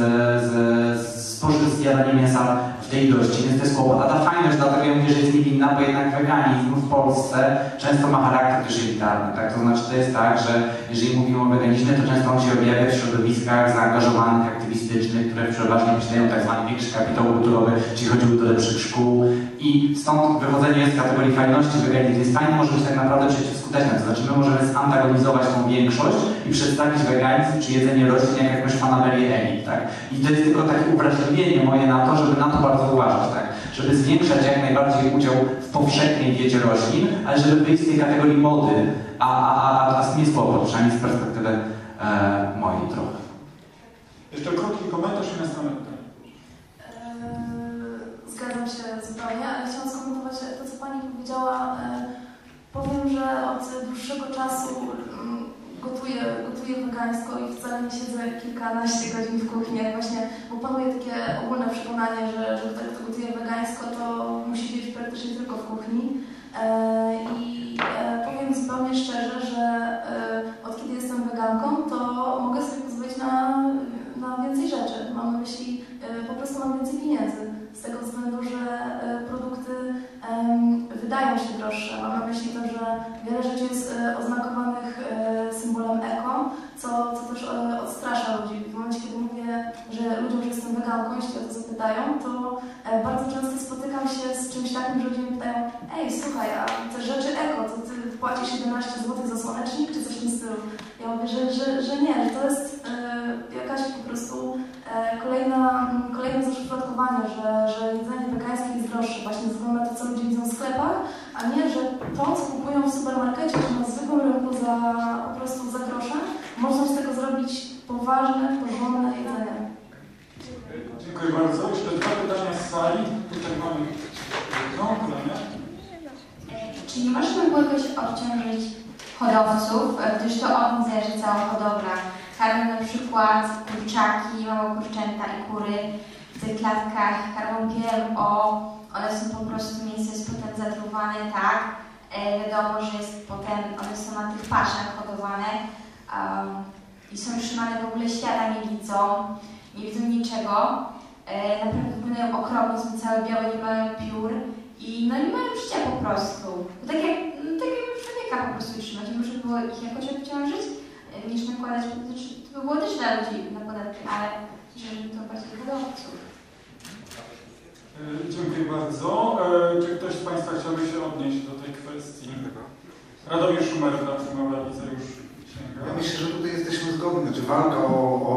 z, z, z jadaniem mięsa tej ilości, więc to jest kłopot. A ta fajność, dlatego ja mówię, że jest niewinna, bo jednak weganizm w Polsce często ma charakter też elitarny, tak? To znaczy to jest tak, że jeżeli mówimy o weganizmie, to często on się objawia w środowiskach zaangażowanych, aktywistycznych, które przeważnie posiadają tak zwany większy kapitał kulturowy, czyli chodziły do lepszych szkół i stąd wychodzenie z kategorii fajności weganizm jest fajny, może być tak naprawdę przeciwskuteczne, to znaczy my możemy zantagonizować tą większość i przedstawić weganizm czy jedzenie roślin jak jakąś fanaberię elit, tak? I to jest tylko takie uwrażliwienie moje na to, żeby na to bardzo uważać, tak? żeby zwiększać jak najbardziej udział w powszechnej diecie roślin, ale żeby wyjść z tej kategorii mody, a, a, a, a z tym jest kłopot, przynajmniej z perspektywy e, mojej trochę. Jeszcze krótki komentarz i pytanie. Eee, Zgadzam się zupełnie, ale chciałam skomentować to, co Pani powiedziała. Eee, Powiem, że od dłuższego czasu mm, gotuję, gotuję wegańsko i wcale nie siedzę kilkanaście godzin w kuchni. Jak właśnie, bo panuje takie ogólne przekonanie, że, że kto gotuje wegańsko, to musi być praktycznie tylko w kuchni. Eee, I e, powiem zupełnie szczerze, że e, od kiedy jestem weganką, to mogę sobie pozwolić na, na więcej rzeczy. Mam na myśli, e, po prostu mam więcej pieniędzy. Z tego względu, że e, produkty wydają się droższe. Mam na myśli to, że wiele rzeczy jest e, oznakowanych e, symbolem eko, co, co też e, odstrasza ludzi. W momencie, kiedy mówię, że ludziom, że jestem weganką, jeśli o to zapytają, to bardzo często spotykam się z czymś takim, że ludzie mnie pytają Ej, słuchaj, a te rzeczy eko, to ty płacisz 11 zł za słonecznik, czy coś w tym stylu? Ja mówię, że, że, że nie, że to jest e, jakaś po prostu e, kolejna, m, kolejne zaszufladkowanie, że, że jedzenie wegańskie jest droższe właśnie ze względu na to, co ludzie widzą w sklepach, a nie, że to, co kupują w supermarkecie czy na zwykłym rynku za po prostu za grosze, można z tego zrobić poważne, porządne jedzenie. Dziękuję bardzo. Jeszcze dwa pytania z sali. Tutaj mamy jedno, kolejne. Czy nie można było jakoś obciążyć hodowców, e, gdyż to nich zależy cała hodowla. Karmią na przykład kurczaki, małe kurczęta i kury w klatkach, karmią GMO, one są po prostu, miejsce jest potem zatruwane, tak? E, wiadomo, że jest potem, one są na tych paszach hodowane um, i są trzymane w ogóle świata nie widzą, nie widzą niczego. E, naprawdę wyglądają okropnie, są całe białe, nie mają piór i no nie mają życia po prostu. To tak jak, no, tak jak człowieka po prostu trzymać. Nie muszę było ich jakoś obciążyć, e, niż nakładać, znaczy, to by było też dla ludzi na podatki, ale żeby to bardziej hodowców. E, Dziękuję bardzo. E, Czy ktoś z Państwa chciałby się odnieść do tej kwestii? Radomir Szumer, Platforma Lewica już sięga. Ja myślę, że tutaj jesteśmy zgodni. Znaczy walka o, o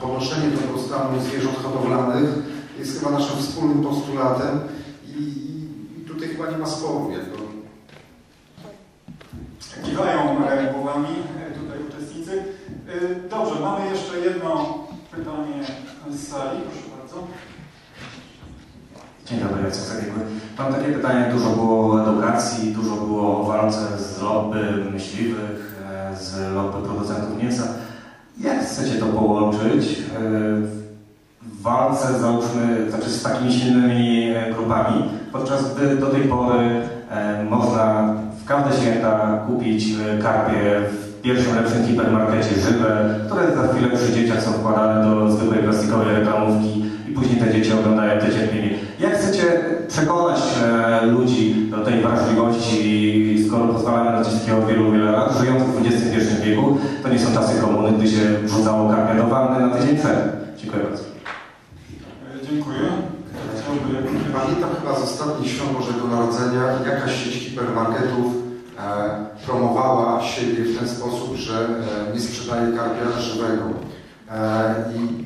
podnoszenie dobrostanu zwierząt hodowlanych jest chyba naszym wspólnym postulatem i, i tutaj chyba nie ma sporu. Kiwają głowami e, tutaj uczestnicy. E, Dobrze, mamy jeszcze jedno pytanie z sali. Proszę bardzo. Dzień dobry, Jacek Zabiegły. Mam takie pytanie, dużo było o edukacji, dużo było o walce z lobby myśliwych, e, z lobby producentów mięsa. Jak chcecie to połączyć w walce, załóżmy, znaczy z takimi silnymi grupami, podczas gdy do tej pory można w każde święta kupić karpie w pierwszym lepszym hipermarkecie żywe, które za chwilę przy dzieciach są wkładane do zwykłej plastikowej reklamówki i później te dzieci oglądają te cierpienie. Jak chcecie przekonać e, ludzi do tej wrażliwości, skoro pozwalamy na takiego od wielu, wielu lat, żyjąc w XXI wieku, to nie są czasy komuny, gdy się wrzucało karpia do wanny na tydzień przed. Dziękuję bardzo. E, Dziękuję. Pamiętam chyba z ostatnich świąt Bożego Narodzenia jakaś sieć hipermarketów e, promowała siebie w ten sposób, że e, nie sprzedaje karpia żywego. E, I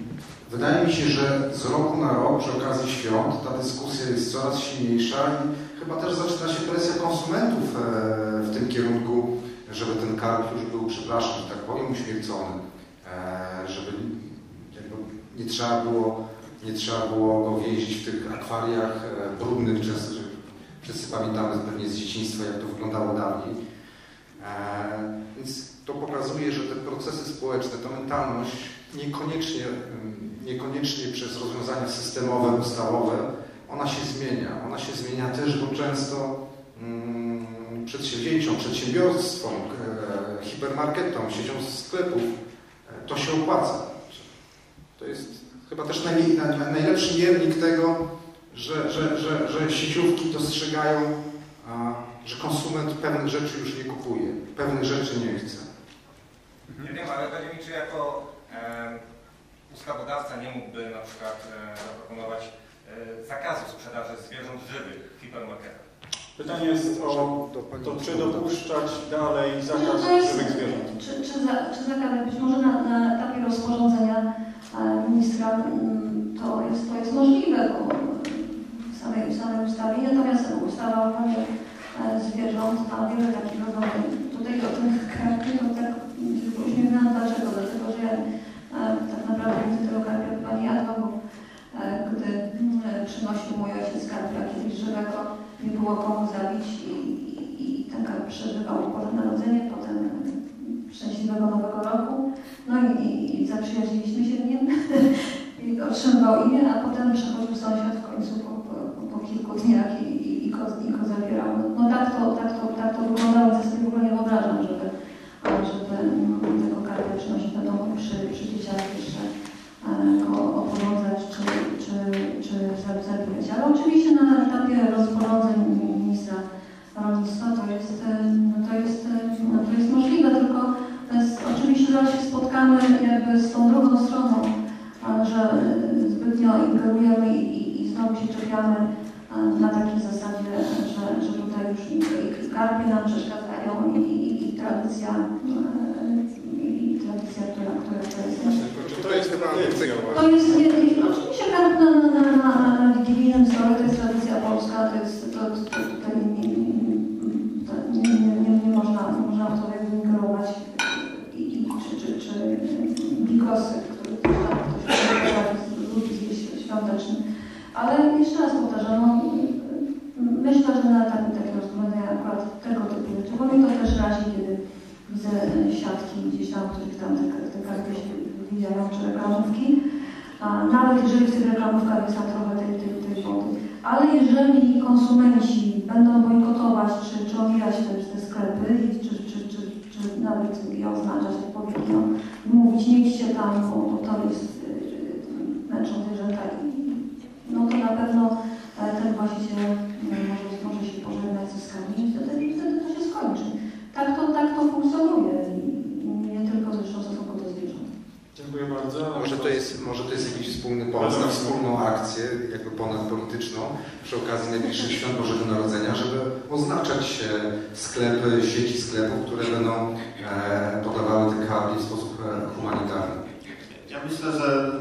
wydaje mi się, że z roku na rok przy okazji świąt ta dyskusja jest coraz silniejsza i chyba też zaczyna się presja konsumentów e, w tym kierunku, żeby ten karp już był, przepraszam, że tak powiem, uśmiercony. E, żeby nie trzeba było nie trzeba było go więzić w tych akwariach e, brudnych, często, wszyscy pamiętamy pewnie z dzieciństwa, jak to wyglądało dawniej. E, więc to pokazuje, że te procesy społeczne, ta mentalność niekoniecznie, mm, niekoniecznie przez rozwiązania systemowe, ustawowe, ona się zmienia. Ona się zmienia też, bo często mm, przedsięwzięciom, przedsiębiorstwom, e, hipermarketom, siecią sklepów to się opłaca. To jest chyba też najmniej, najlepszy miernik tego, że, że, że, że sieciówki dostrzegają, że konsument pewnych rzeczy już nie kupuje, pewnych rzeczy nie chce. Nie wiem, ale chodzi mi, czy jako e, ustawodawca nie mógłby na przykład e, zaproponować e, zakazu sprzedaży zwierząt żywych w hipermarketach. Pytanie jest o to, czy dopuszczać dalej No zakaz jest, żywych zwierząt. czy, czy, za, czy zakazać? Być może na, na etapie rozporządzenia ministra mm, to jest, to jest możliwe, bo samej, samej ustawie. Natomiast ustawa o ochronie e, zwierząt ma wiele takich rozwiązań. Tutaj o tym karpie, to tak uśmiechnęłam. Dlaczego? Dlatego, że ja e, tak naprawdę widzę tego karpia chyba nie jadła, bo e, gdy przynosił mój ojciec karpia kiedyś żywego, nie było komu zabić i, i, i ten karp przeżywał Boże Narodzenie, szczęśliwego Nowego Roku. No i, i, i zaprzyjaźniliśmy się nim [LAUGHS] i otrzymywał imię, a potem przychodził sąsiad w końcu po, po, po kilku dniach i, i, i, go, i go zabierał. No tak to, tak to, tak to wyglądało, ja sobie w ogóle nie wyobrażam, żeby, żeby mm, tego karpia przynosić do domu przy, przy dzieciach jeszcze e, go oporządzać czy, czy, czy zabijać. Ale oczywiście na etapie rozporządzeń ministra rolnictwa to jest, e, to jest, e, no, to jest możliwe, tylko jest, oczywiście zaraz się spotkamy jakby z tą drugą stroną, że zbytnio ingerujemy i, i, i znowu się czepiamy na takiej zasadzie, że, że tutaj już i, i karpie nam przeszkadzają i, i, i tradycja, i, tradycja, która, która, która jest. Czy to jest tradycja? To jest, nie, oczywiście karp na, na, na, na, na wigilijnym stole to jest tradycja polska, to jest, to, to, to, to nie, nie, to nie, nie, nie, nie można, nie można w to jakby ingerować i, i czy, czy, czy bigosy, które też tam ktoś lubi zjeść świąteczny. Ale jeszcze raz powtarzam, no, myślę, że na etapie takiego rozporządzenia akurat tego typu rzeczy, bo mnie to też razi, kiedy widzę e, siatki gdzieś tam, w których tam te, te karty się widziają, czy reklamówki. A nawet jeżeli w tych reklamówkach jest trochę tej, tej, tej wody. Ale jeżeli konsumenci będą bojkotować, czy, czy omijać te, te sklepy, czy, czy, czy, czy nawet je oznaczać odpowiednio, mówić nie idźcie tam, bo, bo to jest yy, męczą zwierzęta, no to na pewno e, ten właściciel no, może, może się pożegnać z zyskami i wtedy, wtedy to się skończy. Tak to, tak to funkcjonuje Dziękuję bardzo. Może to jest, może to jest jakiś wspólny pomysł na wspólną akcję, jakby ponadpolityczną, przy okazji najbliższych świąt Bożego Narodzenia, żeby oznaczać sklepy, sieci sklepów, które będą e, podawały te kabli w sposób e, humanitarny. Ja myślę, że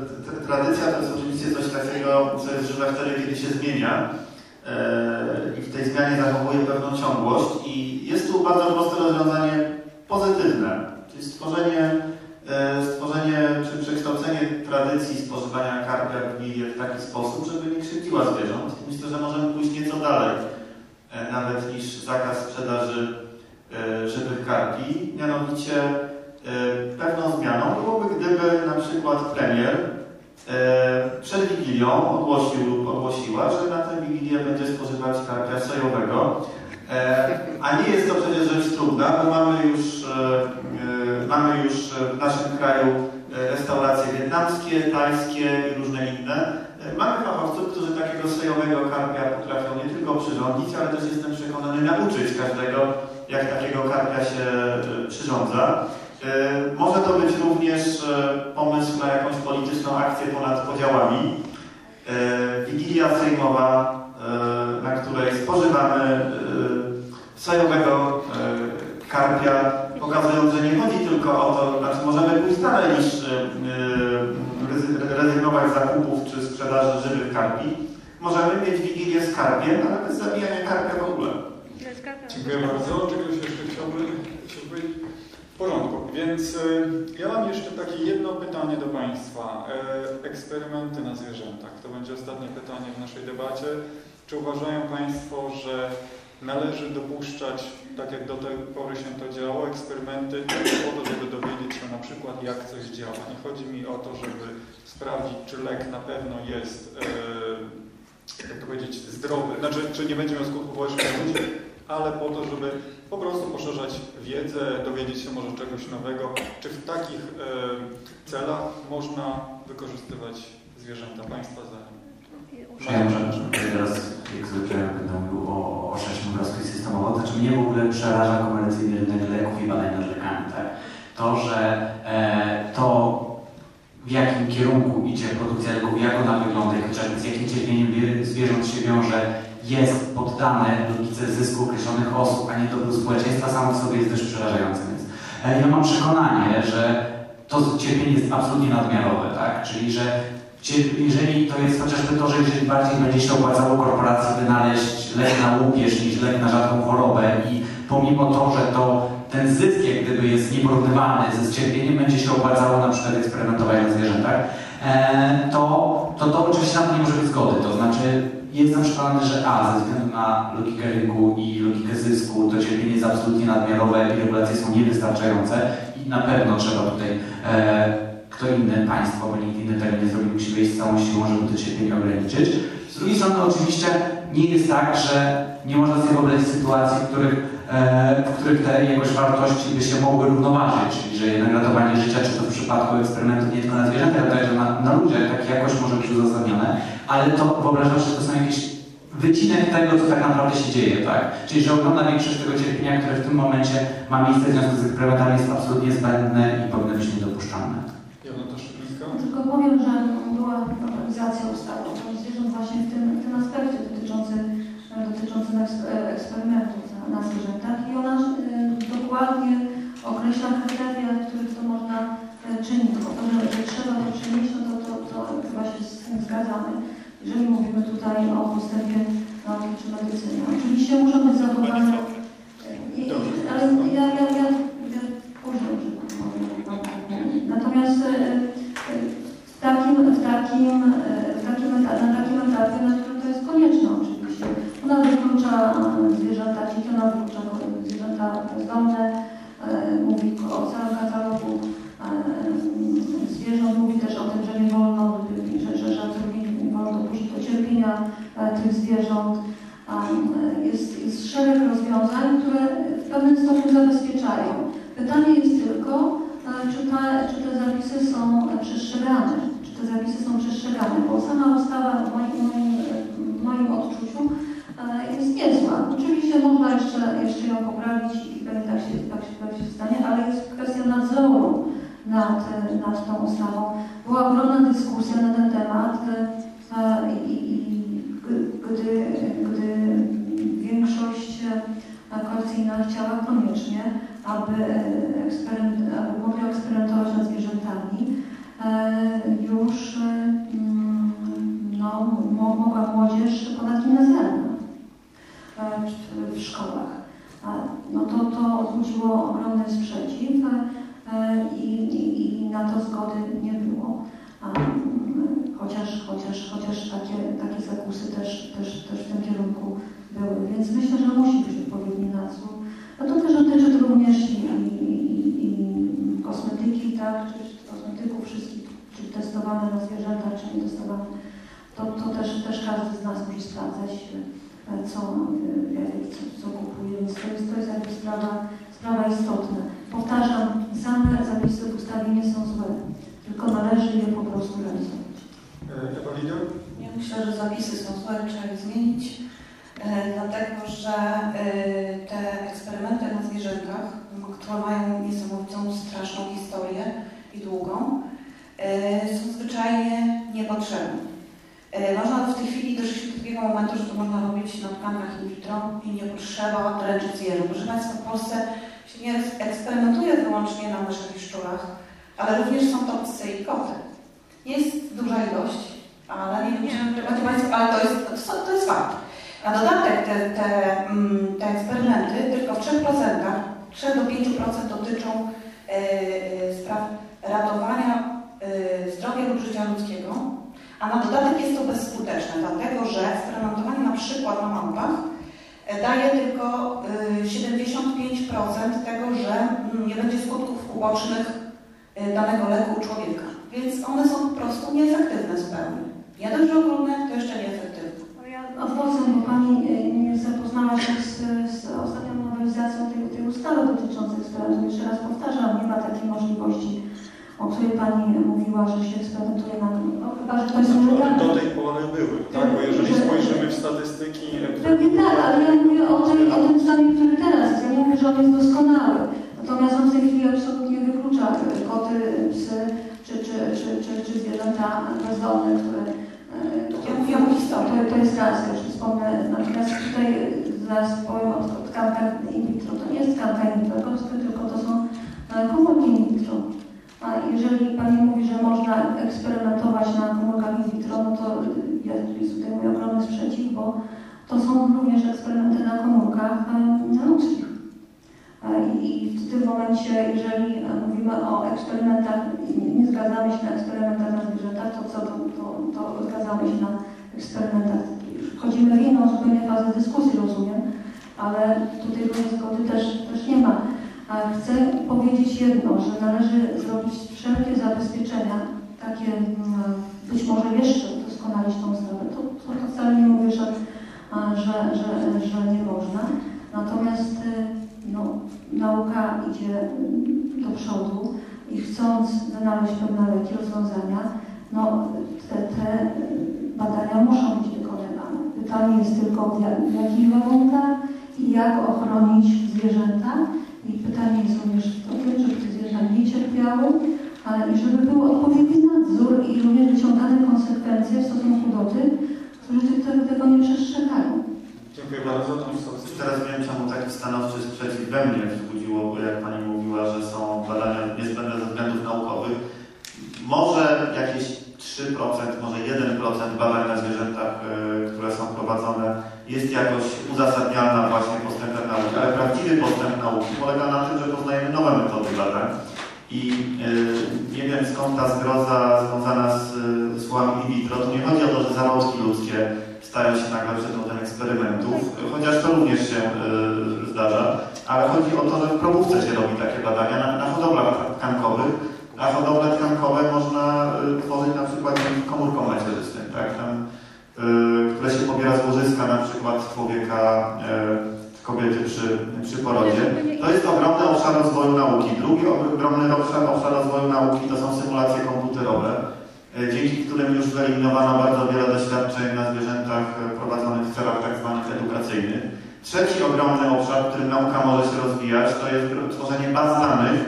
tradycja to jest oczywiście coś takiego, co jest żywe wtedy, kiedy się zmienia e, i w tej zmianie zachowuje pewną ciągłość i jest tu bardzo proste rozwiązanie pozytywne, czyli stworzenie, stworzenie czy przekształcenie tradycji spożywania karpia w taki sposób, żeby nie krzywdziła zwierząt. Myślę, że możemy pójść nieco dalej e, nawet niż zakaz sprzedaży e, żywych karpi, mianowicie E, Pewną zmianą byłoby, gdyby na przykład premier e, przed Wigilią ogłosił lub ogłosiła, że na tę Wigilię będzie spożywać karpia sojowego. E, A nie jest to przecież rzecz trudna, bo mamy już, e, e, mamy już w naszym kraju restauracje wietnamskie, tajskie i różne inne. Mamy fachowców, którzy takiego sojowego karpia potrafią nie tylko przyrządzić, ale też jestem przekonany nauczyć każdego, jak takiego karpia się przyrządza. Może to być również pomysł na jakąś polityczną akcję ponad podziałami. Wigilia sejmowa, na której spożywamy e, sojowego e, karpia, pokazując, że nie chodzi tylko o to, znaczy możemy pójść dalej niż e, rezy- rezygnować z zakupów czy sprzedaży żywych karpi. Możemy mieć Wigilię z karpiem, ale bez zabijania karpia w ogóle. Dziękuję bardzo. Czegoś jeszcze chciałbym, chciałbym w porządku. Więc ja mam jeszcze takie jedno pytanie do Państwa. E, Eksperymenty na zwierzętach. To będzie ostatnie pytanie w naszej debacie. Czy uważają Państwo, że należy dopuszczać, tak jak do tej pory się to działo, eksperymenty po to, żeby dowiedzieć się na przykład, jak coś działa? Nie chodzi mi o to, żeby sprawdzić, czy lek na pewno jest, e, jak to powiedzieć, zdrowy, znaczy, czy nie będzie miał skutków ubocznych, ale po to, żeby po prostu poszerzać wiedzę, dowiedzieć się może czegoś nowego. Czy w takich e, celach można wykorzystywać zwierzęta państwa za Ja może teraz, jak zwykle będę mówił o, o szerszym obrazku i systemowo, to czy mnie w ogóle przeraża komercyjny rynek leków i badań nad lekami, tak? To, że e, to w jakim kierunku idzie produkcja leków, jak ona wygląda i chociażby z jakim cierpieniem wie- zwierząt się wiąże, jest poddane logice zysku określonych osób, a nie dobru społeczeństwa, samo w sobie jest dość przerażające. Więc e, ja mam przekonanie, że to cierpienie jest absolutnie nadmiarowe, tak? Czyli że Jeżeli to jest chociażby to, że jeżeli bardziej będzie się opłacało korporacji wynaleźć lek na łupież niż lek na rzadką chorobę i pomimo to, że to ten zysk jak gdyby jest nieporównywalny ze cierpieniem, będzie się opłacało na przykład eksperymentować na zwierzętach, e, to, to to oczywiście na to nie może być zgody. To znaczy jestem przekonany, że A, ze względu na logikę rynku i logikę zysku, to cierpienie jest absolutnie nadmiarowe i regulacje są niewystarczające i na pewno trzeba tutaj e, kto inny, państwo, bo nikt inny tego nie zrobi, musi wejść z całą siłą, żeby to cierpienie ograniczyć. Z drugiej strony oczywiście nie jest tak, że nie można sobie wyobrazić sytuacji, w których, e, w których te jakoś wartości by się mogły równoważyć, czyli że jednak ratowanie życia, czy to w przypadku eksperymentów nie tylko na zwierzętach, ale także na, na ludziach, taka jakość może być uzasadnione, ale to wyobrażam, że to są jakieś wycinek tego, co tak naprawdę się dzieje, tak? Czyli, że ogromna większość tego cierpienia, które w tym momencie ma miejsce w związku z eksperymentami jest absolutnie zbędne i powinno być niedopuszczalne. Tylko powiem, że była nowelizacja ustawy o ochronie zwierząt właśnie w tym, w tym aspekcie dotyczącym, dotyczącym eks- eksperymentów na, na zwierzętach i ona y, dokładnie określa kryteria, w których to można y, czynić. Bo to, że, że trzeba to czynić, no to, to, to chyba się z tym zgadzamy. Jeżeli mówimy tutaj o postępie nauki czy medycyny. Oczywiście muszą być zachowane, ale ja, ja, ja, ja później już powiem. Natomiast e, e, w takim, w takim, e, w takim na takim etapie, na którym to jest konieczne oczywiście. Ona wyklucza e, zwierzęta dzikie, ona wyklucza zwierzęta bezdomne, e, mówi o całym katalogu zwierząt, mówi też o tym, że nie wolno, że, że, że nie wolno dopuścić do cierpienia tych zwierząt. Jest, jest szereg rozwiązań, które w pewnym stopniu zabezpieczają. Pytanie jest tylko, czy, ta, czy te zapisy są przestrzegane, czy te zapisy są przestrzegane, bo sama ustawa w moim, w moim odczuciu e, jest niezła. Oczywiście można jeszcze, jeszcze ją poprawić i pewnie tak się, tak się, tak się stanie, ale jest kwestia nadzoru nad, nad tą ustawą. Była ogromna dyskusja na ten temat e, i, i gdy, gdy większość e, koalicyjna chciała koniecznie, aby, eksperyment, aby mogli eksperymentować nad zwierzętami, e, już e, mm, no, mo, mogła młodzież ponadgimnazjalna e, w, w szkołach. No to, to wzbudziło ogromny sprzeciw i, i, i na to zgody nie było. Chociaż, chociaż, chociaż takie, takie zakusy też, też, też w tym kierunku były. Więc myślę, że musi być odpowiedni nadzór. No to też dotyczy również i, i, i, i kosmetyki, tak, czy, czy kosmetyków wszystkich, czy testowane na zwierzętach, czy nietestowane. To, to też, też każdy z nas musi sprawdzać, e, co, e, co, co kupuje. Więc to jest, to jest jakby sprawa, sprawa istotna. Powtarzam, same zapisy w ustawie nie są złe, tylko należy je po prostu realizować. E, Ewa Lidia? Ja myślę, że zapisy są złe, trzeba je zmienić, dlatego że e, te eksperymenty na zwierzętach, które mają niesamowitą, straszną historię i długą, e, są zwyczajnie niepotrzebne. E, Można w tej chwili doszliśmy do takiego momentu, że to można robić na tkankach in vitro i nie potrzeba dręczyć zwierząt. Proszę Państwa, w Polsce się nie eksperymentuje wyłącznie na myszach i szczurach, ale również są to psy i koty. Jest duża ilość, ale nie wiem, czy macie Państwo, ale to jest, to, to jest fakt. Na dodatek te, te, mm, te eksperymenty tylko w 3%, 3 do 5% dotyczą e, e, spraw ratowania e, zdrowia lub życia ludzkiego, a na dodatek jest to bezskuteczne, dlatego że eksperymentowanie na przykład na małpach daje tylko e, 75% tego, że mm, nie będzie skutków ubocznych danego leku u człowieka. Więc one są po prostu nieefektywne zupełnie. Nie dość, ogólne, to jeszcze nieefektywne. Odwrócę, bo Pani e, nie zapoznała się z, z ostatnią nowelizacją tej, tej ustawy dotyczącej eksperymentu. Jeszcze raz powtarzam, nie ma takiej możliwości, o której Pani mówiła, że się eksperymentuje na no, chyba, że to jest nielegalne. do tej pory były, tak? Bo jeżeli spojrzymy w statystyki... Pewnie tak, ale ja mówię o tym, o tym stanie, który teraz jest. Ja nie mówię, że on jest doskonały. Natomiast on w tej chwili absolutnie wyklucza e, koty, psy czy, czy, czy, czy, czy zwierzęta bezdomne, które... Ja mówiłam o historii. To, jest raz, już wspomnę. Natomiast tutaj zaraz powiem o o tkankach in vitro. To nie jest tkanka in vitro, tylko- to są komórki in vitro. A jeżeli Pani mówi, że można eksperymentować na komórkach in vitro, no to ja tutaj mój ogromny sprzeciw, bo to są również eksperymenty na komórkach ludzkich. I w tym momencie, jeżeli e, mówimy o eksperymentach, nie- zgadzamy się na eksperymentach na zwierzętach, to co, to, to, to zgadzamy się na eksperymentach. Wchodzimy w inną zupełnie fazę dyskusji, rozumiem, ale tutaj zgody też, też nie ma. Chcę powiedzieć jedno, że należy zrobić wszelkie zabezpieczenia, takie mm, być może jeszcze udoskonalić tą ustawę. To, to, to wcale nie mówię, że, że, że, że nie można. Natomiast y, no, nauka idzie y, do przodu i chcąc znaleźć pewne leki, rozwiązania, no, te, te badania muszą być wykonywane. Pytanie jest tylko w jak- w jakich warunkach i jak ochronić zwierzęta. I pytanie jest również tym, żeby te zwierzęta nie cierpiały, ale i żeby był odpowiedni nadzór i również wyciągane konsekwencje w stosunku do tych, którzy te- tego nie przestrzegają. Dziękuję bardzo. Teraz wiem, czemu taki stanowczy sprzeciw we mnie wzbudziło, bo jak Pani mówiła, że są badania niezbędne ze względów naukowych. Może jakieś 3%, może 1% badań na zwierzętach, y, które są prowadzone, jest jakoś uzasadnialna właśnie postępem nauki, ale prawdziwy postęp nauki polega na tym, że poznajemy nowe metody badań. I y, nie wiem skąd ta zgroza związana z słowami in vitro. Tu nie chodzi o to, że zarodki ludzkie stają się nagle przedmiotem eksperymentów, chociaż to również się y, zdarza, ale chodzi o to, że w probówce się robi takie badania na, na hodowlach tkankowych, a hodowle tkankowe można y, tworzyć na przykład dzięki macierzystym, tak? Tam, y, które się pobiera z łożyska na przykład człowieka, kobiety przy, przy porodzie. To jest ogromny obszar rozwoju nauki. Drugi ogromny obszar, obszar rozwoju nauki to są symulacje komputerowe, dzięki którym już wyeliminowano bardzo wiele doświadczeń na zwierzętach y, prowadzonych w celach tak zwanych edukacyjnych. Trzeci ogromny obszar, w którym nauka może się rozwijać, to jest tworzenie baz danych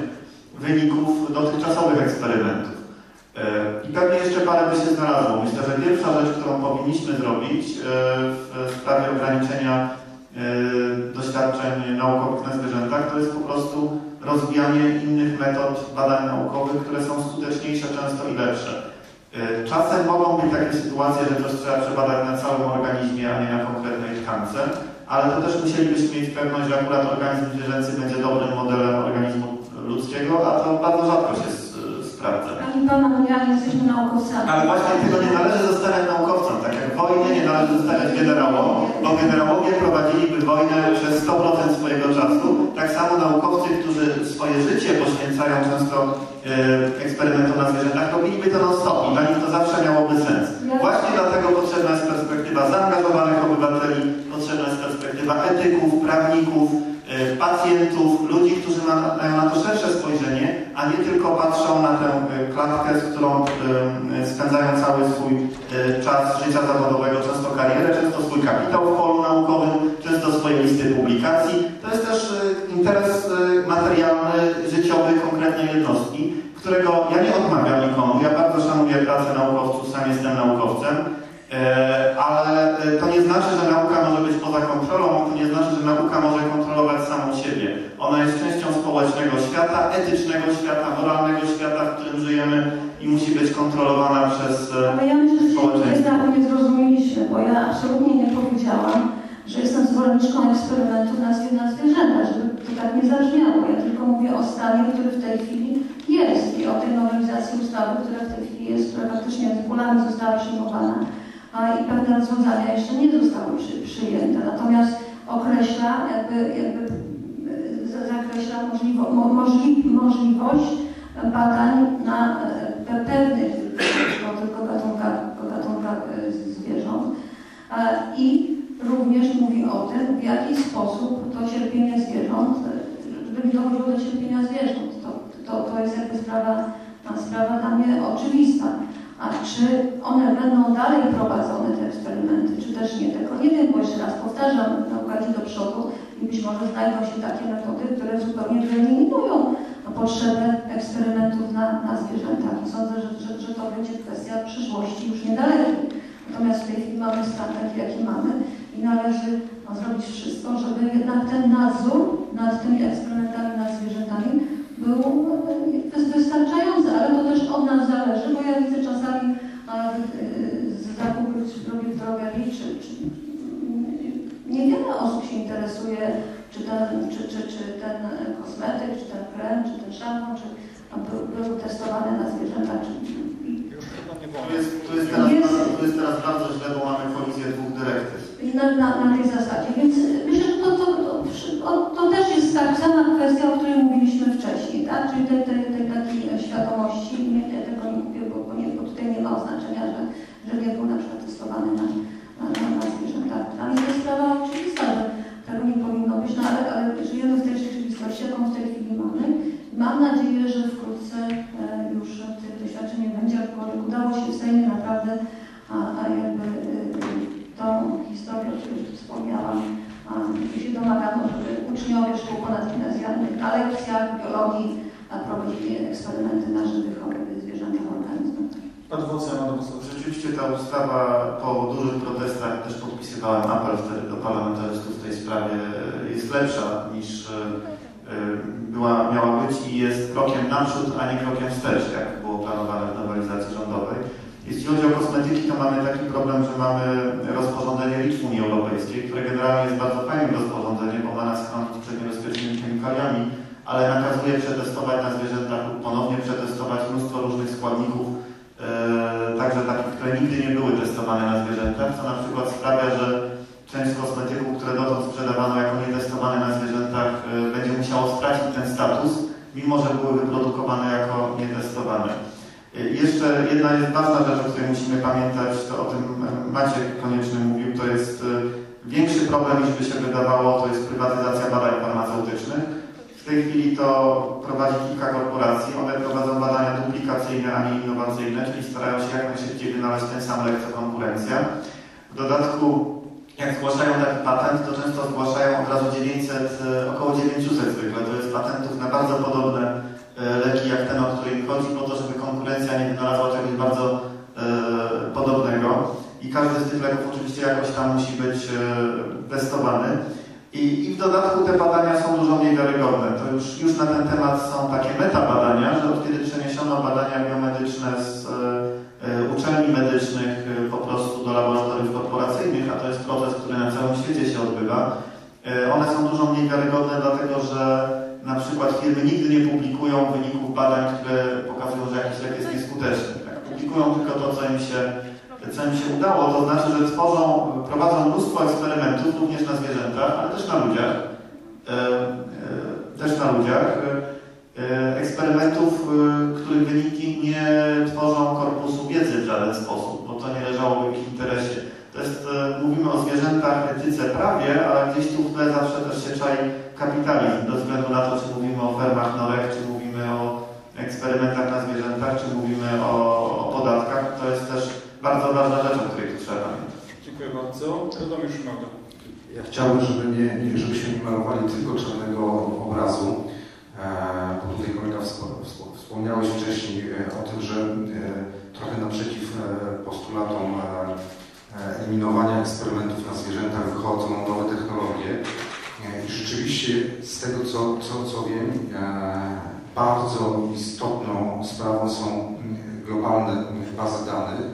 wyników dotychczasowych eksperymentów. E, I pewnie jeszcze parę by się znalazło. Myślę, że pierwsza rzecz, którą powinniśmy zrobić e, w sprawie ograniczenia e, doświadczeń naukowych na zwierzętach, to jest po prostu rozwijanie innych metod badań naukowych, które są skuteczniejsze często i lepsze. E, Czasem mogą być takie sytuacje, że coś trzeba przebadać na całym organizmie, a nie na konkretnej tkance, ale to też musielibyśmy mieć pewność, że akurat organizm zwierzęcy będzie dobrym modelem organizmu ludzkiego, a to bardzo rzadko się sprawdza. Ani Pana, ja jesteśmy naukowcami. Ale właśnie tego nie należy zostawiać naukowcom, tak jak wojnie nie należy zostawiać generałom, bo generałowie prowadziliby wojnę przez 100% swojego czasu. Tak samo naukowcy, którzy swoje życie poświęcają często e, eksperymentom na zwierzętach, robiliby to non-stop i dla nich to zawsze miałoby sens. Właśnie dlatego potrzebna jest perspektywa zaangażowanych obywateli, potrzebna jest perspektywa etyków, prawników, pacjentów, ludzi, którzy ma- mają na to szersze spojrzenie, a nie tylko patrzą na tę e, klatkę, z którą e, spędzają cały swój e, czas życia zawodowego, często karierę, często swój kapitał w polu naukowym, często swoje listy publikacji. To jest też e, interes e, materialny, życiowy konkretnej jednostki, którego ja nie odmawiam nikomu. Ja bardzo szanuję pracę naukowców, sam jestem naukowcem. E, ale e, to nie znaczy, że nauka może być poza kontrolą, to nie znaczy, że nauka może kontrolować samą siebie. Ona jest częścią społecznego świata, etycznego świata, moralnego świata, w którym żyjemy i musi być kontrolowana przez Ale ja myślę, że się społeczeństwo. jednak nie zrozumieliśmy, bo ja absolutnie nie powiedziałam, że jestem zwolenniczką eksperymentu na, zwie- na zwierzętach, żeby to tak nie zabrzmiało. Ja tylko mówię o stanie, który w tej chwili jest i o tej nowelizacji ustawy, która w tej chwili jest, która faktycznie artykułami została przyjmowana, i pewne rozwiązania jeszcze nie zostały przy, przyjęte. Natomiast określa, jakby, jakby e, za- zakreśla możliwo, mo, możli, możliwość badań na e, pe- pewnych tylko gatunkach, gatunkach e, zwierząt i również mówi o tym, w jaki sposób to cierpienie zwierząt, żeby nie dochodziło do cierpienia zwierząt. To, to, to jest jakby sprawa, sprawa dla mnie oczywista. A czy one będą dalej prowadzone, te eksperymenty, czy też nie, tego nie wiem, bo jeszcze raz powtarzam, nauka do przodu i być może znajdą się takie metody, które zupełnie wyeliminują potrzebę eksperymentów na, na zwierzętach. I sądzę, że, że, że to będzie kwestia przyszłości już niedalekiej. Natomiast w tej chwili mamy stan taki, jaki mamy i należy no, zrobić wszystko, żeby jednak ten nadzór nad tymi eksperymentami nad zwierzętami no, był, jest wystarczające, ale to też od nas zależy, bo ja widzę czasami e, z zakupów w drogerii, czy, czy niewiele osób się interesuje, czy ten, czy, czy, czy ten kosmetyk, czy ten krem, czy ten szampon, czy był, był testowany na zwierzętach, czy to jest, jest teraz, jest, jest teraz bardzo źle, bo mamy komisję dwóch dyrektyw. Na, na, na tej zasadzie, więc myślę, że to, to, to to, to też jest ta sama kwestia, o której mówiliśmy wcześniej, tak? Czyli tej, tej, tej takiej świadomości. Nie, tego bo, nie, bo tutaj nie ma oznaczenia, że, że nie był na przykład testowany na, na, na, na zwierzętach. Dla mnie to jest sprawa oczywista, że tego nie powinno być, no ale, ale żyjemy w tej rzeczywistości, jaką w tej chwili mamy. Mam nadzieję, że wkrótce e, już tych doświadczeń nie będzie, aczkolwiek udało się w Sejmie naprawdę, a, a jakby e, tą historię, o której wspomniałam, a, się domagano, żeby uczniowie szkół ponadgimnazjalnych na lekcjach biologii prowadzili eksperymenty na żywych zwierzętach organizmach. Rzeczywiście ta ustawa po dużych protestach, też podpisywałem apel wtedy do parlamentarzystów w tej sprawie, jest lepsza niż e, była, miała być i jest krokiem naprzód, a nie krokiem wstecz, jak było planowane w nowelizacji rządowej. Jeśli chodzi o kosmetyki, to mamy taki problem, że mamy rozporządzenie REACH Unii Europejskiej, które generalnie jest bardzo fajnym rozporządzeniem, bo ma nas chronić przed niebezpiecznymi chemikaliami, ale nakazuje przetestować na zwierzętach lub ponownie przetestować mnóstwo różnych składników, e, także takich, które nigdy nie były testowane na zwierzętach, co na przykład sprawia, że część kosmetyków, które dotąd sprzedawano jako nietestowane na zwierzętach, e, będzie musiało stracić ten status, mimo że były wyprodukowane jako nietestowane. E, Jeszcze jedna jest ważna rzecz, o której musimy pamiętać, to o tym Maciek Konieczny mówił, to jest e, większy problem niż by się wydawało, to jest prywatyzacja badań farmaceutycznych. W tej chwili to prowadzi kilka korporacji, one prowadzą badania duplikacyjne, a nie innowacyjne, czyli starają się jak najszybciej wynaleźć ten sam lek co konkurencja. W dodatku, jak zgłaszają taki patent, to często zgłaszają od razu 900, około 900 zwykle, to jest patentów na bardzo podobne leki jak ten, o którym chodzi, po to, żeby konkurencja nie wynalazła czegoś bardzo e, podobnego. I każdy z tych leków oczywiście jakoś tam musi być e, testowany. I, I w dodatku te badania są dużo mniej wiarygodne. To już, już na ten temat są takie metabadania, że od kiedy przeniesiono badania biomedyczne z e, uczelni medycznych po prostu do laboratoriów korporacyjnych, a to jest proces, który na całym świecie się odbywa, one są dużo mniej wiarygodne, dlatego że na przykład firmy nigdy nie publikują wyników badań, które pokazują, że jakiś lek jest nieskuteczny. Tak? Publikują tylko to, co im, się, co im się udało, to znaczy, że tworzą, prowadzą mnóstwo eksperymentów, również na zwierzętach, ale też na ludziach. E, e, też na ludziach. E, eksperymentów, których wyniki nie tworzą korpusu wiedzy w żaden sposób, bo to nie leżało w ich interesie. To jest, mówimy o zwierzętach, etyce, prawie, ale gdzieś tu w tle zawsze też się czai kapitalizm, bez względu na to, czy mówimy o fermach norek, czy mówimy o eksperymentach na zwierzętach, czy mówimy o, o podatkach. To jest też bardzo ważna rzecz, o której tu trzeba pamiętać. Dziękuję bardzo. Radomir Szymaga. Ja chciałbym, żeby nie, żebyśmy nie malowali tylko czarnego obrazu, e, bo tutaj kolega wspomniałeś wcześniej e, o tym, że e, trochę naprzeciw postulatom eliminowania eksperymentów na zwierzętach wychodzą nowe technologie. I rzeczywiście z tego, co, co, co wiem, bardzo istotną sprawą są globalne bazy danych.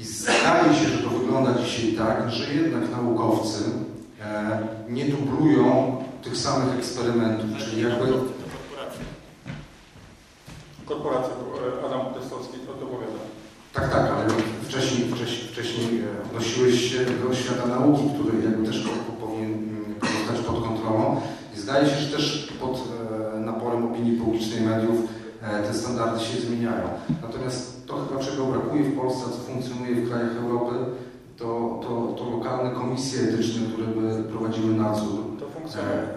I zdaje się, że to wygląda dzisiaj tak, że jednak naukowcy nie dublują tych samych eksperymentów, czyli jakby... Korporacja, Adam Testowski, to. Tak, tak, ale wcześniej, wcześniej, wcześniej odnosiłeś się do świata nauki, który jakby też powinien pozostać pod kontrolą. I zdaje się, że też pod naporem opinii publicznej mediów te standardy się zmieniają. Natomiast to chyba czego brakuje w Polsce, co funkcjonuje w krajach Europy, to, to, to lokalne komisje etyczne, które by prowadziły nadzór. To funkcjonuje.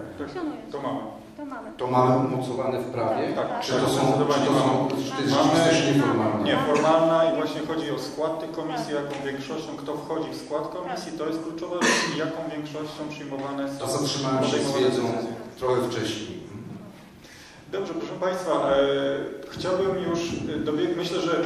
To mamy. To mamy. To mamy umocowane w prawie? Tak, Czy tak, to są, czy to, są, czy to jest Mamy- nieformalna? Nie, formalna i właśnie chodzi o skład tych komisji, jaką większością, kto wchodzi w skład komisji, to jest kluczowe i jaką większością przyjmowane są To zatrzymałem się z wiedzą trochę wcześniej. Dobrze, proszę Państwa, e, chciałbym już e, dobiegł, myślę, że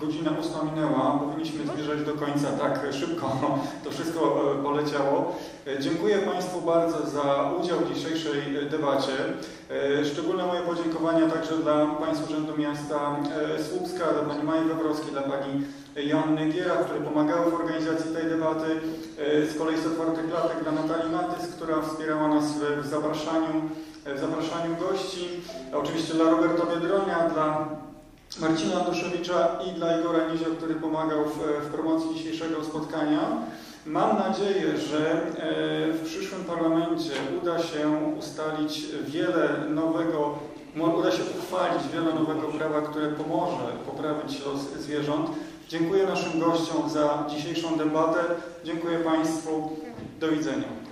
godzina ósma minęła, powinniśmy zmierzać do końca, tak szybko [LAUGHS] to wszystko e, poleciało. E, dziękuję Państwu bardzo za udział w dzisiejszej e, debacie. Szczególne moje podziękowania także dla Państw Urzędu Miasta Słupska, dla Pani Maji Wawrowskiej, dla Pani Joanny Giera, które pomagały w organizacji tej debaty, z kolei z otwartych klatek dla Natalii Matys, która wspierała nas w zapraszaniu, w zapraszaniu gości, oczywiście dla Roberta Biedronia, dla Marcina Antoszewicza i dla Igora Nizio, który pomagał w, w promocji dzisiejszego spotkania. Mam nadzieję, że e, w przyszłym parlamencie uda się ustalić wiele nowego, uda się uchwalić wiele nowego prawa, które pomoże poprawić los zwierząt. Dziękuję naszym gościom za dzisiejszą debatę. Dziękuję Państwu. Do widzenia.